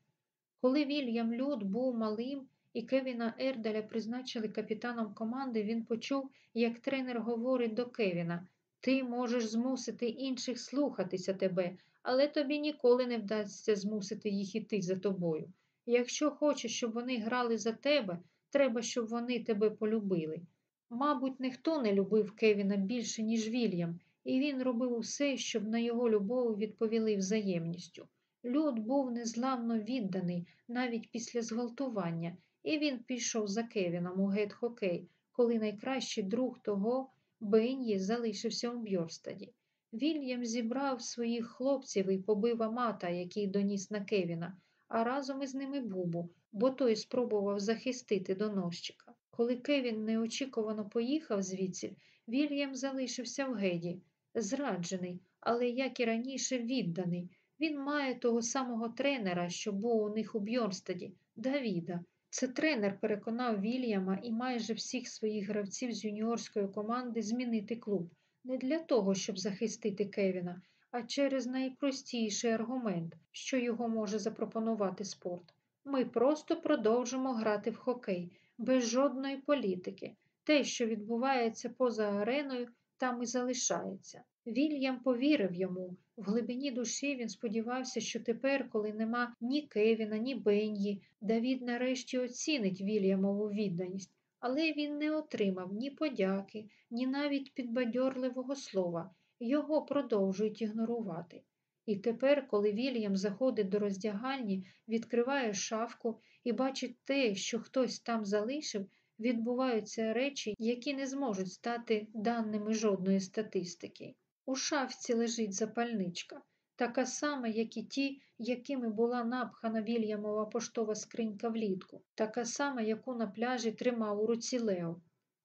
Коли Вільям Люд був малим, і Кевіна Ердаля призначили капітаном команди, він почув, як тренер говорить до Кевіна Ти можеш змусити інших слухатися тебе, але тобі ніколи не вдасться змусити їх іти за тобою. Якщо хочеш, щоб вони грали за тебе, треба, щоб вони тебе полюбили. Мабуть, ніхто не любив Кевіна більше, ніж Вільям, і він робив усе, щоб на його любов відповіли взаємністю. Лют був незламно відданий навіть після зґвалтування, і він пішов за Кевіном у Гед-Хокей, коли найкращий друг того Бенні залишився у Бьорнстаді. Вільям зібрав своїх хлопців і побив Амата, який доніс на Кевіна, а разом із ними Бубу, бо той спробував захистити доносчика. Коли Кевін неочікувано поїхав звідси, Вільям залишився в Геді, зраджений, але, як і раніше, відданий. Він має того самого тренера, що був у них у Бьорстаді, Давіда. Це тренер переконав Вільяма і майже всіх своїх гравців з юніорської команди змінити клуб не для того, щоб захистити Кевіна, а через найпростіший аргумент, що його може запропонувати спорт. Ми просто продовжимо грати в хокей без жодної політики. Те, що відбувається поза ареною, там і залишається. Вільям повірив йому. В глибині душі він сподівався, що тепер, коли нема ні Кевіна, ні Бен'ї, Давід нарешті оцінить Вільямову відданість, але він не отримав ні подяки, ні навіть підбадьорливого слова. Його продовжують ігнорувати. І тепер, коли Вільям заходить до роздягальні, відкриває шафку і бачить те, що хтось там залишив, відбуваються речі, які не зможуть стати даними жодної статистики. У шафці лежить запальничка, така сама, як і ті, якими була напхана Вільямова поштова скринька влітку, така сама, яку на пляжі тримав у руці Лео.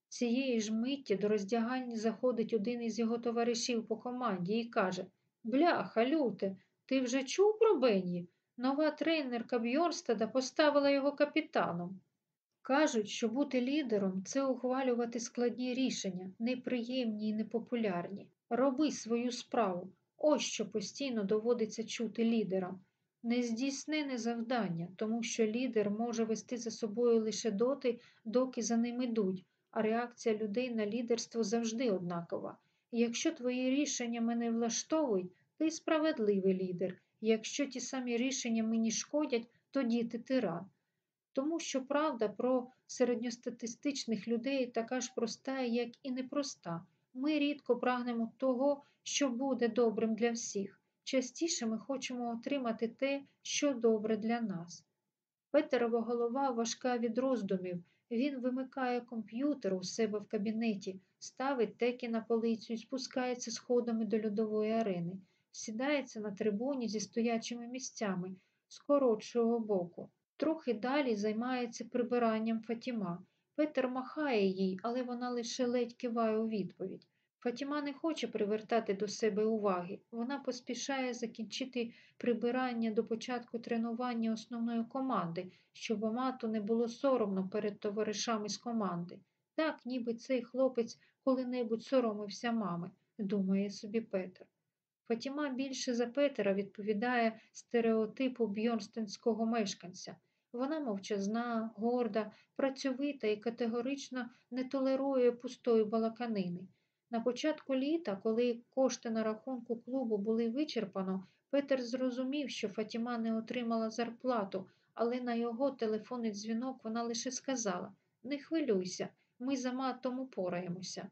Цієї ж митті до роздягальні заходить один із його товаришів по команді і каже Бляха, люте, ти вже чув про Бенні? Нова тренерка Бьорстада поставила його капітаном. Кажуть, що бути лідером це ухвалювати складні рішення, неприємні і непопулярні. Роби свою справу. Ось що постійно доводиться чути лідерам. Нездійснене завдання, тому що лідер може вести за собою лише доти, доки за ним ідуть, а реакція людей на лідерство завжди однакова. Якщо твої рішення мене влаштовують, ти справедливий лідер. Якщо ті самі рішення мені шкодять, тоді ти тиран. Тому що правда про середньостатистичних людей така ж проста, як і непроста. Ми рідко прагнемо того, що буде добрим для всіх. Частіше ми хочемо отримати те, що добре для нас. Петерова голова важка від роздумів. Він вимикає комп'ютер у себе в кабінеті, ставить теки на полицю і спускається сходами до льодової арени, сідається на трибуні зі стоячими місцями з коротшого боку. Трохи далі займається прибиранням Фатіма. Петер махає їй, але вона лише ледь киває у відповідь. Фатіма не хоче привертати до себе уваги. Вона поспішає закінчити прибирання до початку тренування основної команди, щоб Амату не було соромно перед товаришами з команди. Так, ніби цей хлопець коли-небудь соромився мами, думає собі Петер. Фатіма більше за Петера відповідає стереотипу бьорстенського мешканця. Вона мовчазна, горда, працьовита і категорично не толерує пустої балаканини. На початку літа, коли кошти на рахунку клубу були вичерпано, Петер зрозумів, що Фатіма не отримала зарплату, але на його телефонний дзвінок вона лише сказала Не хвилюйся, ми з Аматом упораємося.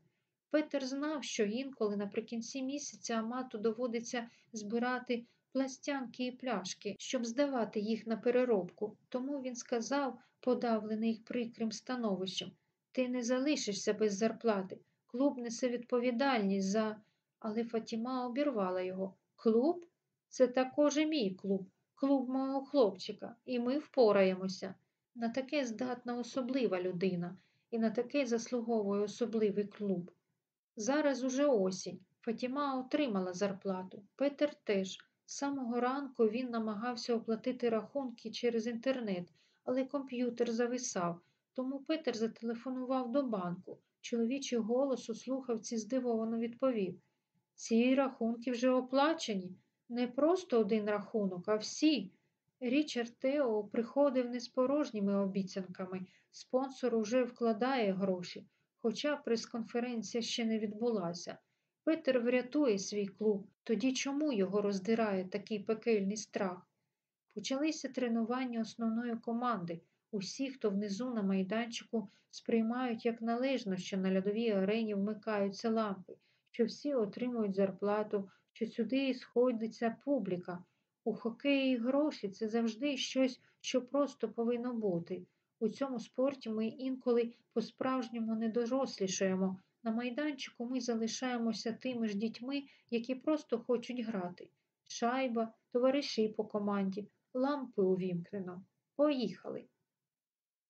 Петер знав, що інколи наприкінці місяця Амату доводиться збирати пластянки і пляшки, щоб здавати їх на переробку. Тому він сказав, подавлений прикрим становищем, ти не залишишся без зарплати. Клуб несе відповідальність за. Але Фатіма обірвала його. Клуб? Це також і мій клуб, клуб мого хлопчика, і ми впораємося. На таке здатна особлива людина, і на таке заслуговує особливий клуб. Зараз уже осінь. Фатіма отримала зарплату. Петер теж. З самого ранку він намагався оплатити рахунки через інтернет, але комп'ютер зависав, тому Петер зателефонував до банку. Чоловічий голос у слухавці здивовано відповів. Ці рахунки вже оплачені. Не просто один рахунок, а всі. Річард Тео приходив не з порожніми обіцянками. Спонсор уже вкладає гроші, хоча прес-конференція ще не відбулася. Петер врятує свій клуб, тоді чому його роздирає такий пекельний страх? Почалися тренування основної команди. Усі, хто внизу на майданчику, сприймають як належно, що на льодовій арені вмикаються лампи, що всі отримують зарплату, що сюди сходиться публіка. У хокеї гроші це завжди щось, що просто повинно бути. У цьому спорті ми інколи по-справжньому не дорослішаємо. На майданчику ми залишаємося тими ж дітьми, які просто хочуть грати. Шайба, товариші по команді, лампи увімкнено. Поїхали.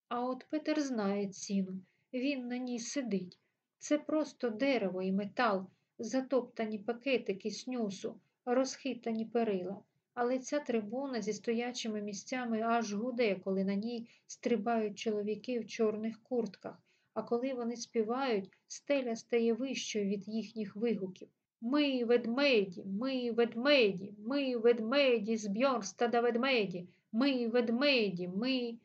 А от Петер знає ціну, він на ній сидить. Це просто дерево і метал, затоптані пакетики снюсу, розхитані перила. Але ця трибуна зі стоячими місцями аж гуде, коли на ній стрибають чоловіки в чорних куртках, а коли вони співають, стеля стає вищою від їхніх вигуків. Ми ведмеді, ми ведмеді, ми ведмеді з Бьорстада ведмеді, ми ведмеді, ми.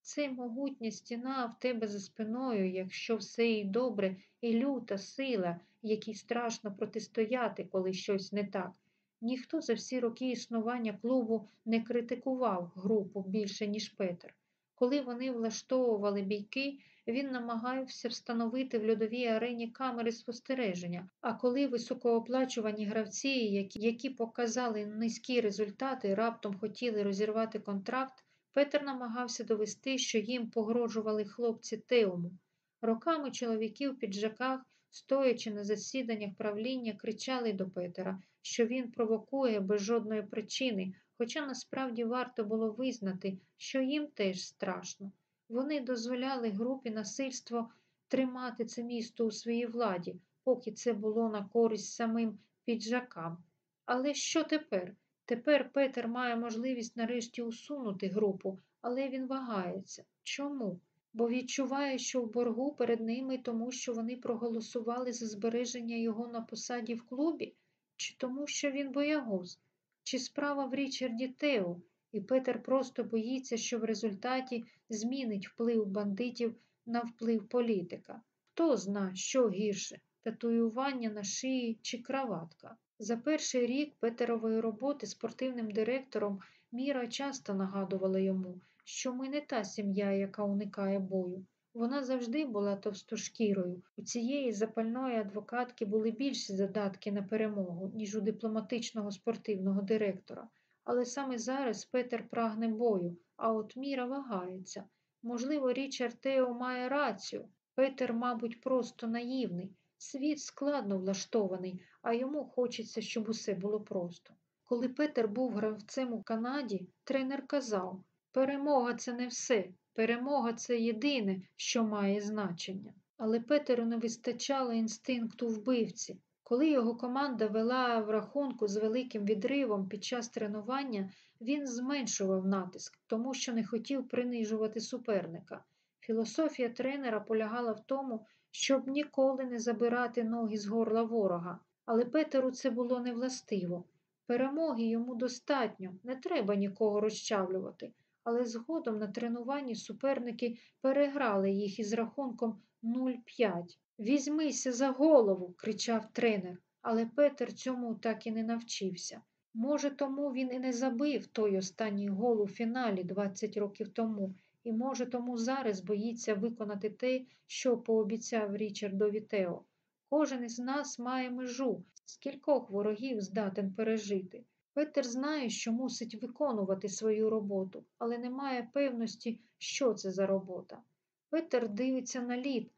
Це могутня стіна в тебе за спиною, якщо все і добре, і люта сила, якій страшно протистояти, коли щось не так. Ніхто за всі роки існування клубу не критикував групу більше, ніж Петер. Коли вони влаштовували бійки, він намагався встановити в льодовій арені камери спостереження. А коли високооплачувані гравці, які, показали низькі результати, раптом хотіли розірвати контракт, Петер намагався довести, що їм погрожували хлопці Теуму. Роками чоловіки в піджаках, стоячи на засіданнях правління, кричали до Петера, що він провокує без жодної причини, хоча насправді варто було визнати, що їм теж страшно. Вони дозволяли групі насильство тримати це місто у своїй владі, поки це було на користь самим піджакам. Але що тепер? Тепер Петер має можливість нарешті усунути групу, але він вагається. Чому? Бо відчуває, що в боргу перед ними тому, що вони проголосували за збереження його на посаді в клубі, чи тому, що він боягуз, чи справа в Річарді Тео, і Петер просто боїться, що в результаті змінить вплив бандитів на вплив політика. Хто зна, що гірше татуювання на шиї чи краватка. За перший рік Петерової роботи спортивним директором Міра часто нагадувала йому, що ми не та сім'я, яка уникає бою. Вона завжди була товстошкірою. У цієї запальної адвокатки були більші задатки на перемогу, ніж у дипломатичного спортивного директора. Але саме зараз Петер прагне бою, а от Міра вагається. Можливо, Річард Тео має рацію. Петер, мабуть, просто наївний. Світ складно влаштований, а йому хочеться, щоб усе було просто. Коли Петер був гравцем у Канаді, тренер казав перемога це не все, перемога це єдине, що має значення. Але Петеру не вистачало інстинкту вбивці. Коли його команда вела в рахунку з великим відривом під час тренування, він зменшував натиск, тому що не хотів принижувати суперника. Філософія тренера полягала в тому, щоб ніколи не забирати ноги з горла ворога, але Петеру це було невластиво. Перемоги йому достатньо, не треба нікого розчавлювати, але згодом на тренуванні суперники переграли їх із рахунком 0-5. Візьмися за голову, кричав тренер, але Петер цьому так і не навчився. Може, тому він і не забив той останній гол у фіналі 20 років тому, і, може, тому зараз боїться виконати те, що пообіцяв Річардові Тео. Кожен із нас має межу, скількох ворогів здатен пережити. Петер знає, що мусить виконувати свою роботу, але не має певності, що це за робота. Петер дивиться на лід,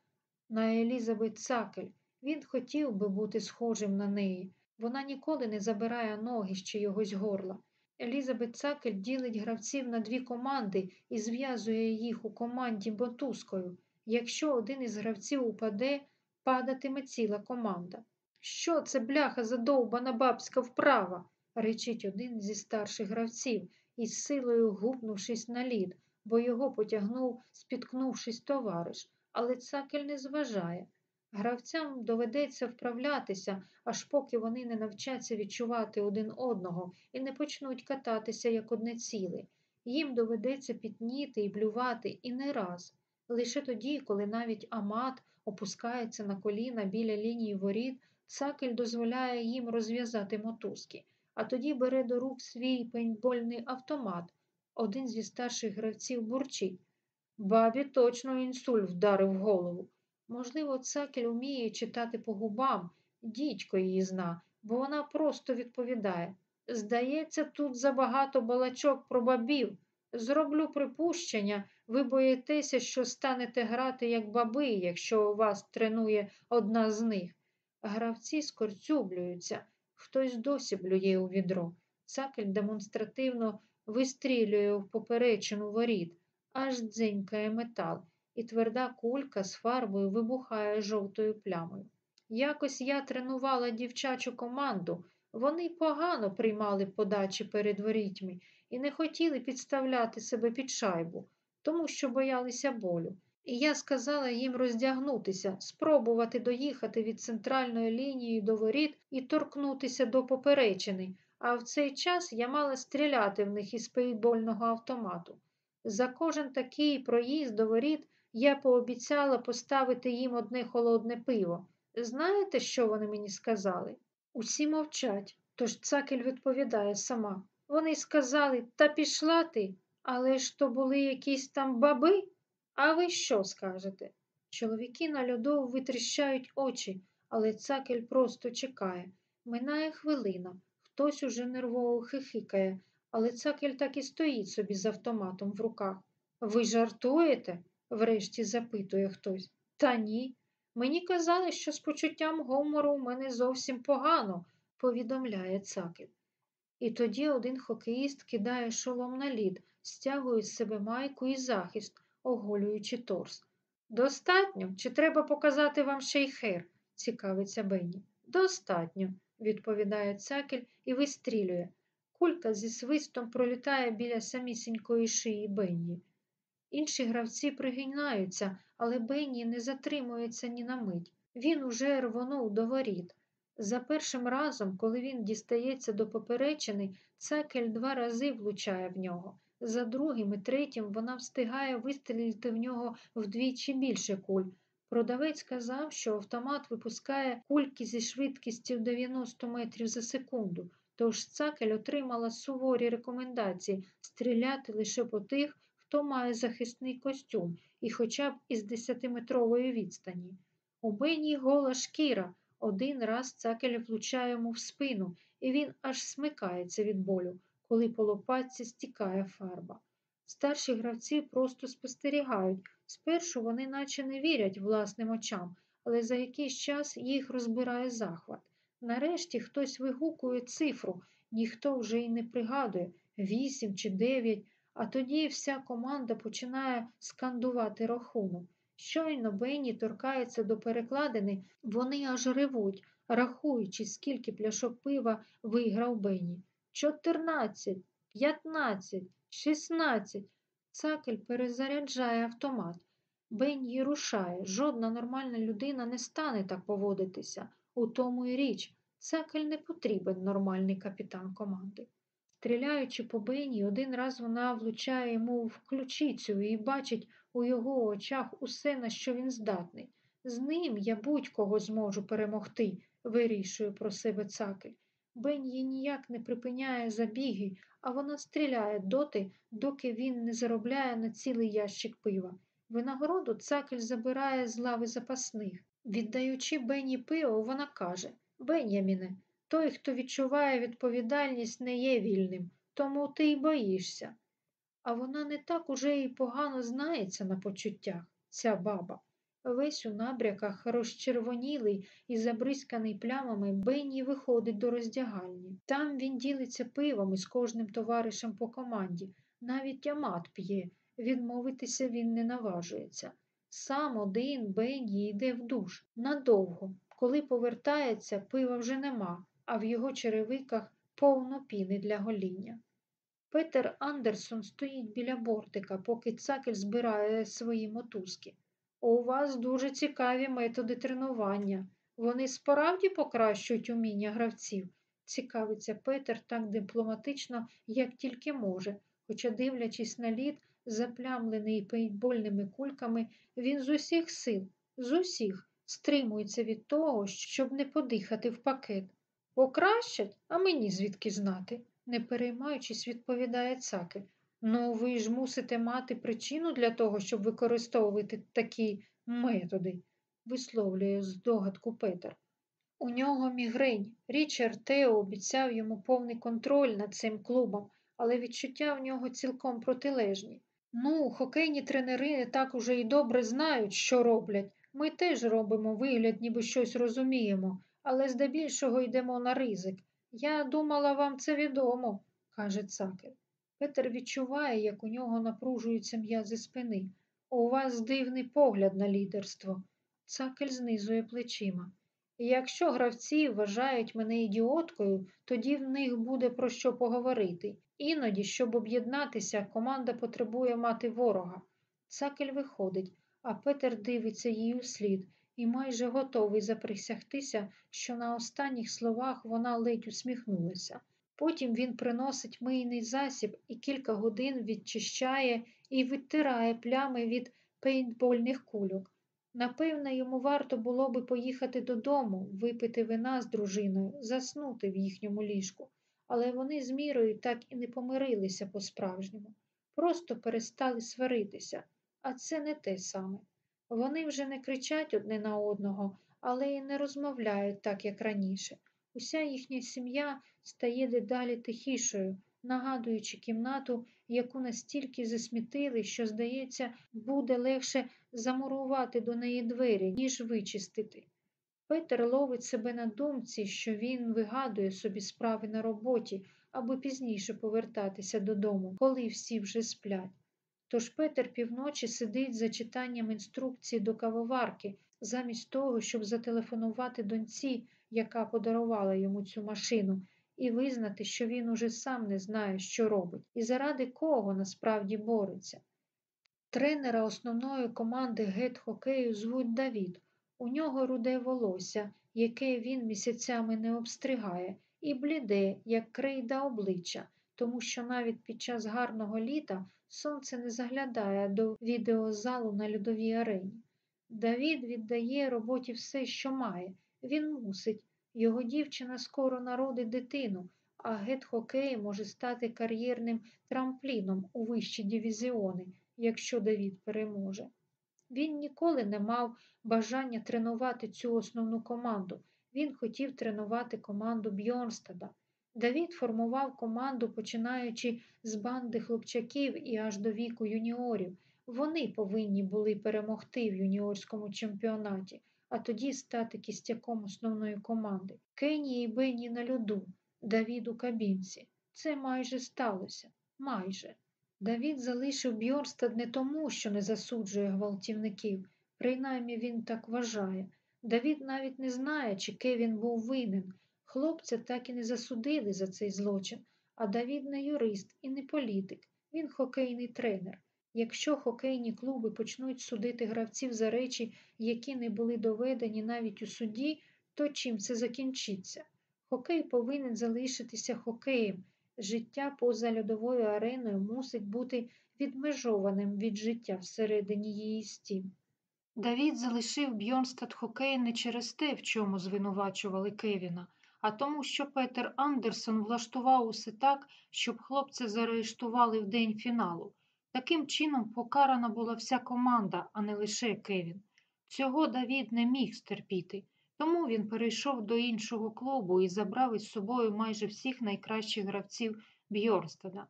на Елізабет Цакель. Він хотів би бути схожим на неї. Вона ніколи не забирає ноги з чийогось горла. Елізабет Цакель ділить гравців на дві команди і зв'язує їх у команді мотузкою. Якщо один із гравців упаде, падатиме ціла команда. Що це бляха задовбана бабська вправа? Речить один зі старших гравців, із силою гупнувшись на лід, бо його потягнув, спіткнувшись товариш, але цакель не зважає. Гравцям доведеться вправлятися, аж поки вони не навчаться відчувати один одного і не почнуть кататися як одне ціле. Їм доведеться пітніти і блювати і не раз. Лише тоді, коли навіть Амат опускається на коліна біля лінії воріт, цакель дозволяє їм розв'язати мотузки, а тоді бере до рук свій пейнтбольний автомат. Один зі старших гравців бурчить. Бабі точно інсульт вдарив голову. Можливо, цакель уміє читати по губам, дідько її зна, бо вона просто відповідає Здається, тут забагато балачок про бабів. Зроблю припущення, ви боїтеся, що станете грати як баби, якщо вас тренує одна з них. Гравці скорцюблюються, хтось досі блює у відро. Цакель демонстративно вистрілює в поперечину воріт, аж дзенькає метал і тверда кулька з фарбою вибухає жовтою плямою. Якось я тренувала дівчачу команду, вони погано приймали подачі перед ворітьми і не хотіли підставляти себе під шайбу, тому що боялися болю. І я сказала їм роздягнутися, спробувати доїхати від центральної лінії до воріт і торкнутися до поперечини, а в цей час я мала стріляти в них із пейнтбольного автомату. За кожен такий проїзд до воріт я пообіцяла поставити їм одне холодне пиво. Знаєте, що вони мені сказали? Усі мовчать, тож цакель відповідає сама. Вони сказали, та пішла ти, але ж то були якісь там баби. А ви що скажете? Чоловіки на льоду витріщають очі, але цакель просто чекає. Минає хвилина, хтось уже нервово хихикає, але цакель так і стоїть собі з автоматом в руках. Ви жартуєте? врешті запитує хтось. Та ні. Мені казали, що з почуттям гумору у мене зовсім погано, повідомляє цакель. І тоді один хокеїст кидає шолом на лід, стягує з себе майку і захист, оголюючи торс. Достатньо? Чи треба показати вам шейхер? цікавиться Бенні. Достатньо, відповідає цакель і вистрілює. Кулька зі свистом пролітає біля самісінької шиї Бенні. Інші гравці пригинаються, але Бенні не затримується ні на мить. Він уже рвонув до воріт. За першим разом, коли він дістається до поперечини, цекель два рази влучає в нього. За другим і третім вона встигає вистрілити в нього вдвічі більше куль. Продавець сказав, що автомат випускає кульки зі швидкістю 90 метрів за секунду, тож цакель отримала суворі рекомендації стріляти лише по тих, хто має захисний костюм і хоча б із 10-метрової відстані. У Бені гола шкіра. Один раз цакель влучає йому в спину, і він аж смикається від болю, коли по лопатці стікає фарба. Старші гравці просто спостерігають. Спершу вони наче не вірять власним очам, але за якийсь час їх розбирає захват. Нарешті хтось вигукує цифру, ніхто вже й не пригадує вісім чи дев'ять, а тоді вся команда починає скандувати рахунок. Щойно Бенні торкається до перекладини, вони аж ревуть, рахуючи, скільки пляшок пива виграв Бенні. Чотирнадцять, п'ятнадцять, шістнадцять. Цакель перезаряджає автомат. Бенні рушає. Жодна нормальна людина не стане так поводитися. У тому і річ. Цакель не потрібен нормальний капітан команди. Стріляючи по Бенні, один раз вона влучає йому в ключицю і бачить у його очах усе, на що він здатний. З ним я будь-кого зможу перемогти, вирішує про себе цакель. Бенні ніяк не припиняє забіги, а вона стріляє доти, доки він не заробляє на цілий ящик пива. Винагороду цакель забирає з лави запасних. Віддаючи Бенні пиво, вона каже Беняміне, той, хто відчуває відповідальність, не є вільним, тому ти й боїшся. А вона не так уже й погано знається на почуттях, ця баба. Весь у набряках розчервонілий і забризканий плямами Бенні виходить до роздягальні. Там він ділиться пивом із кожним товаришем по команді. Навіть Амат п'є, відмовитися він не наважується. Сам один Бенні йде в душ надовго. Коли повертається, пива вже нема, а в його черевиках повно піни для гоління. Петер Андерсон стоїть біля бортика, поки цакель збирає свої мотузки. У вас дуже цікаві методи тренування. Вони справді покращують уміння гравців, цікавиться Петер так дипломатично, як тільки може, хоча, дивлячись на лід, заплямлений пейнтбольними кульками, він з усіх сил, з усіх стримується від того, щоб не подихати в пакет. Покращать, а мені звідки знати, не переймаючись, відповідає цакель. Ну, ви ж мусите мати причину для того, щоб використовувати такі методи, висловлює здогадку Петер. У нього мігрень. Річард Тео обіцяв йому повний контроль над цим клубом, але відчуття в нього цілком протилежні. Ну, хокейні тренери не так уже і добре знають, що роблять. Ми теж робимо вигляд, ніби щось розуміємо, але здебільшого йдемо на ризик. Я думала, вам це відомо, каже цакель. Петер відчуває, як у нього напружуються м'язи спини. У вас дивний погляд на лідерство. Цакель знизує плечима. Якщо гравці вважають мене ідіоткою, тоді в них буде про що поговорити. Іноді, щоб об'єднатися, команда потребує мати ворога. Цакель виходить, а Петер дивиться їй у слід і майже готовий заприсягтися, що на останніх словах вона ледь усміхнулася. Потім він приносить мийний засіб і кілька годин відчищає і відтирає плями від пейнтбольних кульок. Напевне, йому варто було би поїхати додому, випити вина з дружиною, заснути в їхньому ліжку, але вони з мірою так і не помирилися по-справжньому, просто перестали сваритися, а це не те саме. Вони вже не кричать одне на одного, але й не розмовляють так, як раніше. Уся їхня сім'я стає дедалі тихішою, нагадуючи кімнату, яку настільки засмітили, що, здається, буде легше замурувати до неї двері, ніж вичистити. Петер ловить себе на думці, що він вигадує собі справи на роботі, аби пізніше повертатися додому, коли всі вже сплять. Тож Петер півночі сидить за читанням інструкції до кавоварки, замість того, щоб зателефонувати доньці, яка подарувала йому цю машину, і визнати, що він уже сам не знає, що робить, і заради кого насправді бореться. Тренера основної команди гет-хокею звуть Давід. У нього руде волосся, яке він місяцями не обстригає, і бліде, як крейда обличчя, тому що навіть під час гарного літа сонце не заглядає до відеозалу на льодовій арені. Давід віддає роботі все, що має. Він мусить. Його дівчина скоро народить дитину, а гет-хокей може стати кар'єрним трампліном у вищі дивізіони, якщо Давід переможе. Він ніколи не мав бажання тренувати цю основну команду. Він хотів тренувати команду Бьорнстада. Давід формував команду, починаючи з банди хлопчаків і аж до віку юніорів. Вони повинні були перемогти в юніорському чемпіонаті, а тоді стати кістяком основної команди. Кенні і Бенні на льоду, Давід у кабінці. Це майже сталося. Майже. Давід залишив Бьорстад не тому, що не засуджує гвалтівників, принаймні він так вважає. Давід навіть не знає, чи Кевін був винен. Хлопця так і не засудили за цей злочин, а Давід не юрист і не політик, він хокейний тренер. Якщо хокейні клуби почнуть судити гравців за речі, які не були доведені навіть у суді, то чим це закінчиться? Хокей повинен залишитися хокеєм. Життя поза льодовою ареною мусить бути відмежованим від життя всередині її стін. Давід залишив Бьонстад хокей не через те, в чому звинувачували Кевіна, а тому, що Петер Андерсон влаштував усе так, щоб хлопця заарештували в день фіналу. Таким чином покарана була вся команда, а не лише Кевін. Цього Давід не міг стерпіти, тому він перейшов до іншого клубу і забрав із собою майже всіх найкращих гравців Бьорстада.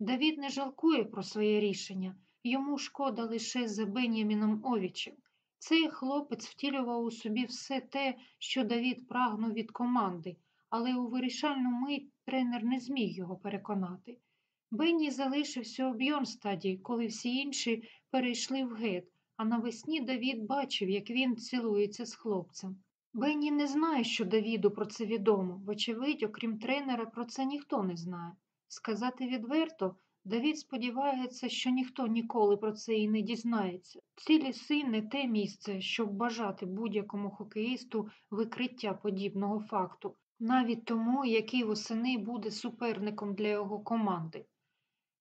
Давід не жалкує про своє рішення, йому шкода лише за Беняміном Овічем. Цей хлопець втілював у собі все те, що Давід прагнув від команди, але у вирішальну мить тренер не зміг його переконати. Бенні залишився у Бьорнстаді, коли всі інші перейшли в гет, а навесні Давід бачив, як він цілується з хлопцем. Бенні не знає, що Давіду про це відомо, вочевидь, окрім тренера, про це ніхто не знає. Сказати відверто, Давід сподівається, що ніхто ніколи про це і не дізнається. Ці ліси не те місце, щоб бажати будь-якому хокеїсту викриття подібного факту, навіть тому, який восени буде суперником для його команди.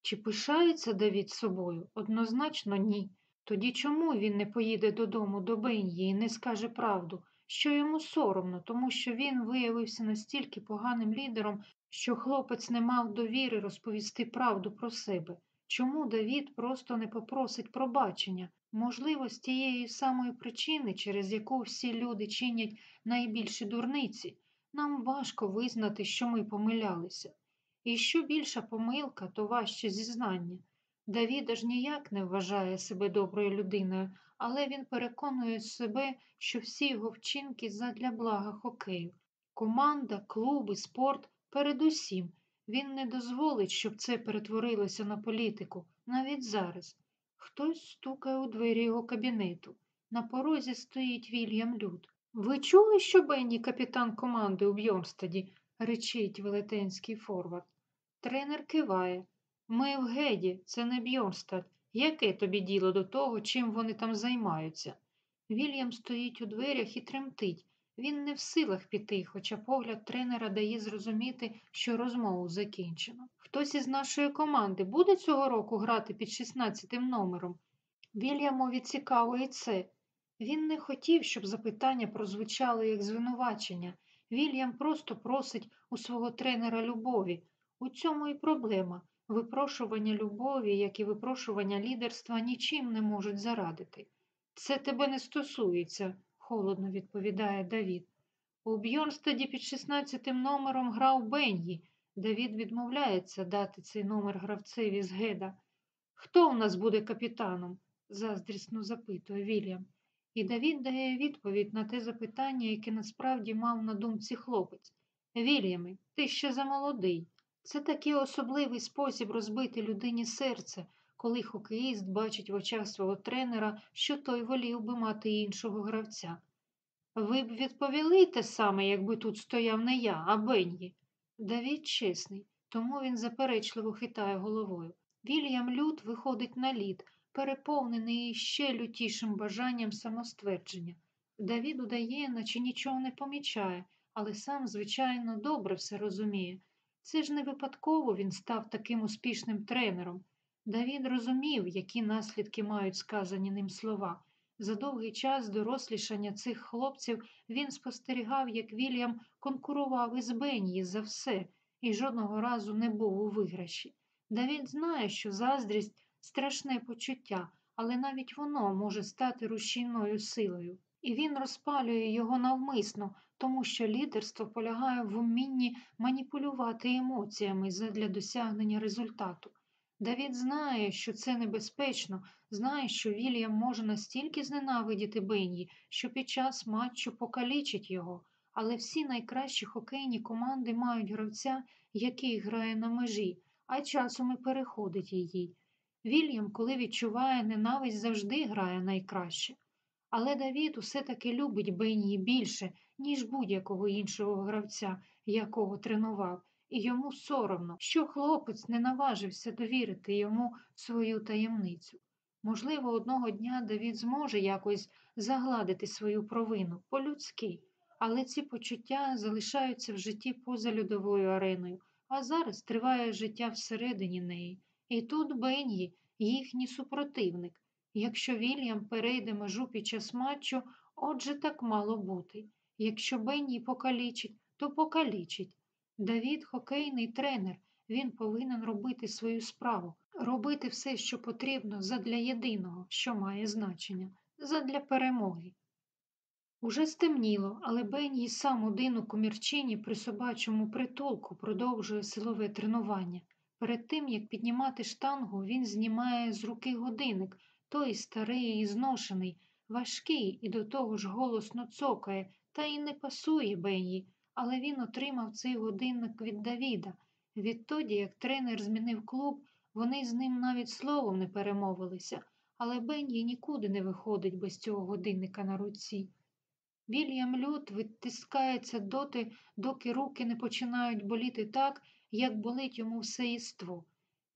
Чи пишається Давід собою? Однозначно ні. Тоді чому він не поїде додому до Бенії і не скаже правду, що йому соромно, тому що він виявився настільки поганим лідером, що хлопець не мав довіри розповісти правду про себе. Чому Давід просто не попросить пробачення? Можливо, з тієї самої причини, через яку всі люди чинять найбільші дурниці, нам важко визнати, що ми помилялися. І що більша помилка, то важче зізнання. Давід аж ніяк не вважає себе доброю людиною, але він переконує себе, що всі його вчинки задля блага хокею. Команда, клуби, спорт передусім. Він не дозволить, щоб це перетворилося на політику, навіть зараз. Хтось стукає у двері його кабінету. На порозі стоїть Вільям Люд. Ви чули, що Бенні капітан команди у Бьорнстаді? речить велетенський форвард. Тренер киває. Ми в Геді, це не Бьорнстад. Яке тобі діло до того, чим вони там займаються? Вільям стоїть у дверях і тремтить. Він не в силах піти, хоча погляд тренера дає зрозуміти, що розмову закінчено. Хтось із нашої команди буде цього року грати під 16 номером? Вільямові цікаво і це. Він не хотів, щоб запитання прозвучали як звинувачення. Вільям просто просить у свого тренера любові. У цьому і проблема. Випрошування любові, як і випрошування лідерства, нічим не можуть зарадити. Це тебе не стосується, холодно відповідає Давід. У Бьорнстаді під 16 номером грав Бенні. Давід відмовляється дати цей номер гравцеві з геда. Хто у нас буде капітаном? заздрісно запитує Вільям. І Давід дає відповідь на те запитання, яке насправді мав на думці хлопець. Вільяме, ти ще замолодий. Це такий особливий спосіб розбити людині серце, коли хокеїст бачить в очах свого тренера, що той волів би мати іншого гравця. Ви б відповіли те саме, якби тут стояв не я, а Бенні. Давід чесний, тому він заперечливо хитає головою. Вільям Лют виходить на лід, переповнений ще лютішим бажанням самоствердження. Давід удає, наче нічого не помічає, але сам, звичайно, добре все розуміє. Це ж не випадково він став таким успішним тренером. Давід розумів, які наслідки мають сказані ним слова. За довгий час дорослішання цих хлопців він спостерігав, як Вільям конкурував із Бенії за все і жодного разу не був у виграші. Давід знає, що заздрість страшне почуття, але навіть воно може стати рушійною силою. І він розпалює його навмисно, тому що лідерство полягає в умінні маніпулювати емоціями задля досягнення результату. Давід знає, що це небезпечно, знає, що Вільям може настільки зненавидіти Бенні, що під час матчу покалічить його, але всі найкращі хокейні команди мають гравця, який грає на межі, а часом і переходить її. Вільям, коли відчуває ненависть, завжди грає найкраще. Але Давід усе таки любить Бенні більше, ніж будь-якого іншого гравця, якого тренував, і йому соромно, що хлопець не наважився довірити йому свою таємницю. Можливо, одного дня Давід зможе якось загладити свою провину по-людськи, але ці почуття залишаються в житті поза льодовою ареною, а зараз триває життя всередині неї. І тут Бенні, їхній супротивник. Якщо Вільям перейде межу під час матчу, отже так мало бути. Якщо Бенні покалічить, то покалічить. Давід хокейний тренер, він повинен робити свою справу, робити все, що потрібно задля єдиного, що має значення, задля перемоги. Уже стемніло, але Бенні сам один у комірчині при собачому притулку продовжує силове тренування. Перед тим, як піднімати штангу, він знімає з руки годинник, той старий і зношений, важкий і до того ж голосно цокає, та й не пасує Бенні, але він отримав цей годинник від Давіда. Відтоді, як тренер змінив клуб, вони з ним навіть словом не перемовилися, але Бенні нікуди не виходить без цього годинника на руці. Вільям Лют відтискається доти, доки руки не починають боліти так, як болить йому все єство.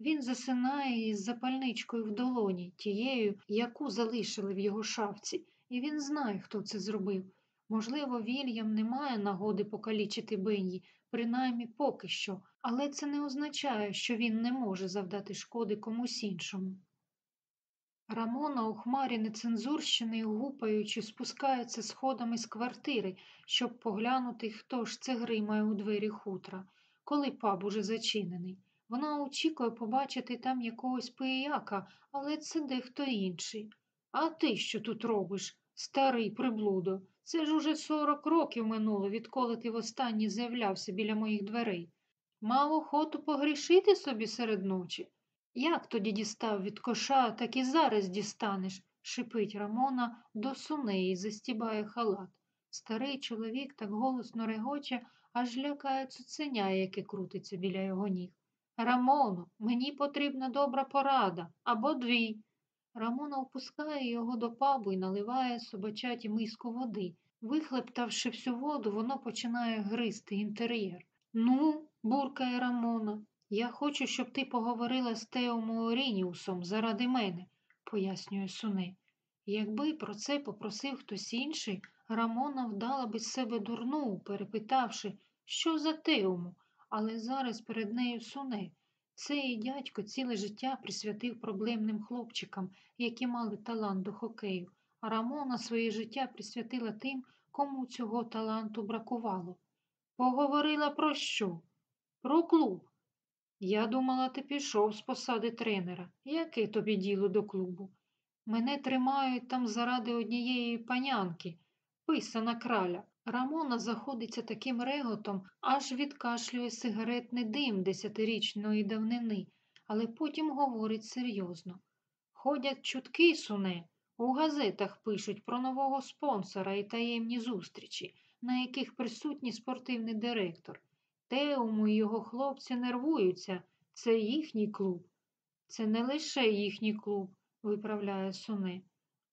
Він засинає із запальничкою в долоні, тією, яку залишили в його шафці, і він знає, хто це зробив. Можливо, Вільям не має нагоди покалічити Бенні, принаймні поки що, але це не означає, що він не може завдати шкоди комусь іншому. Рамона у хмарі нецензурщини, гупаючи, спускається сходами з квартири, щоб поглянути, хто ж це гримає у двері хутра, коли паб уже зачинений. Вона очікує побачити там якогось пияка, але це дехто інший. А ти що тут робиш, старий приблудо? Це ж уже сорок років минуло, відколи ти востаннє з'являвся біля моїх дверей. Мав охоту погрішити собі серед ночі. Як тоді дістав від коша, так і зараз дістанеш, шипить Рамона до сунеї, застібає халат. Старий чоловік так голосно регоче, аж лякає цуценя, яке крутиться біля його ніг. Рамоно, мені потрібна добра порада або дві. Рамона опускає його до пабу і наливає собачаті миску води. Вихлептавши всю воду, воно починає гризти інтер'єр. Ну, буркає Рамона, я хочу, щоб ти поговорила з Тео Орініусом заради мене, пояснює Суне. Якби про це попросив хтось інший, Рамона вдала би з себе дурну, перепитавши, що за Теому, але зараз перед нею суне. Цей дядько ціле життя присвятив проблемним хлопчикам, які мали талант до хокею, а Рамона своє життя присвятила тим, кому цього таланту бракувало. Поговорила про що? Про клуб. Я думала, ти пішов з посади тренера. Яке тобі діло до клубу? Мене тримають там заради однієї панянки, писана краля. Рамона заходиться таким реготом, аж відкашлює сигаретний дим десятирічної давнини, але потім говорить серйозно. Ходять чутки, суне, у газетах пишуть про нового спонсора і таємні зустрічі, на яких присутній спортивний директор. Теуму і його хлопці нервуються. Це їхній клуб. Це не лише їхній клуб, виправляє суне.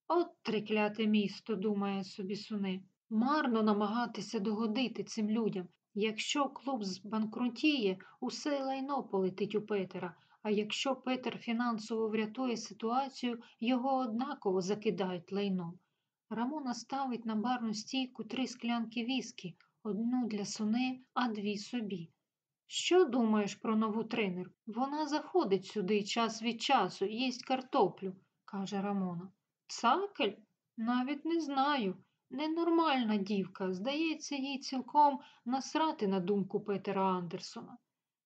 От трикляте місто, думає собі суне. Марно намагатися догодити цим людям. Якщо клуб збанкрутіє, усе лайно полетить у Петера, а якщо Петер фінансово врятує ситуацію, його однаково закидають лайном. Рамона ставить на барну стійку три склянки віскі, одну для суне, а дві собі. Що думаєш про нову тренерку? Вона заходить сюди час від часу, їсть картоплю, каже Рамона. Цакель? Навіть не знаю. Ненормальна дівка. Здається, їй цілком насрати на думку Петера Андерсона.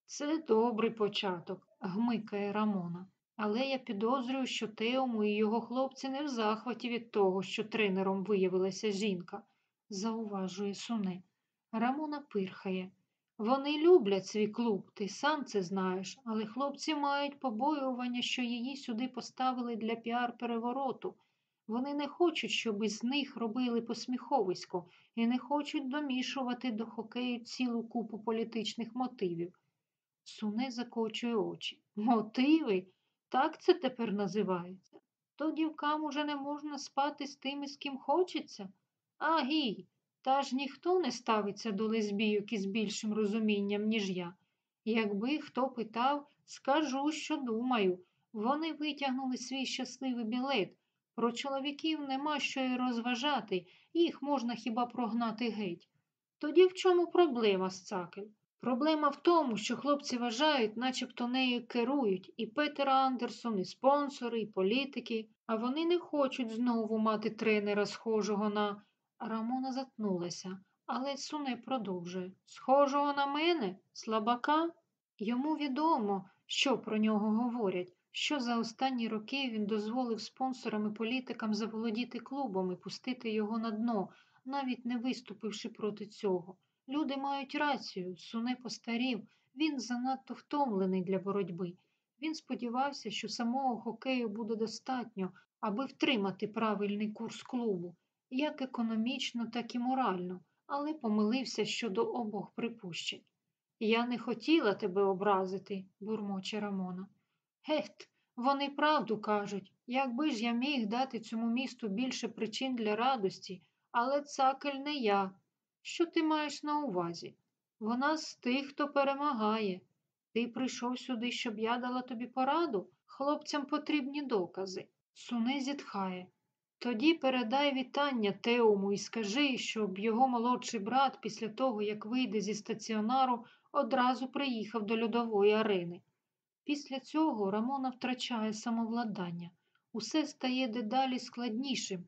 Це добрий початок, гмикає Рамона. Але я підозрюю, що Теому і його хлопці не в захваті від того, що тренером виявилася жінка, зауважує суне. Рамона пирхає. Вони люблять свій клуб, ти сам це знаєш, але хлопці мають побоювання, що її сюди поставили для піар-перевороту. Вони не хочуть, щоб із них робили посміховисько і не хочуть домішувати до хокею цілу купу політичних мотивів. Суне закочує очі. Мотиви? Так це тепер називається. То дівкам уже не можна спати з тими, з ким хочеться. А гій, та ж ніхто не ставиться до лесбійок із більшим розумінням, ніж я. Якби хто питав, скажу, що думаю. Вони витягнули свій щасливий білет. Про чоловіків нема що й розважати, їх можна хіба прогнати геть. Тоді в чому проблема з цакель? Проблема в тому, що хлопці вважають, начебто нею керують і Петер Андерсон, і спонсори, і політики, а вони не хочуть знову мати тренера, схожого на. Рамона затнулася, але Суне продовжує. Схожого на мене, слабака? Йому відомо, що про нього говорять, що за останні роки він дозволив спонсорам і політикам заволодіти клубом і пустити його на дно, навіть не виступивши проти цього. Люди мають рацію, суне постарів, він занадто втомлений для боротьби. Він сподівався, що самого хокею буде достатньо, аби втримати правильний курс клубу, як економічно, так і морально, але помилився щодо обох припущень. Я не хотіла тебе образити, бурмоче Рамона. Гет, вони правду кажуть, якби ж я міг дати цьому місту більше причин для радості, але цакель не я. Що ти маєш на увазі? Вона з тих, хто перемагає. Ти прийшов сюди, щоб я дала тобі пораду? Хлопцям потрібні докази. Суне зітхає. Тоді передай вітання Теому і скажи, щоб його молодший брат після того, як вийде зі стаціонару, одразу приїхав до льодової арени. Після цього Рамона втрачає самовладання. Усе стає дедалі складнішим.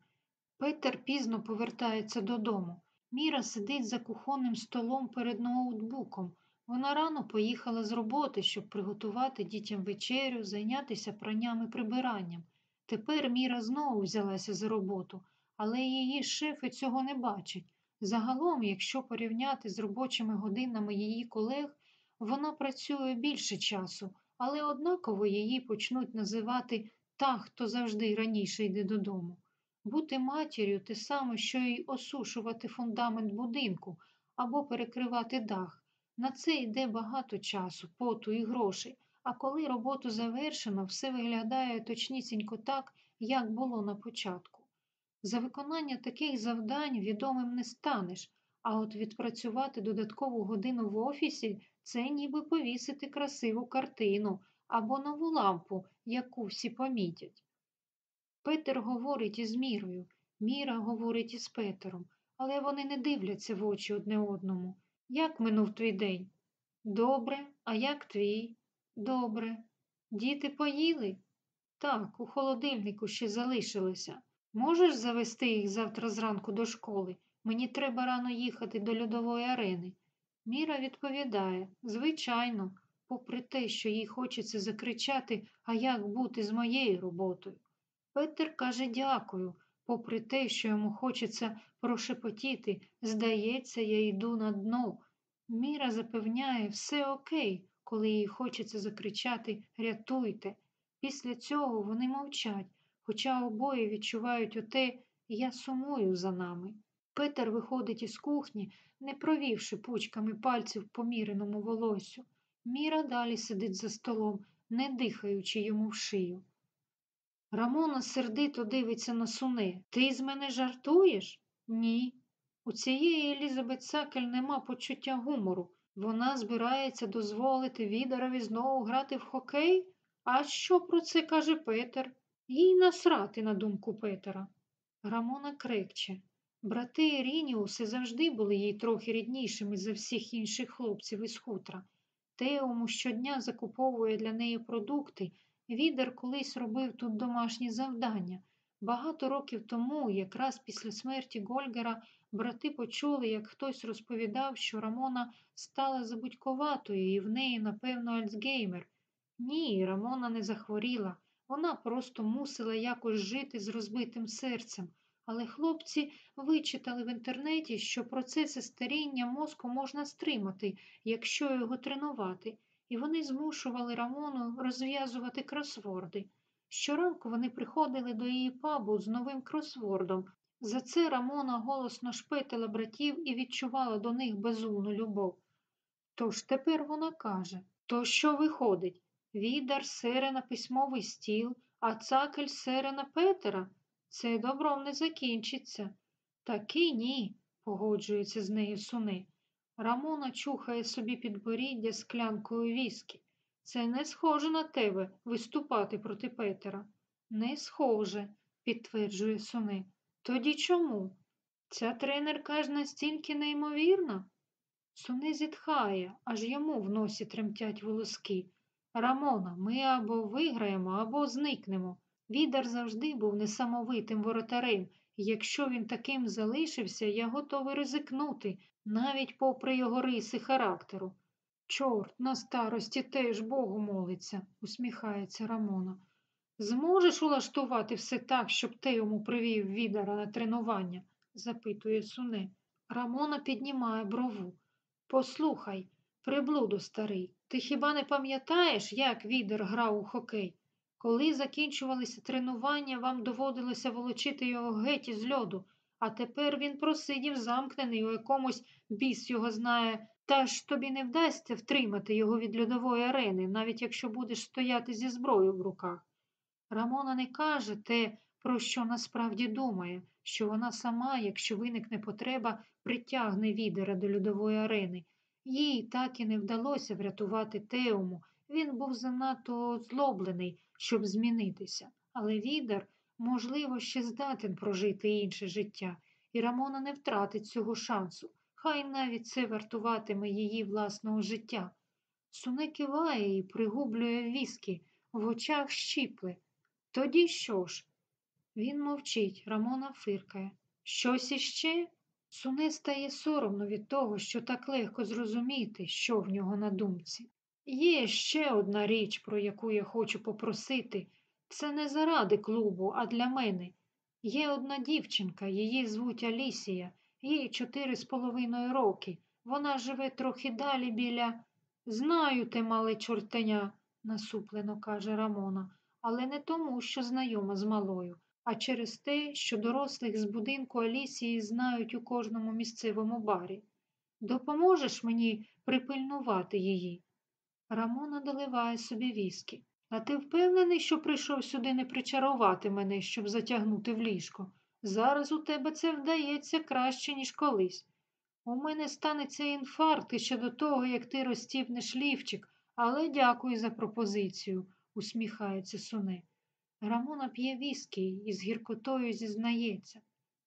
Петер пізно повертається додому. Міра сидить за кухонним столом перед ноутбуком. Вона рано поїхала з роботи, щоб приготувати дітям вечерю, зайнятися пранням і прибиранням. Тепер Міра знову взялася за роботу, але її шефи цього не бачать. Загалом, якщо порівняти з робочими годинами її колег, вона працює більше часу, але однаково її почнуть називати та, хто завжди раніше йде додому. Бути матір'ю те саме, що й осушувати фундамент будинку або перекривати дах. На це йде багато часу, поту і грошей, а коли роботу завершено, все виглядає точнісінько так, як було на початку. За виконання таких завдань відомим не станеш, а от відпрацювати додаткову годину в офісі це ніби повісити красиву картину або нову лампу, яку всі помітять. Петер говорить із Мірою, Міра говорить із Петером, але вони не дивляться в очі одне одному. Як минув твій день? Добре, а як твій? Добре. Діти поїли? Так, у холодильнику ще залишилося. Можеш завести їх завтра зранку до школи? Мені треба рано їхати до льодової арени. Міра відповідає, звичайно, попри те, що їй хочеться закричати, а як бути з моєю роботою. Петер каже дякую, попри те, що йому хочеться прошепотіти, здається, я йду на дно. Міра запевняє, все окей, коли їй хочеться закричати Рятуйте. Після цього вони мовчать, хоча обоє відчувають оте я сумую за нами. Петер виходить із кухні, не провівши пучками пальців по міреному волосю. Міра далі сидить за столом, не дихаючи йому в шию. Рамона сердито дивиться на суни. Ти з мене жартуєш? Ні. У цієї Елізабет Сакель нема почуття гумору. Вона збирається дозволити Відерові знову грати в хокей? А що про це каже Петер? Їй насрати на думку Петера. Рамона крекче. Брати Рініуси завжди були їй трохи ріднішими за всіх інших хлопців із хутра. Теому щодня закуповує для неї продукти. Відер колись робив тут домашні завдання. Багато років тому, якраз після смерті Гольгера, брати почули, як хтось розповідав, що Рамона стала забудьковатою і в неї, напевно, Альцгеймер. Ні, Рамона не захворіла. Вона просто мусила якось жити з розбитим серцем. Але хлопці вичитали в інтернеті, що процеси старіння мозку можна стримати, якщо його тренувати, і вони змушували Рамону розв'язувати кросворди. Щоранку вони приходили до її пабу з новим кросвордом. За це Рамона голосно шпетила братів і відчувала до них безумну любов. Тож тепер вона каже то що виходить? Відар сере на письмовий стіл, а цакель сере на Петера. Це добром не закінчиться. Таки ні, погоджується з нею суни. Рамона чухає собі підборіддя склянкою віскі. Це не схоже на тебе виступати проти Петера. Не схоже, підтверджує суни. Тоді чому? Ця тренерка ж настільки неймовірна. Суни зітхає, аж йому в носі тремтять волоски. Рамона, ми або виграємо, або зникнемо. Відар завжди був несамовитим воротарем, і якщо він таким залишився, я готовий ризикнути, навіть попри його риси характеру. Чорт, на старості теж Богу молиться, усміхається Рамона. Зможеш улаштувати все так, щоб ти йому привів відара на тренування? запитує суне. Рамона піднімає брову. Послухай, приблуду старий, ти хіба не пам'ятаєш, як відер грав у хокей? Коли закінчувалися тренування, вам доводилося волочити його геть із льоду, а тепер він просидів замкнений у якомусь біс його знає, та ж тобі не вдасться втримати його від льодової арени, навіть якщо будеш стояти зі зброєю в руках. Рамона не каже те, про що насправді думає, що вона сама, якщо виникне потреба, притягне відера до льодової арени. Їй так і не вдалося врятувати Теому. Він був занадто злоблений, щоб змінитися. Але відер, можливо, ще здатен прожити інше життя, і Рамона не втратить цього шансу. Хай навіть це вартуватиме її власного життя. Суне киває і пригублює віскі, в очах щіпли. Тоді що ж? Він мовчить, Рамона фиркає. Щось іще? Суне стає соромно від того, що так легко зрозуміти, що в нього на думці. Є ще одна річ, про яку я хочу попросити. Це не заради клубу, а для мене. Є одна дівчинка, її звуть Алісія, їй чотири з половиною роки. Вона живе трохи далі біля. Знаю те, мале чортеня, насуплено каже Рамона, але не тому, що знайома з малою, а через те, що дорослих з будинку Алісії знають у кожному місцевому барі. Допоможеш мені припильнувати її? Рамона доливає собі віскі. А ти впевнений, що прийшов сюди не причарувати мене, щоб затягнути в ліжко? Зараз у тебе це вдається краще, ніж колись. У мене станеться інфаркт іще до того, як ти розтіпнеш лівчик, але дякую за пропозицію, усміхається суне. Рамона п'є віскі і з гіркотою зізнається.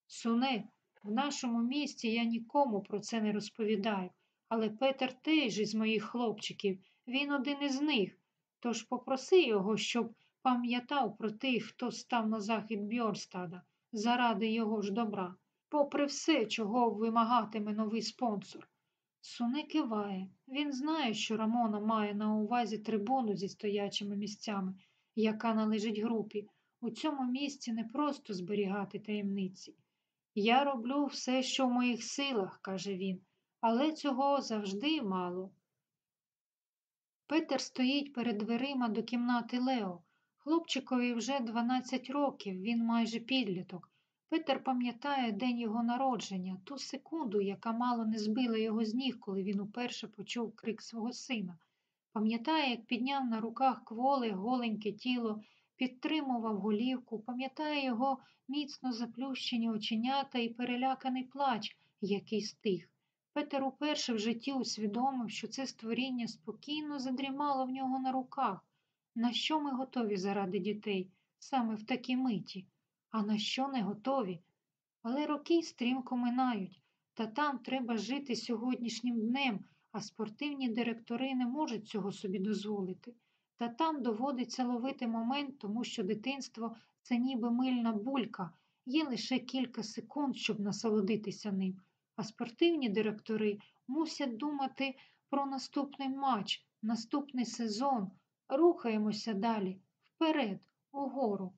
Суне, в нашому місті я нікому про це не розповідаю, але Петер теж із моїх хлопчиків, він один із них. Тож попроси його, щоб пам'ятав про тих, хто став на захід Бьорстада, заради його ж добра, попри все, чого вимагатиме новий спонсор. Суне киває. Він знає, що Рамона має на увазі трибуну зі стоячими місцями, яка належить групі. У цьому місці не просто зберігати таємниці. Я роблю все, що в моїх силах, каже він, але цього завжди мало. Петер стоїть перед дверима до кімнати Лео. Хлопчикові вже 12 років, він майже підліток. Петер пам'ятає день його народження, ту секунду, яка мало не збила його з ніг, коли він уперше почув крик свого сина. Пам'ятає, як підняв на руках кволе, голеньке тіло, підтримував голівку, пам'ятає його міцно заплющені оченята і переляканий плач, який стих. Петер уперше в житті усвідомив, що це створіння спокійно задрімало в нього на руках. На що ми готові заради дітей саме в такій миті, а на що не готові? Але роки стрімко минають, та там треба жити сьогоднішнім днем, а спортивні директори не можуть цього собі дозволити. Та там доводиться ловити момент, тому що дитинство це ніби мильна булька, є лише кілька секунд, щоб насолодитися ним. А спортивні директори мусять думати про наступний матч, наступний сезон. Рухаємося далі, вперед, угору.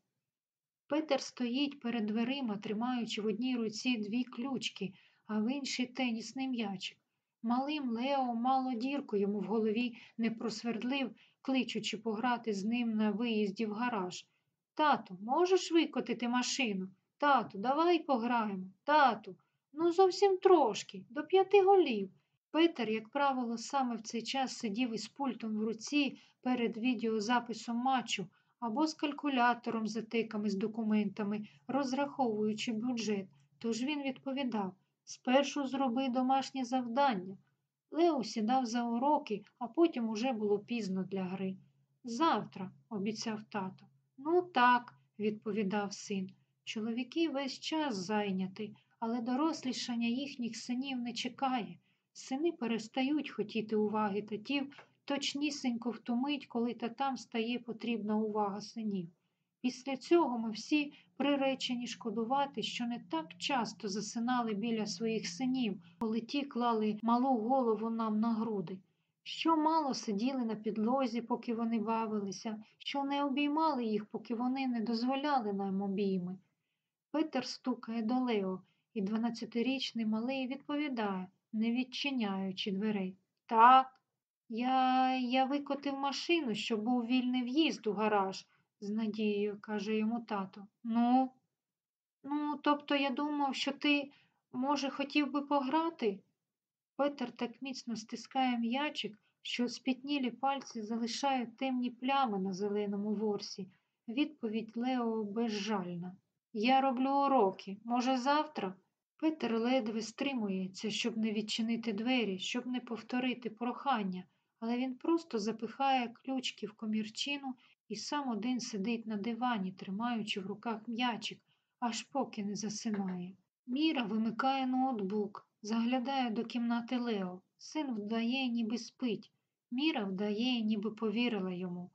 Петер стоїть перед дверима, тримаючи в одній руці дві ключки, а в іншій тенісний м'ячик. Малим Лео мало дірку йому в голові не просвердлив, кличучи пограти з ним на виїзді в гараж. Тату, можеш викотити машину? Тату, давай пограємо. Тату, ну зовсім трошки, до п'яти голів. Петер, як правило, саме в цей час сидів із пультом в руці перед відеозаписом матчу або з калькулятором затиками з документами, розраховуючи бюджет. Тож він відповідав спершу зроби домашнє завдання. Лео сідав за уроки, а потім уже було пізно для гри. Завтра, обіцяв тато. Ну так, відповідав син. Чоловіки весь час зайняті, але дорослішання їхніх синів не чекає. Сини перестають хотіти уваги татів точнісінько в ту мить, коли татам стає потрібна увага синів. Після цього ми всі приречені шкодувати, що не так часто засинали біля своїх синів, коли ті клали малу голову нам на груди, що мало сиділи на підлозі, поки вони бавилися, що не обіймали їх, поки вони не дозволяли нам обійми. Петер стукає до Лео, і дванадцятирічний малий відповідає, не відчиняючи дверей. Так, я я викотив машину, щоб був вільний в'їзд у гараж, з надією каже йому тато. Ну, ну, тобто я думав, що ти, може, хотів би пограти? Петер так міцно стискає м'ячик, що спітнілі пальці залишають темні плями на зеленому ворсі. Відповідь Лео безжальна. Я роблю уроки. Може, завтра? Петер ледве стримується, щоб не відчинити двері, щоб не повторити прохання, але він просто запихає ключки в комірчину і сам один сидить на дивані, тримаючи в руках м'ячик, аж поки не засинає. Міра вимикає ноутбук, заглядає до кімнати Лео. Син вдає, ніби спить. Міра вдає, ніби повірила йому.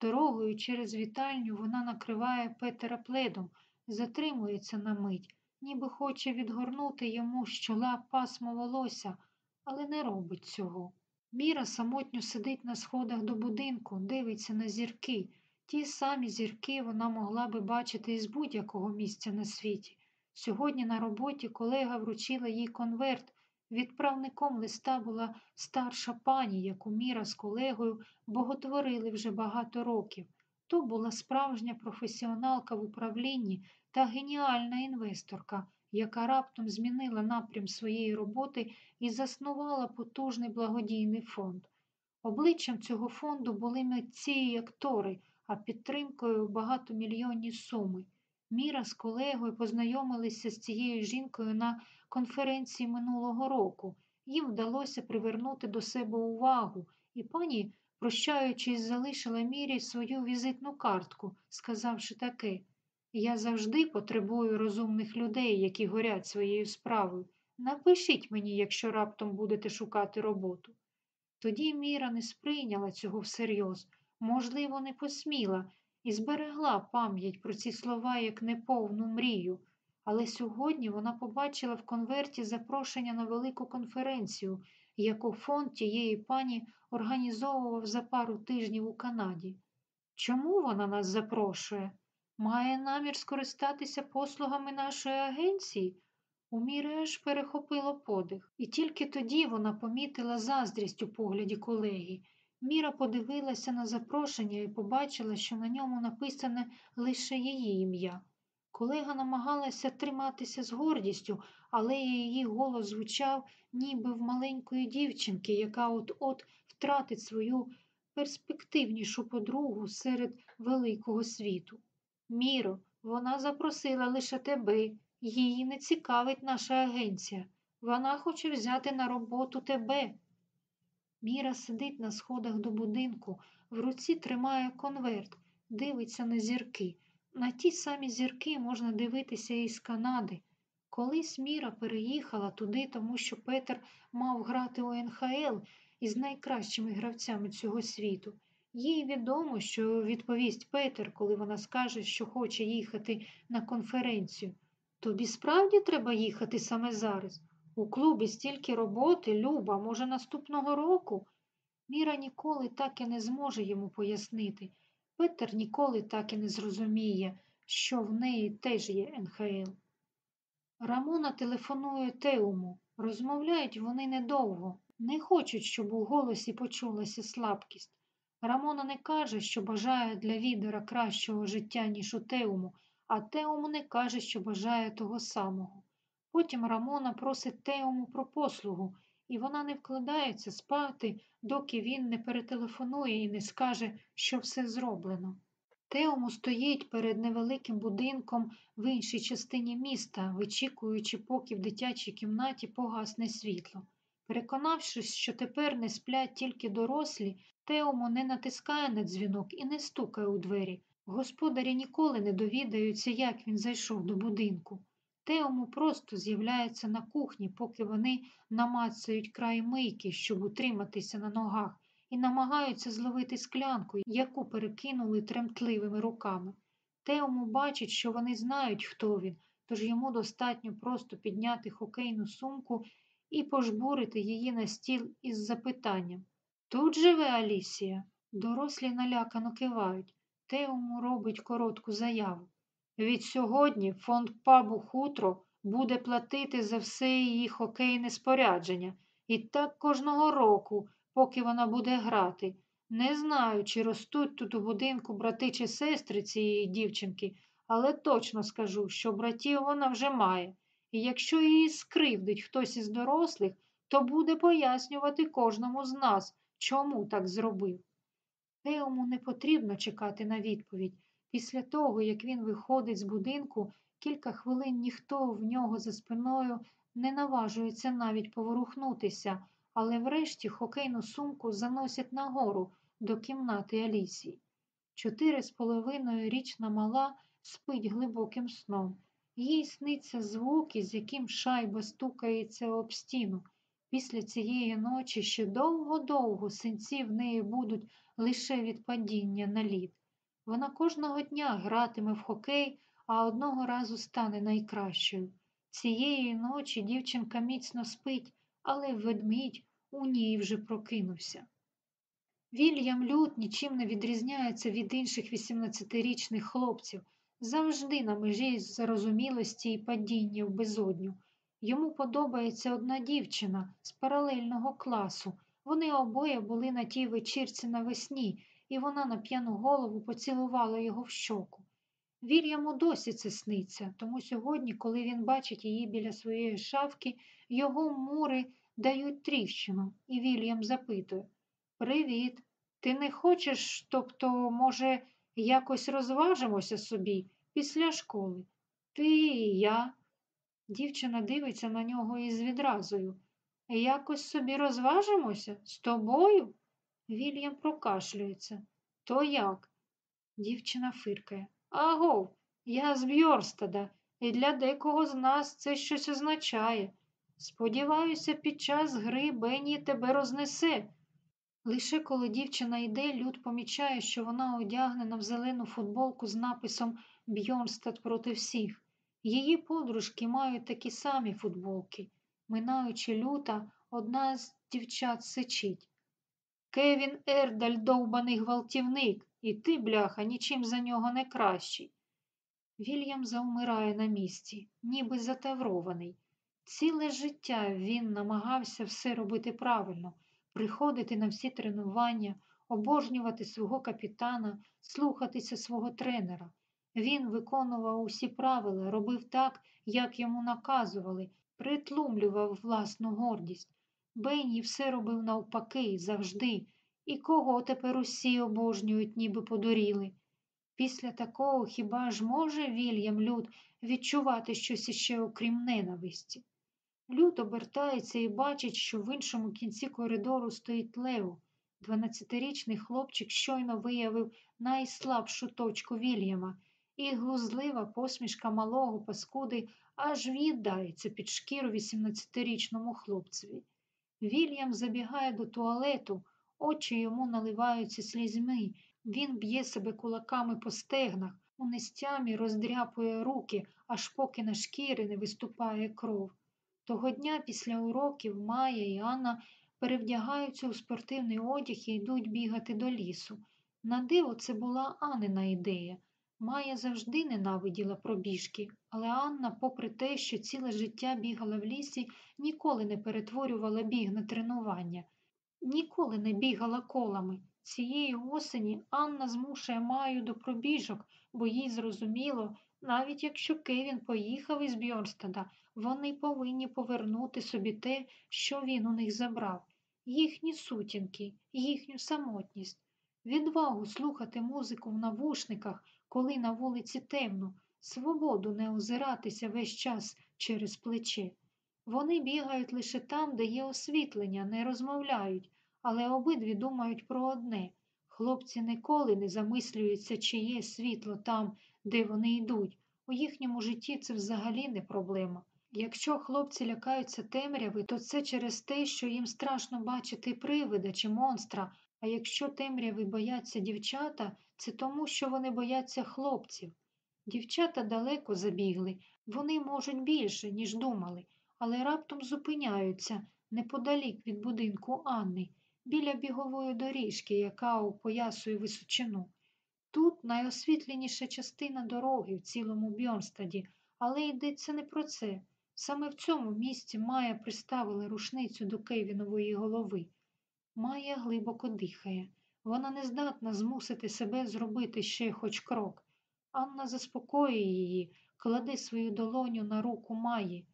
Дорогою через вітальню вона накриває Петера пледом, затримується на мить, ніби хоче відгорнути йому з чола пасмо волосся, але не робить цього. Міра самотньо сидить на сходах до будинку, дивиться на зірки. Ті самі зірки вона могла би бачити із будь-якого місця на світі. Сьогодні на роботі колега вручила їй конверт. Відправником листа була старша пані, яку Міра з колегою боготворили вже багато років. То була справжня професіоналка в управлінні та геніальна інвесторка, яка раптом змінила напрям своєї роботи і заснувала потужний благодійний фонд. Обличчям цього фонду були митці і актори, а підтримкою багатомільйонні суми. Міра з колегою познайомилися з цією жінкою на конференції минулого року. Їм вдалося привернути до себе увагу, і пані, прощаючись, залишила мірі свою візитну картку, сказавши таке Я завжди потребую розумних людей, які горять своєю справою. Напишіть мені, якщо раптом будете шукати роботу. Тоді Міра не сприйняла цього всерйоз, можливо, не посміла і зберегла пам'ять про ці слова як неповну мрію. Але сьогодні вона побачила в конверті запрошення на велику конференцію, яку фонд тієї пані організовував за пару тижнів у Канаді. Чому вона нас запрошує? Має намір скористатися послугами нашої агенції? У Міри аж перехопило подих, і тільки тоді вона помітила заздрість у погляді колеги. Міра подивилася на запрошення і побачила, що на ньому написане лише її ім'я. Колега намагалася триматися з гордістю, але її голос звучав ніби в маленької дівчинки, яка от-от втратить свою перспективнішу подругу серед великого світу. Міро, вона запросила лише тебе, її не цікавить наша агенція. Вона хоче взяти на роботу тебе. Міра сидить на сходах до будинку, в руці тримає конверт, дивиться на зірки. На ті самі зірки можна дивитися із Канади. Колись Міра переїхала туди, тому що Петер мав грати у НХЛ із найкращими гравцями цього світу. Їй відомо, що відповість Петер, коли вона скаже, що хоче їхати на конференцію. Тобі справді треба їхати саме зараз. У клубі стільки роботи, Люба, може, наступного року. Міра ніколи так і не зможе йому пояснити. Петер ніколи так і не зрозуміє, що в неї теж є НХЛ. Рамона телефонує Теуму. Розмовляють вони недовго, не хочуть, щоб у голосі почулася слабкість. Рамона не каже, що бажає для відера кращого життя, ніж у Теуму, а Теуму не каже, що бажає того самого. Потім Рамона просить Теуму про послугу, і вона не вкладається спати, доки він не перетелефонує і не скаже, що все зроблено. Теому стоїть перед невеликим будинком в іншій частині міста, вичікуючи, поки в дитячій кімнаті погасне світло. Переконавшись, що тепер не сплять тільки дорослі, Теому не натискає на дзвінок і не стукає у двері. Господарі ніколи не довідаються, як він зайшов до будинку. Теому просто з'являється на кухні, поки вони намацають край мийки, щоб утриматися на ногах, і намагаються зловити склянку, яку перекинули тремтливими руками. Теому бачить, що вони знають, хто він, тож йому достатньо просто підняти хокейну сумку і пожбурити її на стіл із запитанням Тут живе Алісія? Дорослі налякано кивають. Теому робить коротку заяву. Від сьогодні фонд пабу Хутро буде платити за все її хокейне спорядження. І так кожного року, поки вона буде грати. Не знаю, чи ростуть тут у будинку брати чи сестри цієї дівчинки, але точно скажу, що братів вона вже має. І якщо її скривдить хтось із дорослих, то буде пояснювати кожному з нас, чому так зробив. Теому не потрібно чекати на відповідь. Після того, як він виходить з будинку, кілька хвилин ніхто в нього за спиною не наважується навіть поворухнутися, але врешті хокейну сумку заносять нагору до кімнати Алісії. Чотири з половиною річна мала спить глибоким сном. Їй сниться звук, із яким шайба стукається об стіну. Після цієї ночі ще довго-довго синці в неї будуть лише від падіння на лід. Вона кожного дня гратиме в хокей, а одного разу стане найкращою. Цієї ночі дівчинка міцно спить, але ведмідь у ній вже прокинувся. Вільям Лют нічим не відрізняється від інших 18-річних хлопців, завжди на межі зарозумілості і падіння в безодню. Йому подобається одна дівчина з паралельного класу. Вони обоє були на тій вечірці навесні, і вона на п'яну голову поцілувала його в щоку. Вільяму досі це сниться, тому сьогодні, коли він бачить її біля своєї шавки, його мури дають тріщину, і Вільям запитує Привіт, ти не хочеш, тобто, може, якось розважимося собі після школи? Ти і я. Дівчина дивиться на нього із відразою. Якось собі розважимося з тобою? Вільям прокашлюється. То як? Дівчина фиркає. Агов, я з Бьорстада, і для декого з нас це щось означає. Сподіваюся, під час гри Бенні тебе рознесе. Лише коли дівчина йде, люд помічає, що вона одягнена в зелену футболку з написом Бьорстад проти всіх. Її подружки мають такі самі футболки. Минаючи люта, одна з дівчат сичить. Кевін Ердаль довбаний гвалтівник, і ти, бляха, нічим за нього не кращий. Вільям завмирає на місці, ніби затаврований. Ціле життя він намагався все робити правильно, приходити на всі тренування, обожнювати свого капітана, слухатися свого тренера. Він виконував усі правила, робив так, як йому наказували, притлумлював власну гордість. Бенні все робив навпаки, завжди, і кого тепер усі обожнюють, ніби подуріли. Після такого хіба ж може Вільям Люд відчувати щось іще окрім ненависті? Люд обертається і бачить, що в іншому кінці коридору стоїть Лео. Дванадцятирічний хлопчик щойно виявив найслабшу точку Вільяма, і глузлива посмішка малого паскуди аж в'їдається під шкіру 18-річному хлопцеві. Вільям забігає до туалету, очі йому наливаються слізьми, він б'є себе кулаками по стегнах, у нестямі роздряпує руки, аж поки на шкіри не виступає кров. Того дня після уроків Майя і Анна перевдягаються у спортивний одяг і йдуть бігати до лісу. На диво, це була Аннина ідея. Майя завжди ненавиділа пробіжки, але Анна, попри те, що ціле життя бігала в лісі, ніколи не перетворювала біг на тренування, ніколи не бігала колами. Цієї осені Анна змушує Маю до пробіжок, бо їй зрозуміло, навіть якщо Кевін поїхав із Бьорстада, вони повинні повернути собі те, що він у них забрав, їхні сутінки, їхню самотність, відвагу слухати музику в навушниках, коли на вулиці темно, свободу не озиратися весь час через плече. Вони бігають лише там, де є освітлення, не розмовляють, але обидві думають про одне. Хлопці ніколи не замислюються, чи є світло там, де вони йдуть. У їхньому житті це взагалі не проблема. Якщо хлопці лякаються темряви, то це через те, що їм страшно бачити привида чи монстра, а якщо темряви бояться дівчата, це тому, що вони бояться хлопців. Дівчата далеко забігли, вони можуть більше, ніж думали, але раптом зупиняються неподалік від будинку Анни, біля бігової доріжки, яка опоясує височину. Тут найосвітленіша частина дороги в цілому Бьорнстаді, але йдеться не про це. Саме в цьому місці Майя приставила рушницю до Кевінової голови. Майя глибоко дихає. Вона не здатна змусити себе зробити ще хоч крок. Анна заспокоює її, кладе свою долоню на руку Маї.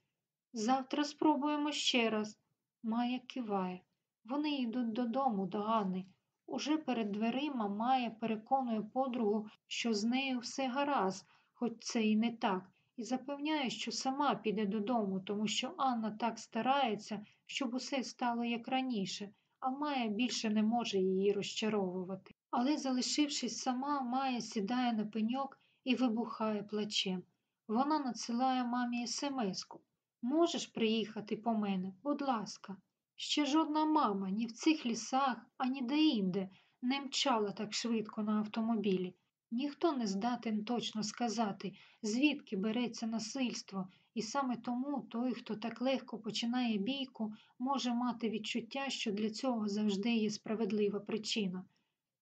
Завтра спробуємо ще раз. Майя киває. Вони йдуть додому до Анни. Уже перед дверима Майя переконує подругу, що з нею все гаразд, хоч це і не так, і запевняє, що сама піде додому, тому що Анна так старається, щоб усе стало як раніше, а Майя більше не може її розчаровувати. Але, залишившись сама, Майя сідає на пеньок і вибухає плачем. Вона надсилає мамі смс-ку. Можеш приїхати по мене, будь ласка. Ще жодна мама ні в цих лісах, ані де-інде не мчала так швидко на автомобілі. Ніхто не здатен точно сказати, звідки береться насильство, і саме тому той, хто так легко починає бійку, може мати відчуття, що для цього завжди є справедлива причина.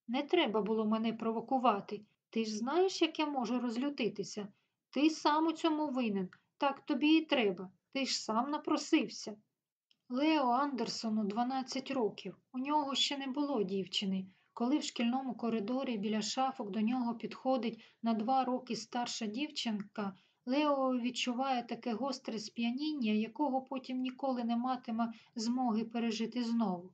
Не треба було мене провокувати. Ти ж знаєш, як я можу розлютитися? Ти сам у цьому винен, так тобі і треба. Ти ж сам напросився. Лео Андерсону 12 років. У нього ще не було дівчини. Коли в шкільному коридорі біля шафок до нього підходить на два роки старша дівчинка, Лео відчуває таке гостре сп'яніння, якого потім ніколи не матиме змоги пережити знову.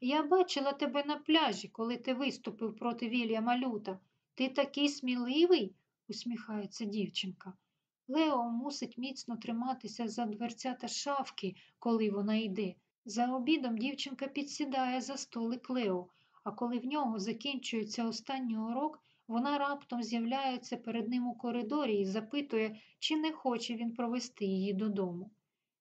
Я бачила тебе на пляжі, коли ти виступив проти Вільяма Люта. Ти такий сміливий, усміхається дівчинка. Лео мусить міцно триматися за дверцята шафки, коли вона йде. За обідом дівчинка підсідає за столик Лео, а коли в нього закінчується останній урок, вона раптом з'являється перед ним у коридорі і запитує, чи не хоче він провести її додому.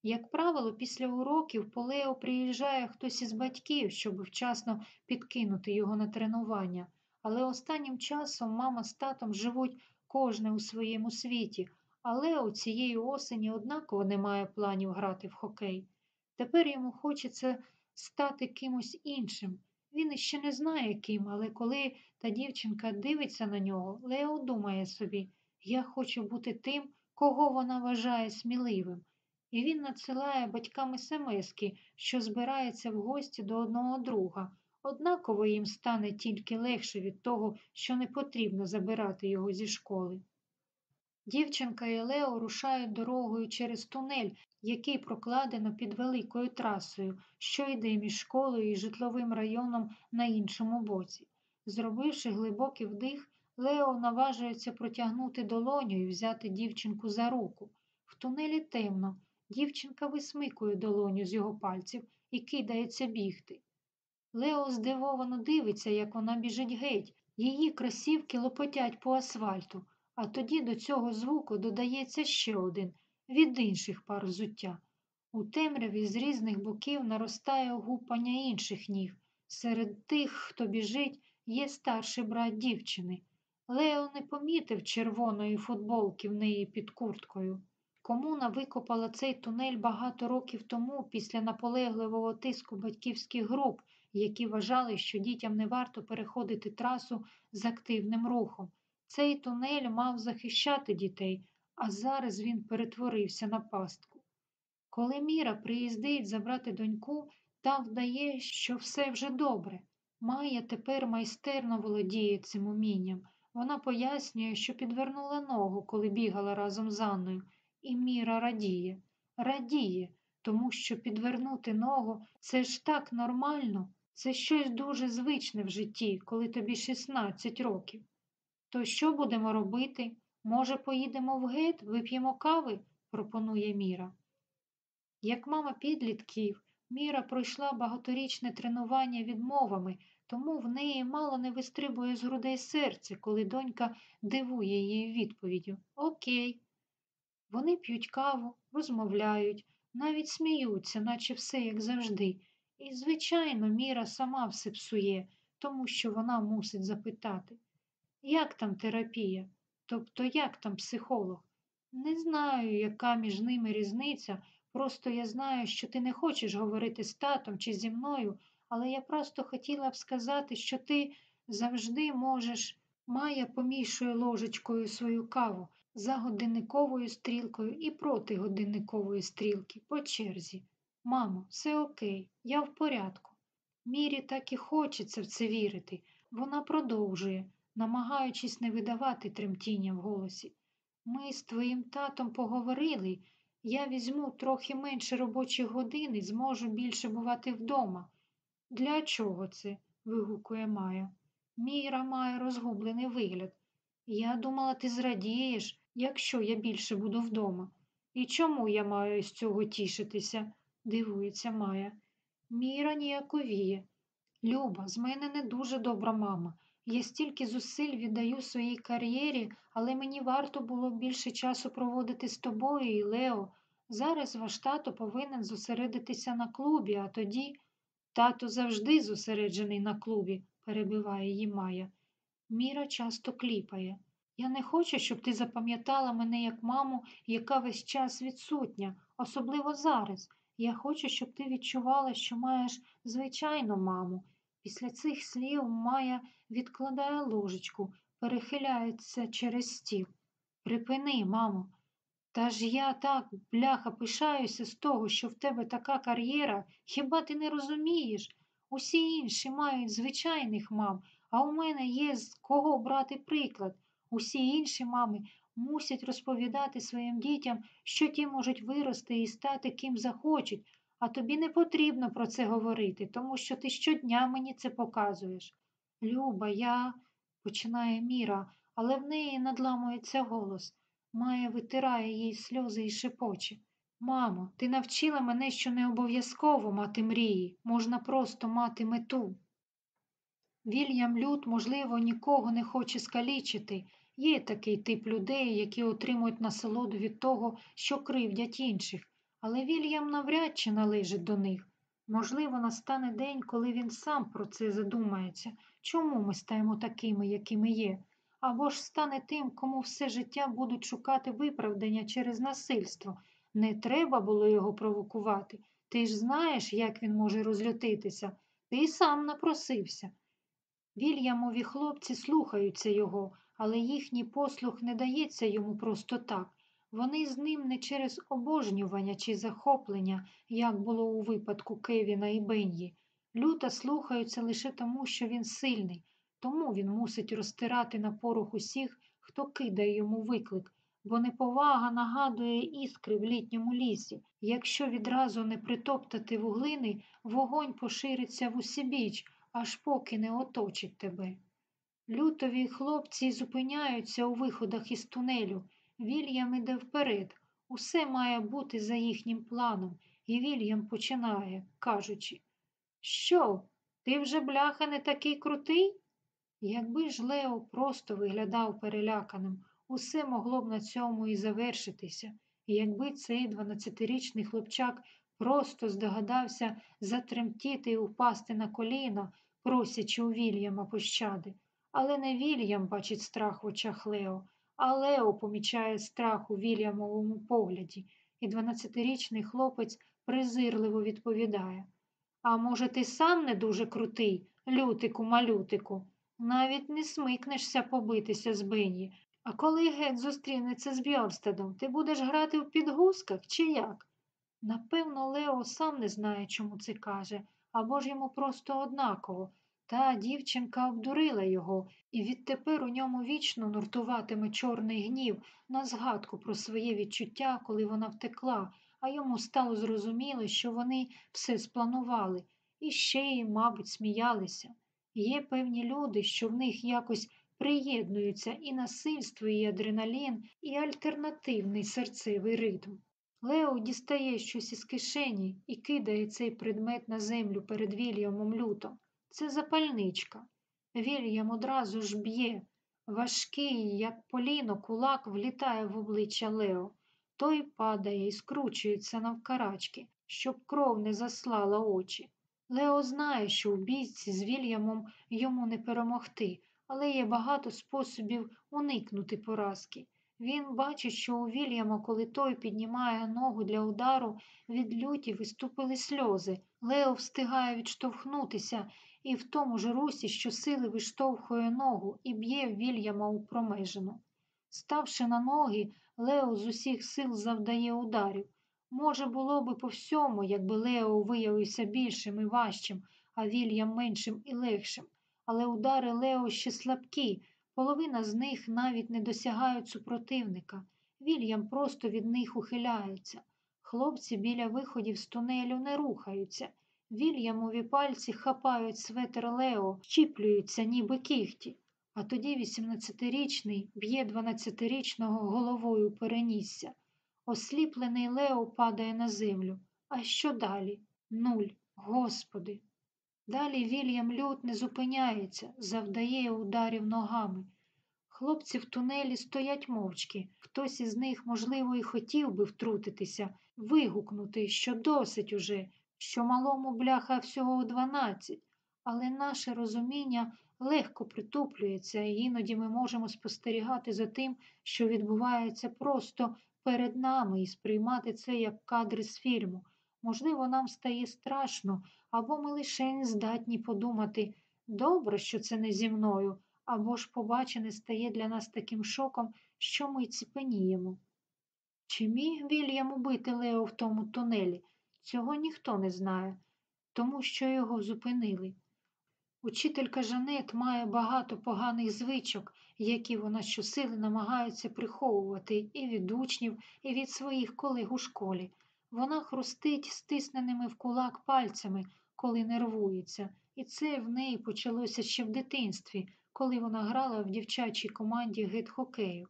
Як правило, після уроків по Лео приїжджає хтось із батьків, щоб вчасно підкинути його на тренування, але останнім часом мама з татом живуть кожне у своєму світі, але у цієї осені однаково немає планів грати в хокей. Тепер йому хочеться стати кимось іншим. Він іще не знає ким, але коли та дівчинка дивиться на нього, Лео думає собі, я хочу бути тим, кого вона вважає сміливим. І він надсилає батькам смски, що збирається в гості до одного друга. Однаково їм стане тільки легше від того, що не потрібно забирати його зі школи. Дівчинка і Лео рушають дорогою через тунель, який прокладено під великою трасою, що йде між школою і житловим районом на іншому боці. Зробивши глибокий вдих, Лео наважується протягнути долоню і взяти дівчинку за руку. В тунелі темно. Дівчинка висмикує долоню з його пальців і кидається бігти. Лео здивовано дивиться, як вона біжить геть. Її кросівки лопотять по асфальту, а тоді до цього звуку додається ще один від інших пар взуття. У темряві з різних боків наростає гупання інших ніг. Серед тих, хто біжить, є старший брат дівчини. Лео не помітив червоної футболки в неї під курткою. Комуна викопала цей тунель багато років тому після наполегливого тиску батьківських груп, які вважали, що дітям не варто переходити трасу з активним рухом. Цей тунель мав захищати дітей, а зараз він перетворився на пастку. Коли Міра приїздить забрати доньку, та вдає, що все вже добре. Майя тепер майстерно володіє цим умінням. Вона пояснює, що підвернула ногу, коли бігала разом з Анною, і Міра радіє, радіє, тому що підвернути ногу це ж так нормально, це щось дуже звичне в житті, коли тобі 16 років. То що будемо робити? Може, поїдемо в гет, вип'ємо кави? пропонує Міра. Як мама підлітків, Міра пройшла багаторічне тренування відмовами, тому в неї мало не вистрибує з грудей серце, коли донька дивує її відповіддю Окей. Вони п'ють каву, розмовляють, навіть сміються, наче все як завжди. І, звичайно, Міра сама все псує, тому що вона мусить запитати, як там терапія? Тобто як там психолог? Не знаю, яка між ними різниця. Просто я знаю, що ти не хочеш говорити з татом чи зі мною, але я просто хотіла б сказати, що ти завжди можеш. Майя помішує ложечкою свою каву за годинниковою стрілкою і проти годинникової стрілки по черзі. Мамо, все окей, я в порядку. Мірі так і хочеться в це вірити. Вона продовжує, намагаючись не видавати тремтіння в голосі. Ми з твоїм татом поговорили. Я візьму трохи менше робочих годин і зможу більше бувати вдома. Для чого це? вигукує Майя. Міра має розгублений вигляд. Я думала, ти зрадієш, якщо я більше буду вдома. І чому я маю з цього тішитися? дивується Майя. Міра ніяковіє. Люба, з мене не дуже добра мама. Я стільки зусиль віддаю своїй кар'єрі, але мені варто було більше часу проводити з тобою і Лео. Зараз ваш тато повинен зосередитися на клубі, а тоді тато завжди зосереджений на клубі, перебиває її Майя. Міра часто кліпає. Я не хочу, щоб ти запам'ятала мене як маму, яка весь час відсутня, особливо зараз. Я хочу, щоб ти відчувала, що маєш звичайну маму. Після цих слів Майя відкладає ложечку, перехиляється через стіл. Припини, мамо. Та ж я так, бляха, пишаюся з того, що в тебе така кар'єра. Хіба ти не розумієш? Усі інші мають звичайних мам, а у мене є з кого брати приклад. Усі інші мами мусять розповідати своїм дітям, що ті можуть вирости і стати ким захочуть, а тобі не потрібно про це говорити, тому що ти щодня мені це показуєш. Люба, я, починає Міра, але в неї надламується голос. Майя витирає їй сльози і шепоче. Мамо, ти навчила мене, що не обов'язково мати мрії, можна просто мати мету. Вільям Лют, можливо, нікого не хоче скалічити. Є такий тип людей, які отримують насолоду від того, що кривдять інших, але Вільям навряд чи належить до них. Можливо, настане день, коли він сам про це задумається, чому ми стаємо такими, якими є, або ж стане тим, кому все життя будуть шукати виправдання через насильство. Не треба було його провокувати. Ти ж знаєш, як він може розлютитися. Ти й сам напросився. Вільямові хлопці слухаються його, але їхній послух не дається йому просто так. Вони з ним не через обожнювання чи захоплення, як було у випадку Кевіна і Бенні. Люта слухаються лише тому, що він сильний, тому він мусить розтирати на порох усіх, хто кидає йому виклик, бо неповага нагадує іскри в літньому лісі. Якщо відразу не притоптати вуглини, вогонь пошириться в усібіч, аж поки не оточить тебе. Лютові хлопці зупиняються у виходах із тунелю. Вільям іде вперед. Усе має бути за їхнім планом, і Вільям починає, кажучи, що, ти вже бляха не такий крутий? Якби ж Лео просто виглядав переляканим, усе могло б на цьому і завершитися. І якби цей 12-річний хлопчак просто здогадався затремтіти і упасти на коліна, просячи у Вільяма пощади. Але не Вільям бачить страх в очах Лео, а Лео помічає страх у Вільямовому погляді, і 12-річний хлопець презирливо відповідає А може, ти сам не дуже крутий, лютику малютику? Навіть не смикнешся побитися з Бенні. А коли гет зустрінеться з Бьорстедом, ти будеш грати в підгузках чи як? Напевно, Лео сам не знає, чому це каже, або ж йому просто однаково. Та дівчинка обдурила його, і відтепер у ньому вічно нуртуватиме чорний гнів на згадку про своє відчуття, коли вона втекла, а йому стало зрозуміло, що вони все спланували, і ще й, мабуть, сміялися. Є певні люди, що в них якось приєднуються і насильство, і адреналін, і альтернативний серцевий ритм. Лео дістає щось із кишені і кидає цей предмет на землю перед Вільямом лютом. Це запальничка. Вільям одразу ж б'є. Важкий, як поліно, кулак влітає в обличчя Лео. Той падає і скручується навкарачки, щоб кров не заслала очі. Лео знає, що у бійці з Вільямом йому не перемогти, але є багато способів уникнути поразки. Він бачить, що у Вільяма, коли той піднімає ногу для удару, від люті виступили сльози. Лео встигає відштовхнутися і в тому ж русі, що сили виштовхує ногу і б'є Вільяма у промежину. Ставши на ноги, Лео з усіх сил завдає ударів. Може, було би по всьому, якби Лео виявився більшим і важчим, а Вільям меншим і легшим. Але удари Лео ще слабкі, половина з них навіть не досягають супротивника. Вільям просто від них ухиляється. Хлопці біля виходів з тунелю не рухаються. Вільямові пальці хапають светер Лео, щіплюються, ніби кіхті. А тоді 18-річний б'є 12-річного головою перенісся. Осліплений Лео падає на землю. А що далі? Нуль. Господи. Далі Вільям Лют не зупиняється, завдає ударів ногами. Хлопці в тунелі стоять мовчки. Хтось із них, можливо, і хотів би втрутитися, вигукнути, що досить уже, що малому бляха всього дванадцять. Але наше розуміння легко притуплюється, і іноді ми можемо спостерігати за тим, що відбувається просто перед нами і сприймати це як кадри з фільму. Можливо, нам стає страшно, або ми лише здатні подумати добре, що це не зі мною, або ж побачене стає для нас таким шоком, що ми ціпеніємо. Чи міг Вільям убити Лео в тому тунелі? Цього ніхто не знає, тому що його зупинили. Учителька Жанет має багато поганих звичок, які вона щосили намагається приховувати і від учнів, і від своїх колег у школі. Вона хрустить стисненими в кулак пальцями, коли нервується, і це в неї почалося ще в дитинстві, коли вона грала в дівчачій команді гид-хокею.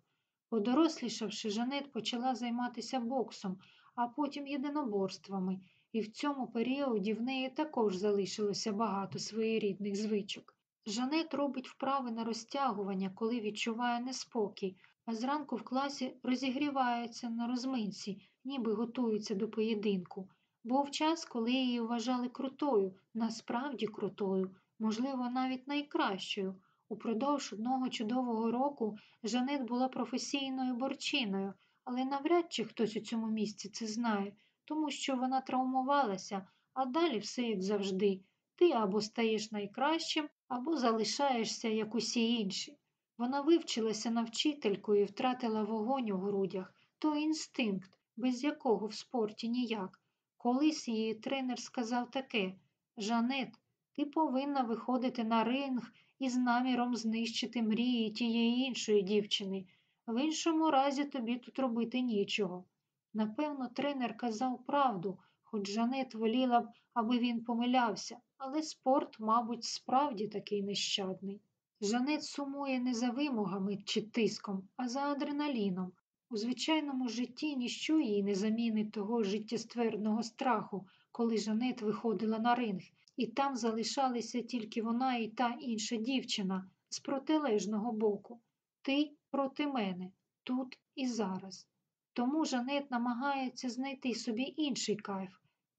Подорослішавши, Жанет почала займатися боксом, а потім єдиноборствами, і в цьому періоді в неї також залишилося багато своєрідних звичок. Жанет робить вправи на розтягування, коли відчуває неспокій, а зранку в класі розігрівається на розминці, ніби готується до поєдинку. Був час, коли її вважали крутою, насправді крутою, можливо, навіть найкращою. Упродовж одного чудового року Жанет була професійною борчиною, але навряд чи хтось у цьому місці це знає, тому що вона травмувалася, а далі все як завжди. Ти або стаєш найкращим, або залишаєшся, як усі інші. Вона вивчилася на вчительку і втратила вогонь у грудях, той інстинкт, без якого в спорті ніяк. Колись її тренер сказав таке Жанет, ти повинна виходити на ринг із наміром знищити мрії тієї іншої дівчини. В іншому разі тобі тут робити нічого. Напевно, тренер казав правду, хоч Жанет воліла б, аби він помилявся, але спорт, мабуть, справді такий нещадний. Жанет сумує не за вимогами чи тиском, а за адреналіном. У звичайному житті ніщо їй не замінить того життєствердного страху, коли Жанет виходила на ринг, і там залишалися тільки вона і та інша дівчина з протилежного боку. Ти проти мене, тут і зараз. Тому Жанет намагається знайти собі інший кайф.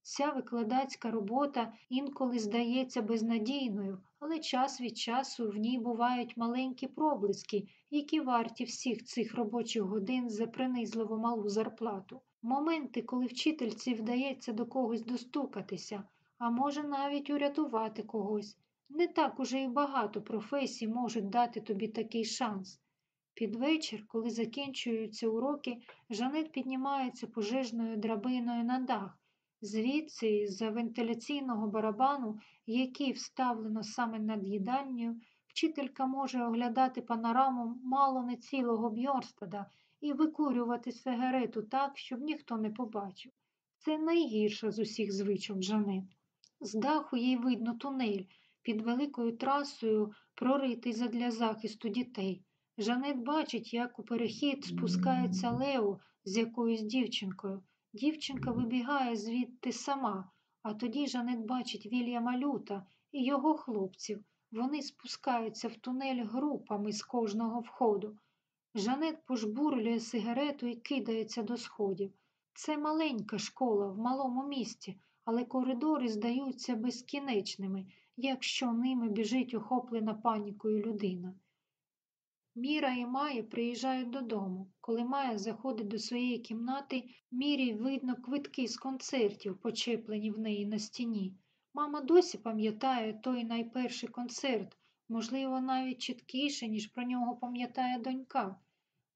Ця викладацька робота інколи здається безнадійною, але час від часу в ній бувають маленькі проблиски, які варті всіх цих робочих годин за принизливо малу зарплату. Моменти, коли вчительці вдається до когось достукатися, а може навіть урятувати когось. Не так уже і багато професій можуть дати тобі такий шанс. Під вечір, коли закінчуються уроки, Жанет піднімається пожежною драбиною на дах. Звідси, з-за вентиляційного барабану, який вставлено саме над їдальнею, вчителька може оглядати панораму мало не цілого Бьорстада і викурювати сигарету так, щоб ніхто не побачив. Це найгірша з усіх звичок Жанет. З даху їй видно тунель під великою трасою, проритий задля захисту дітей. Жанет бачить, як у перехід спускається Лео з якоюсь дівчинкою. Дівчинка вибігає звідти сама, а тоді Жанет бачить Вільяма Люта і його хлопців. Вони спускаються в тунель групами з кожного входу. Жанет пожбурлює сигарету і кидається до сходів. Це маленька школа в малому місті, але коридори здаються безкінечними, якщо ними біжить охоплена панікою людина. Міра і Майя приїжджають додому. Коли Майя заходить до своєї кімнати, Мірі видно квитки з концертів, почеплені в неї на стіні. Мама досі пам'ятає той найперший концерт, можливо, навіть чіткіше, ніж про нього пам'ятає донька.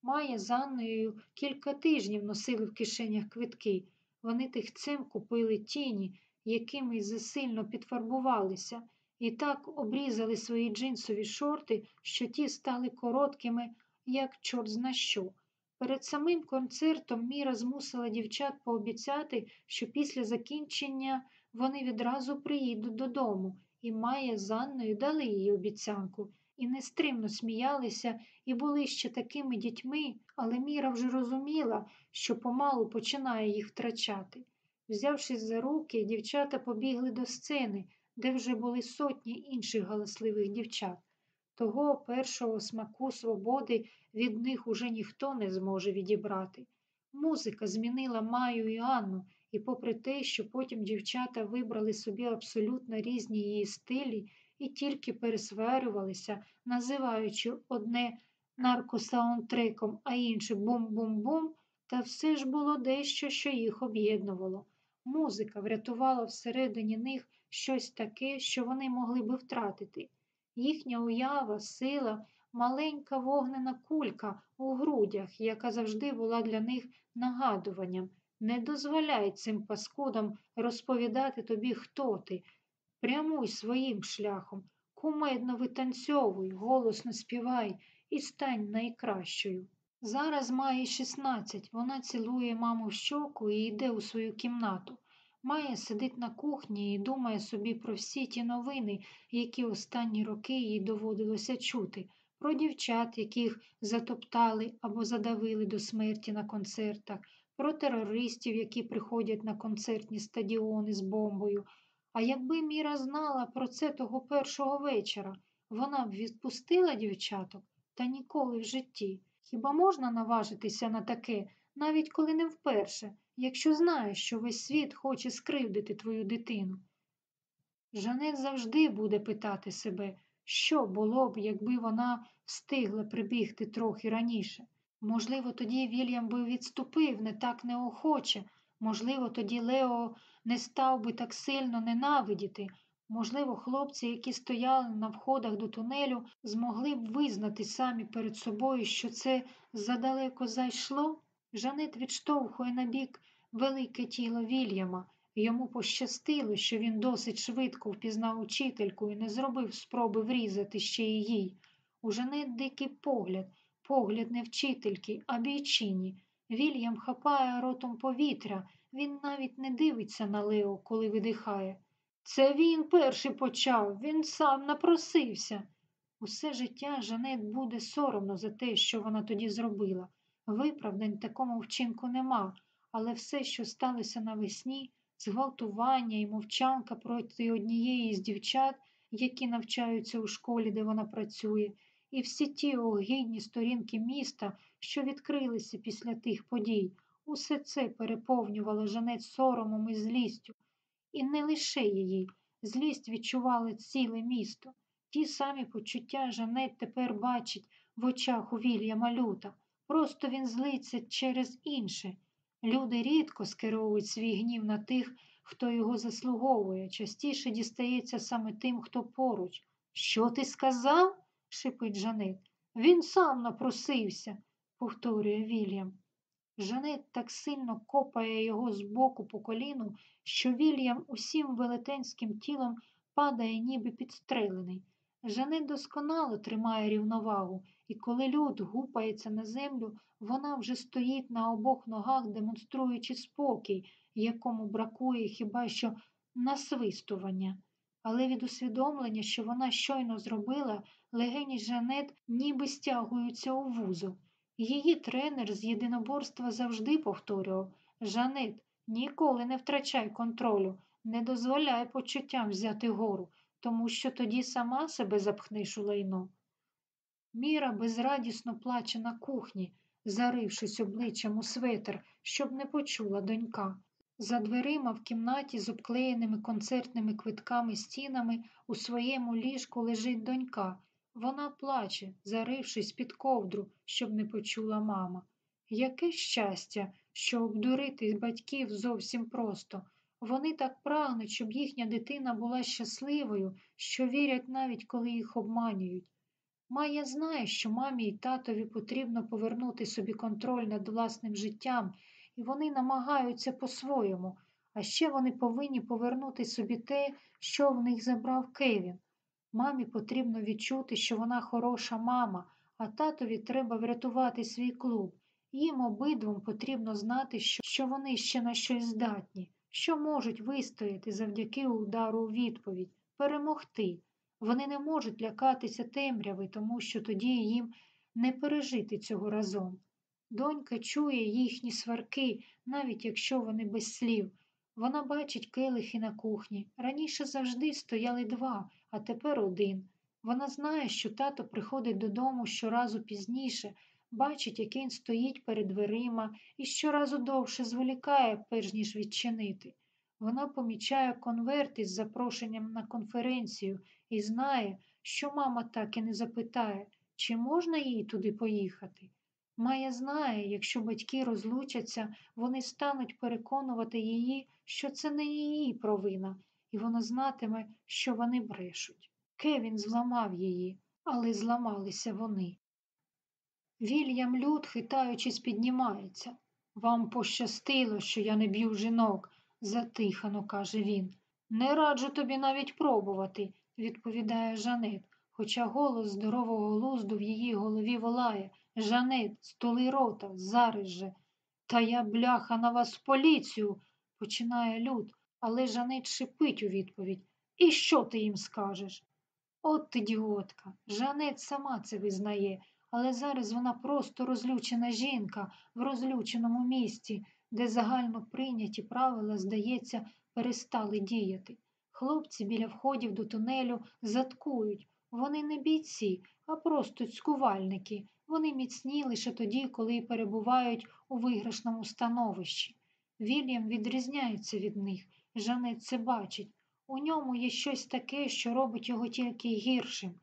Майя з Анною кілька тижнів носили в кишенях квитки. Вони тихцем купили тіні, якими засильно підфарбувалися і так обрізали свої джинсові шорти, що ті стали короткими, як чорт зна що. Перед самим концертом Міра змусила дівчат пообіцяти, що після закінчення вони відразу приїдуть додому, і Майя з Анною дали їй обіцянку, і нестримно сміялися, і були ще такими дітьми, але Міра вже розуміла, що помалу починає їх втрачати. Взявшись за руки, дівчата побігли до сцени, де вже були сотні інших галасливих дівчат. Того першого смаку свободи від них уже ніхто не зможе відібрати. Музика змінила Маю і Анну, і попри те, що потім дівчата вибрали собі абсолютно різні її стилі і тільки пересварювалися, називаючи одне наркосаундтреком, а інше бум-бум-бум, та все ж було дещо, що їх об'єднувало. Музика врятувала всередині них щось таке, що вони могли би втратити. Їхня уява, сила, маленька вогнена кулька у грудях, яка завжди була для них нагадуванням. Не дозволяй цим паскудам розповідати тобі, хто ти. Прямуй своїм шляхом, кумедно витанцьовуй, голосно співай і стань найкращою. Зараз має 16, вона цілує маму в щоку і йде у свою кімнату. Майя сидить на кухні і думає собі про всі ті новини, які останні роки їй доводилося чути, про дівчат, яких затоптали або задавили до смерті на концертах, про терористів, які приходять на концертні стадіони з бомбою. А якби Міра знала про це того першого вечора, вона б відпустила дівчаток та ніколи в житті. Хіба можна наважитися на таке, навіть коли не вперше? Якщо знаєш, що весь світ хоче скривдити твою дитину. Жанет завжди буде питати себе, що було б, якби вона встигла прибігти трохи раніше. Можливо, тоді Вільям би відступив не так неохоче, можливо, тоді Лео не став би так сильно ненавидіти, можливо, хлопці, які стояли на входах до тунелю, змогли б визнати самі перед собою, що це задалеко зайшло. Жанет відштовхує на бік велике тіло Вільяма. Йому пощастило, що він досить швидко впізнав учительку і не зробив спроби врізати ще й їй. У Жанет дикий погляд, погляд не вчительки, а бійчині. Вільям хапає ротом повітря, він навіть не дивиться на Лео, коли видихає. Це він перший почав, він сам напросився. Усе життя Жанет буде соромно за те, що вона тоді зробила. Виправдань такому вчинку нема, але все, що сталося навесні, зґвалтування і мовчанка проти однієї з дівчат, які навчаються у школі, де вона працює, і всі ті огидні сторінки міста, що відкрилися після тих подій, усе це переповнювало Жанет соромом і злістю. І не лише її. Злість відчувало ціле місто. Ті самі почуття Жанет тепер бачить в очах у Вільяма Люта. Просто він злиться через інше. Люди рідко скеровують свій гнів на тих, хто його заслуговує, частіше дістається саме тим, хто поруч. Що ти сказав? шипить Жанет. Він сам напросився, повторює Вільям. Жанет так сильно копає його з боку по коліну, що Вільям усім велетенським тілом падає, ніби підстрелений. Жанет досконало тримає рівновагу, і коли люд гупається на землю, вона вже стоїть на обох ногах, демонструючи спокій, якому бракує хіба що насвистування. Але від усвідомлення, що вона щойно зробила, легені Жанет ніби стягуються у вузол. Її тренер з єдиноборства завжди повторював Жанет, ніколи не втрачай контролю, не дозволяй почуттям взяти гору, тому що тоді сама себе запхнеш у лайно. Міра безрадісно плаче на кухні, зарившись обличчям у светр, щоб не почула донька. За дверима в кімнаті з обклеєними концертними квитками стінами у своєму ліжку лежить донька. Вона плаче, зарившись під ковдру, щоб не почула мама. Яке щастя, що обдурити батьків зовсім просто. Вони так прагнуть, щоб їхня дитина була щасливою, що вірять навіть, коли їх обманюють. Майя знає, що мамі і татові потрібно повернути собі контроль над власним життям, і вони намагаються по-своєму, а ще вони повинні повернути собі те, що в них забрав Кевін. Мамі потрібно відчути, що вона хороша мама, а татові треба врятувати свій клуб. Їм обидвом потрібно знати, що вони ще на щось здатні, що можуть вистояти завдяки удару у відповідь, перемогти. Вони не можуть лякатися темряви, тому що тоді їм не пережити цього разом. Донька чує їхні сварки, навіть якщо вони без слів. Вона бачить келихи на кухні. Раніше завжди стояли два, а тепер один. Вона знає, що тато приходить додому щоразу пізніше, бачить, як він стоїть перед дверима і щоразу довше зволікає, перш ніж відчинити. Вона помічає конверт із запрошенням на конференцію і знає, що мама так і не запитає, чи можна їй туди поїхати. Майя знає, якщо батьки розлучаться, вони стануть переконувати її, що це не її провина, і вона знатиме, що вони брешуть. Кевін зламав її, але зламалися вони. Вільям Люд, хитаючись, піднімається. Вам пощастило, що я не б'ю жінок, затихано каже він. Не раджу тобі навіть пробувати, відповідає Жанет, хоча голос здорового глузду в її голові волає. Жанет, столи рота, зараз же. Та я, бляха, на вас в поліцію, починає люд, але Жанет шипить у відповідь. І що ти їм скажеш? От ідіотка. Жанет сама це визнає, але зараз вона просто розлючена жінка в розлюченому місті, де загально прийняті правила, здається, перестали діяти. Хлопці біля входів до тунелю заткують. Вони не бійці, а просто цькувальники. Вони міцні лише тоді, коли перебувають у виграшному становищі. Вільям відрізняється від них, Жанет це бачить. У ньому є щось таке, що робить його тільки гіршим.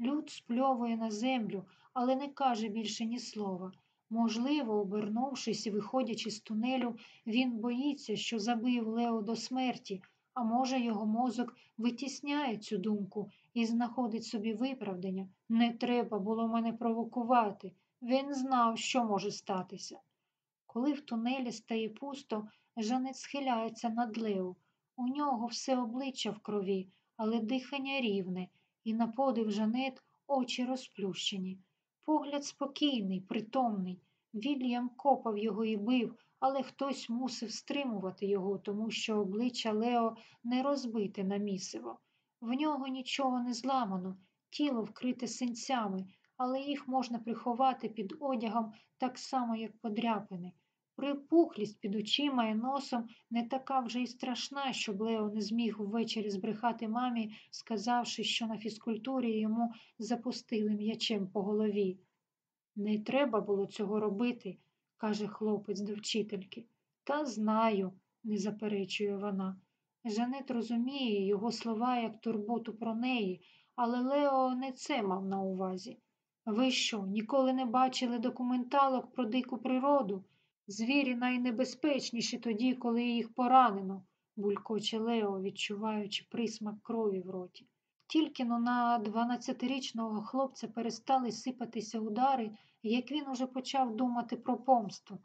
Люд спльовує на землю, але не каже більше ні слова. Можливо, обернувшись і виходячи з тунелю, він боїться, що забив Лео до смерті, а може, його мозок витісняє цю думку і знаходить собі виправдання. Не треба було мене провокувати. Він знав, що може статися. Коли в тунелі стає пусто, Жанет схиляється над Лео. У нього все обличчя в крові, але дихання рівне, і на подив Жанет очі розплющені. Погляд спокійний, притомний. Вільям копав його і бив, але хтось мусив стримувати його, тому що обличчя Лео не розбите на місиво. В нього нічого не зламано, тіло вкрите синцями, але їх можна приховати під одягом так само, як подряпини. Припухлість під очима і носом не така вже й страшна, щоб Лео не зміг ввечері збрехати мамі, сказавши, що на фізкультурі йому запустили м'ячем по голові. Не треба було цього робити, каже хлопець до вчительки. Та знаю, не заперечує вона. Жанет розуміє його слова як турботу про неї, але Лео не це мав на увазі. Ви що, ніколи не бачили документалок про дику природу? Звірі найнебезпечніші тоді, коли їх поранено, булькоче Лео, відчуваючи присмак крові в роті. Тільки но на 12-річного хлопця перестали сипатися удари, як він уже почав думати про помсту.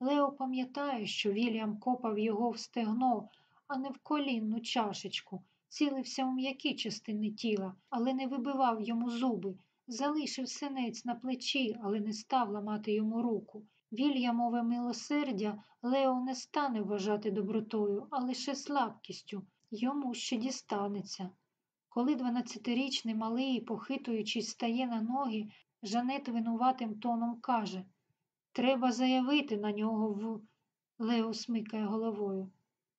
Лео пам'ятає, що Вільям копав його в стегно, а не в колінну чашечку, цілився у м'які частини тіла, але не вибивав йому зуби, залишив синець на плечі, але не став ламати йому руку. Вільямове милосердя Лео не стане вважати добротою, а лише слабкістю, йому ще дістанеться. Коли дванадцятирічний малий, похитуючись, стає на ноги, Жанет винуватим тоном каже Треба заявити на нього в. Лео смикає головою.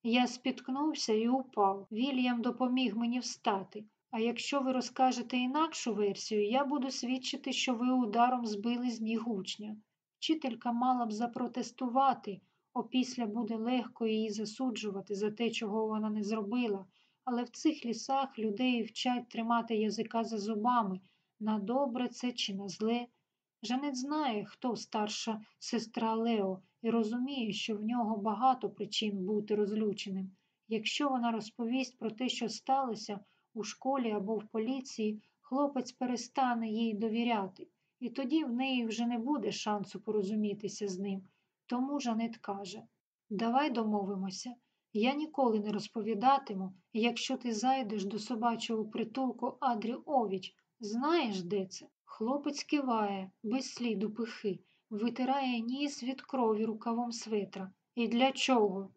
Я спіткнувся і упав. Вільям допоміг мені встати. А якщо ви розкажете інакшу версію, я буду свідчити, що ви ударом збили з ніг учня. Вчителька мала б запротестувати, опісля буде легко її засуджувати за те, чого вона не зробила, але в цих лісах людей вчать тримати язика за зубами на добре це чи на зле. Жанет знає, хто старша сестра Лео, і розуміє, що в нього багато причин бути розлюченим. Якщо вона розповість про те, що сталося у школі або в поліції, хлопець перестане їй довіряти, і тоді в неї вже не буде шансу порозумітися з ним. Тому Жанет каже Давай домовимося. Я ніколи не розповідатиму, якщо ти зайдеш до собачого притулку Адрі Овіч. Знаєш, де це? Хлопець киває, без сліду пихи, витирає ніс від крові рукавом светра. І для чого?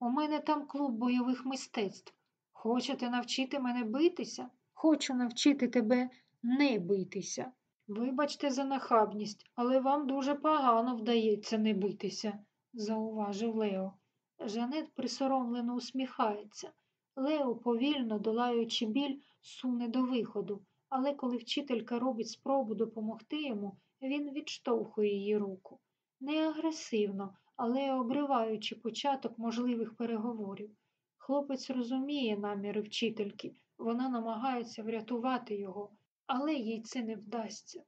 У мене там клуб бойових мистецтв. Хочете навчити мене битися? Хочу навчити тебе не битися. Вибачте за нахабність, але вам дуже погано вдається не битися, зауважив Лео. Жанет присоромлено усміхається. Лео, повільно, долаючи біль, суне до виходу, але коли вчителька робить спробу допомогти йому, він відштовхує її руку. Не агресивно, але обриваючи початок можливих переговорів. Хлопець розуміє наміри вчительки, вона намагається врятувати його, але їй це не вдасться.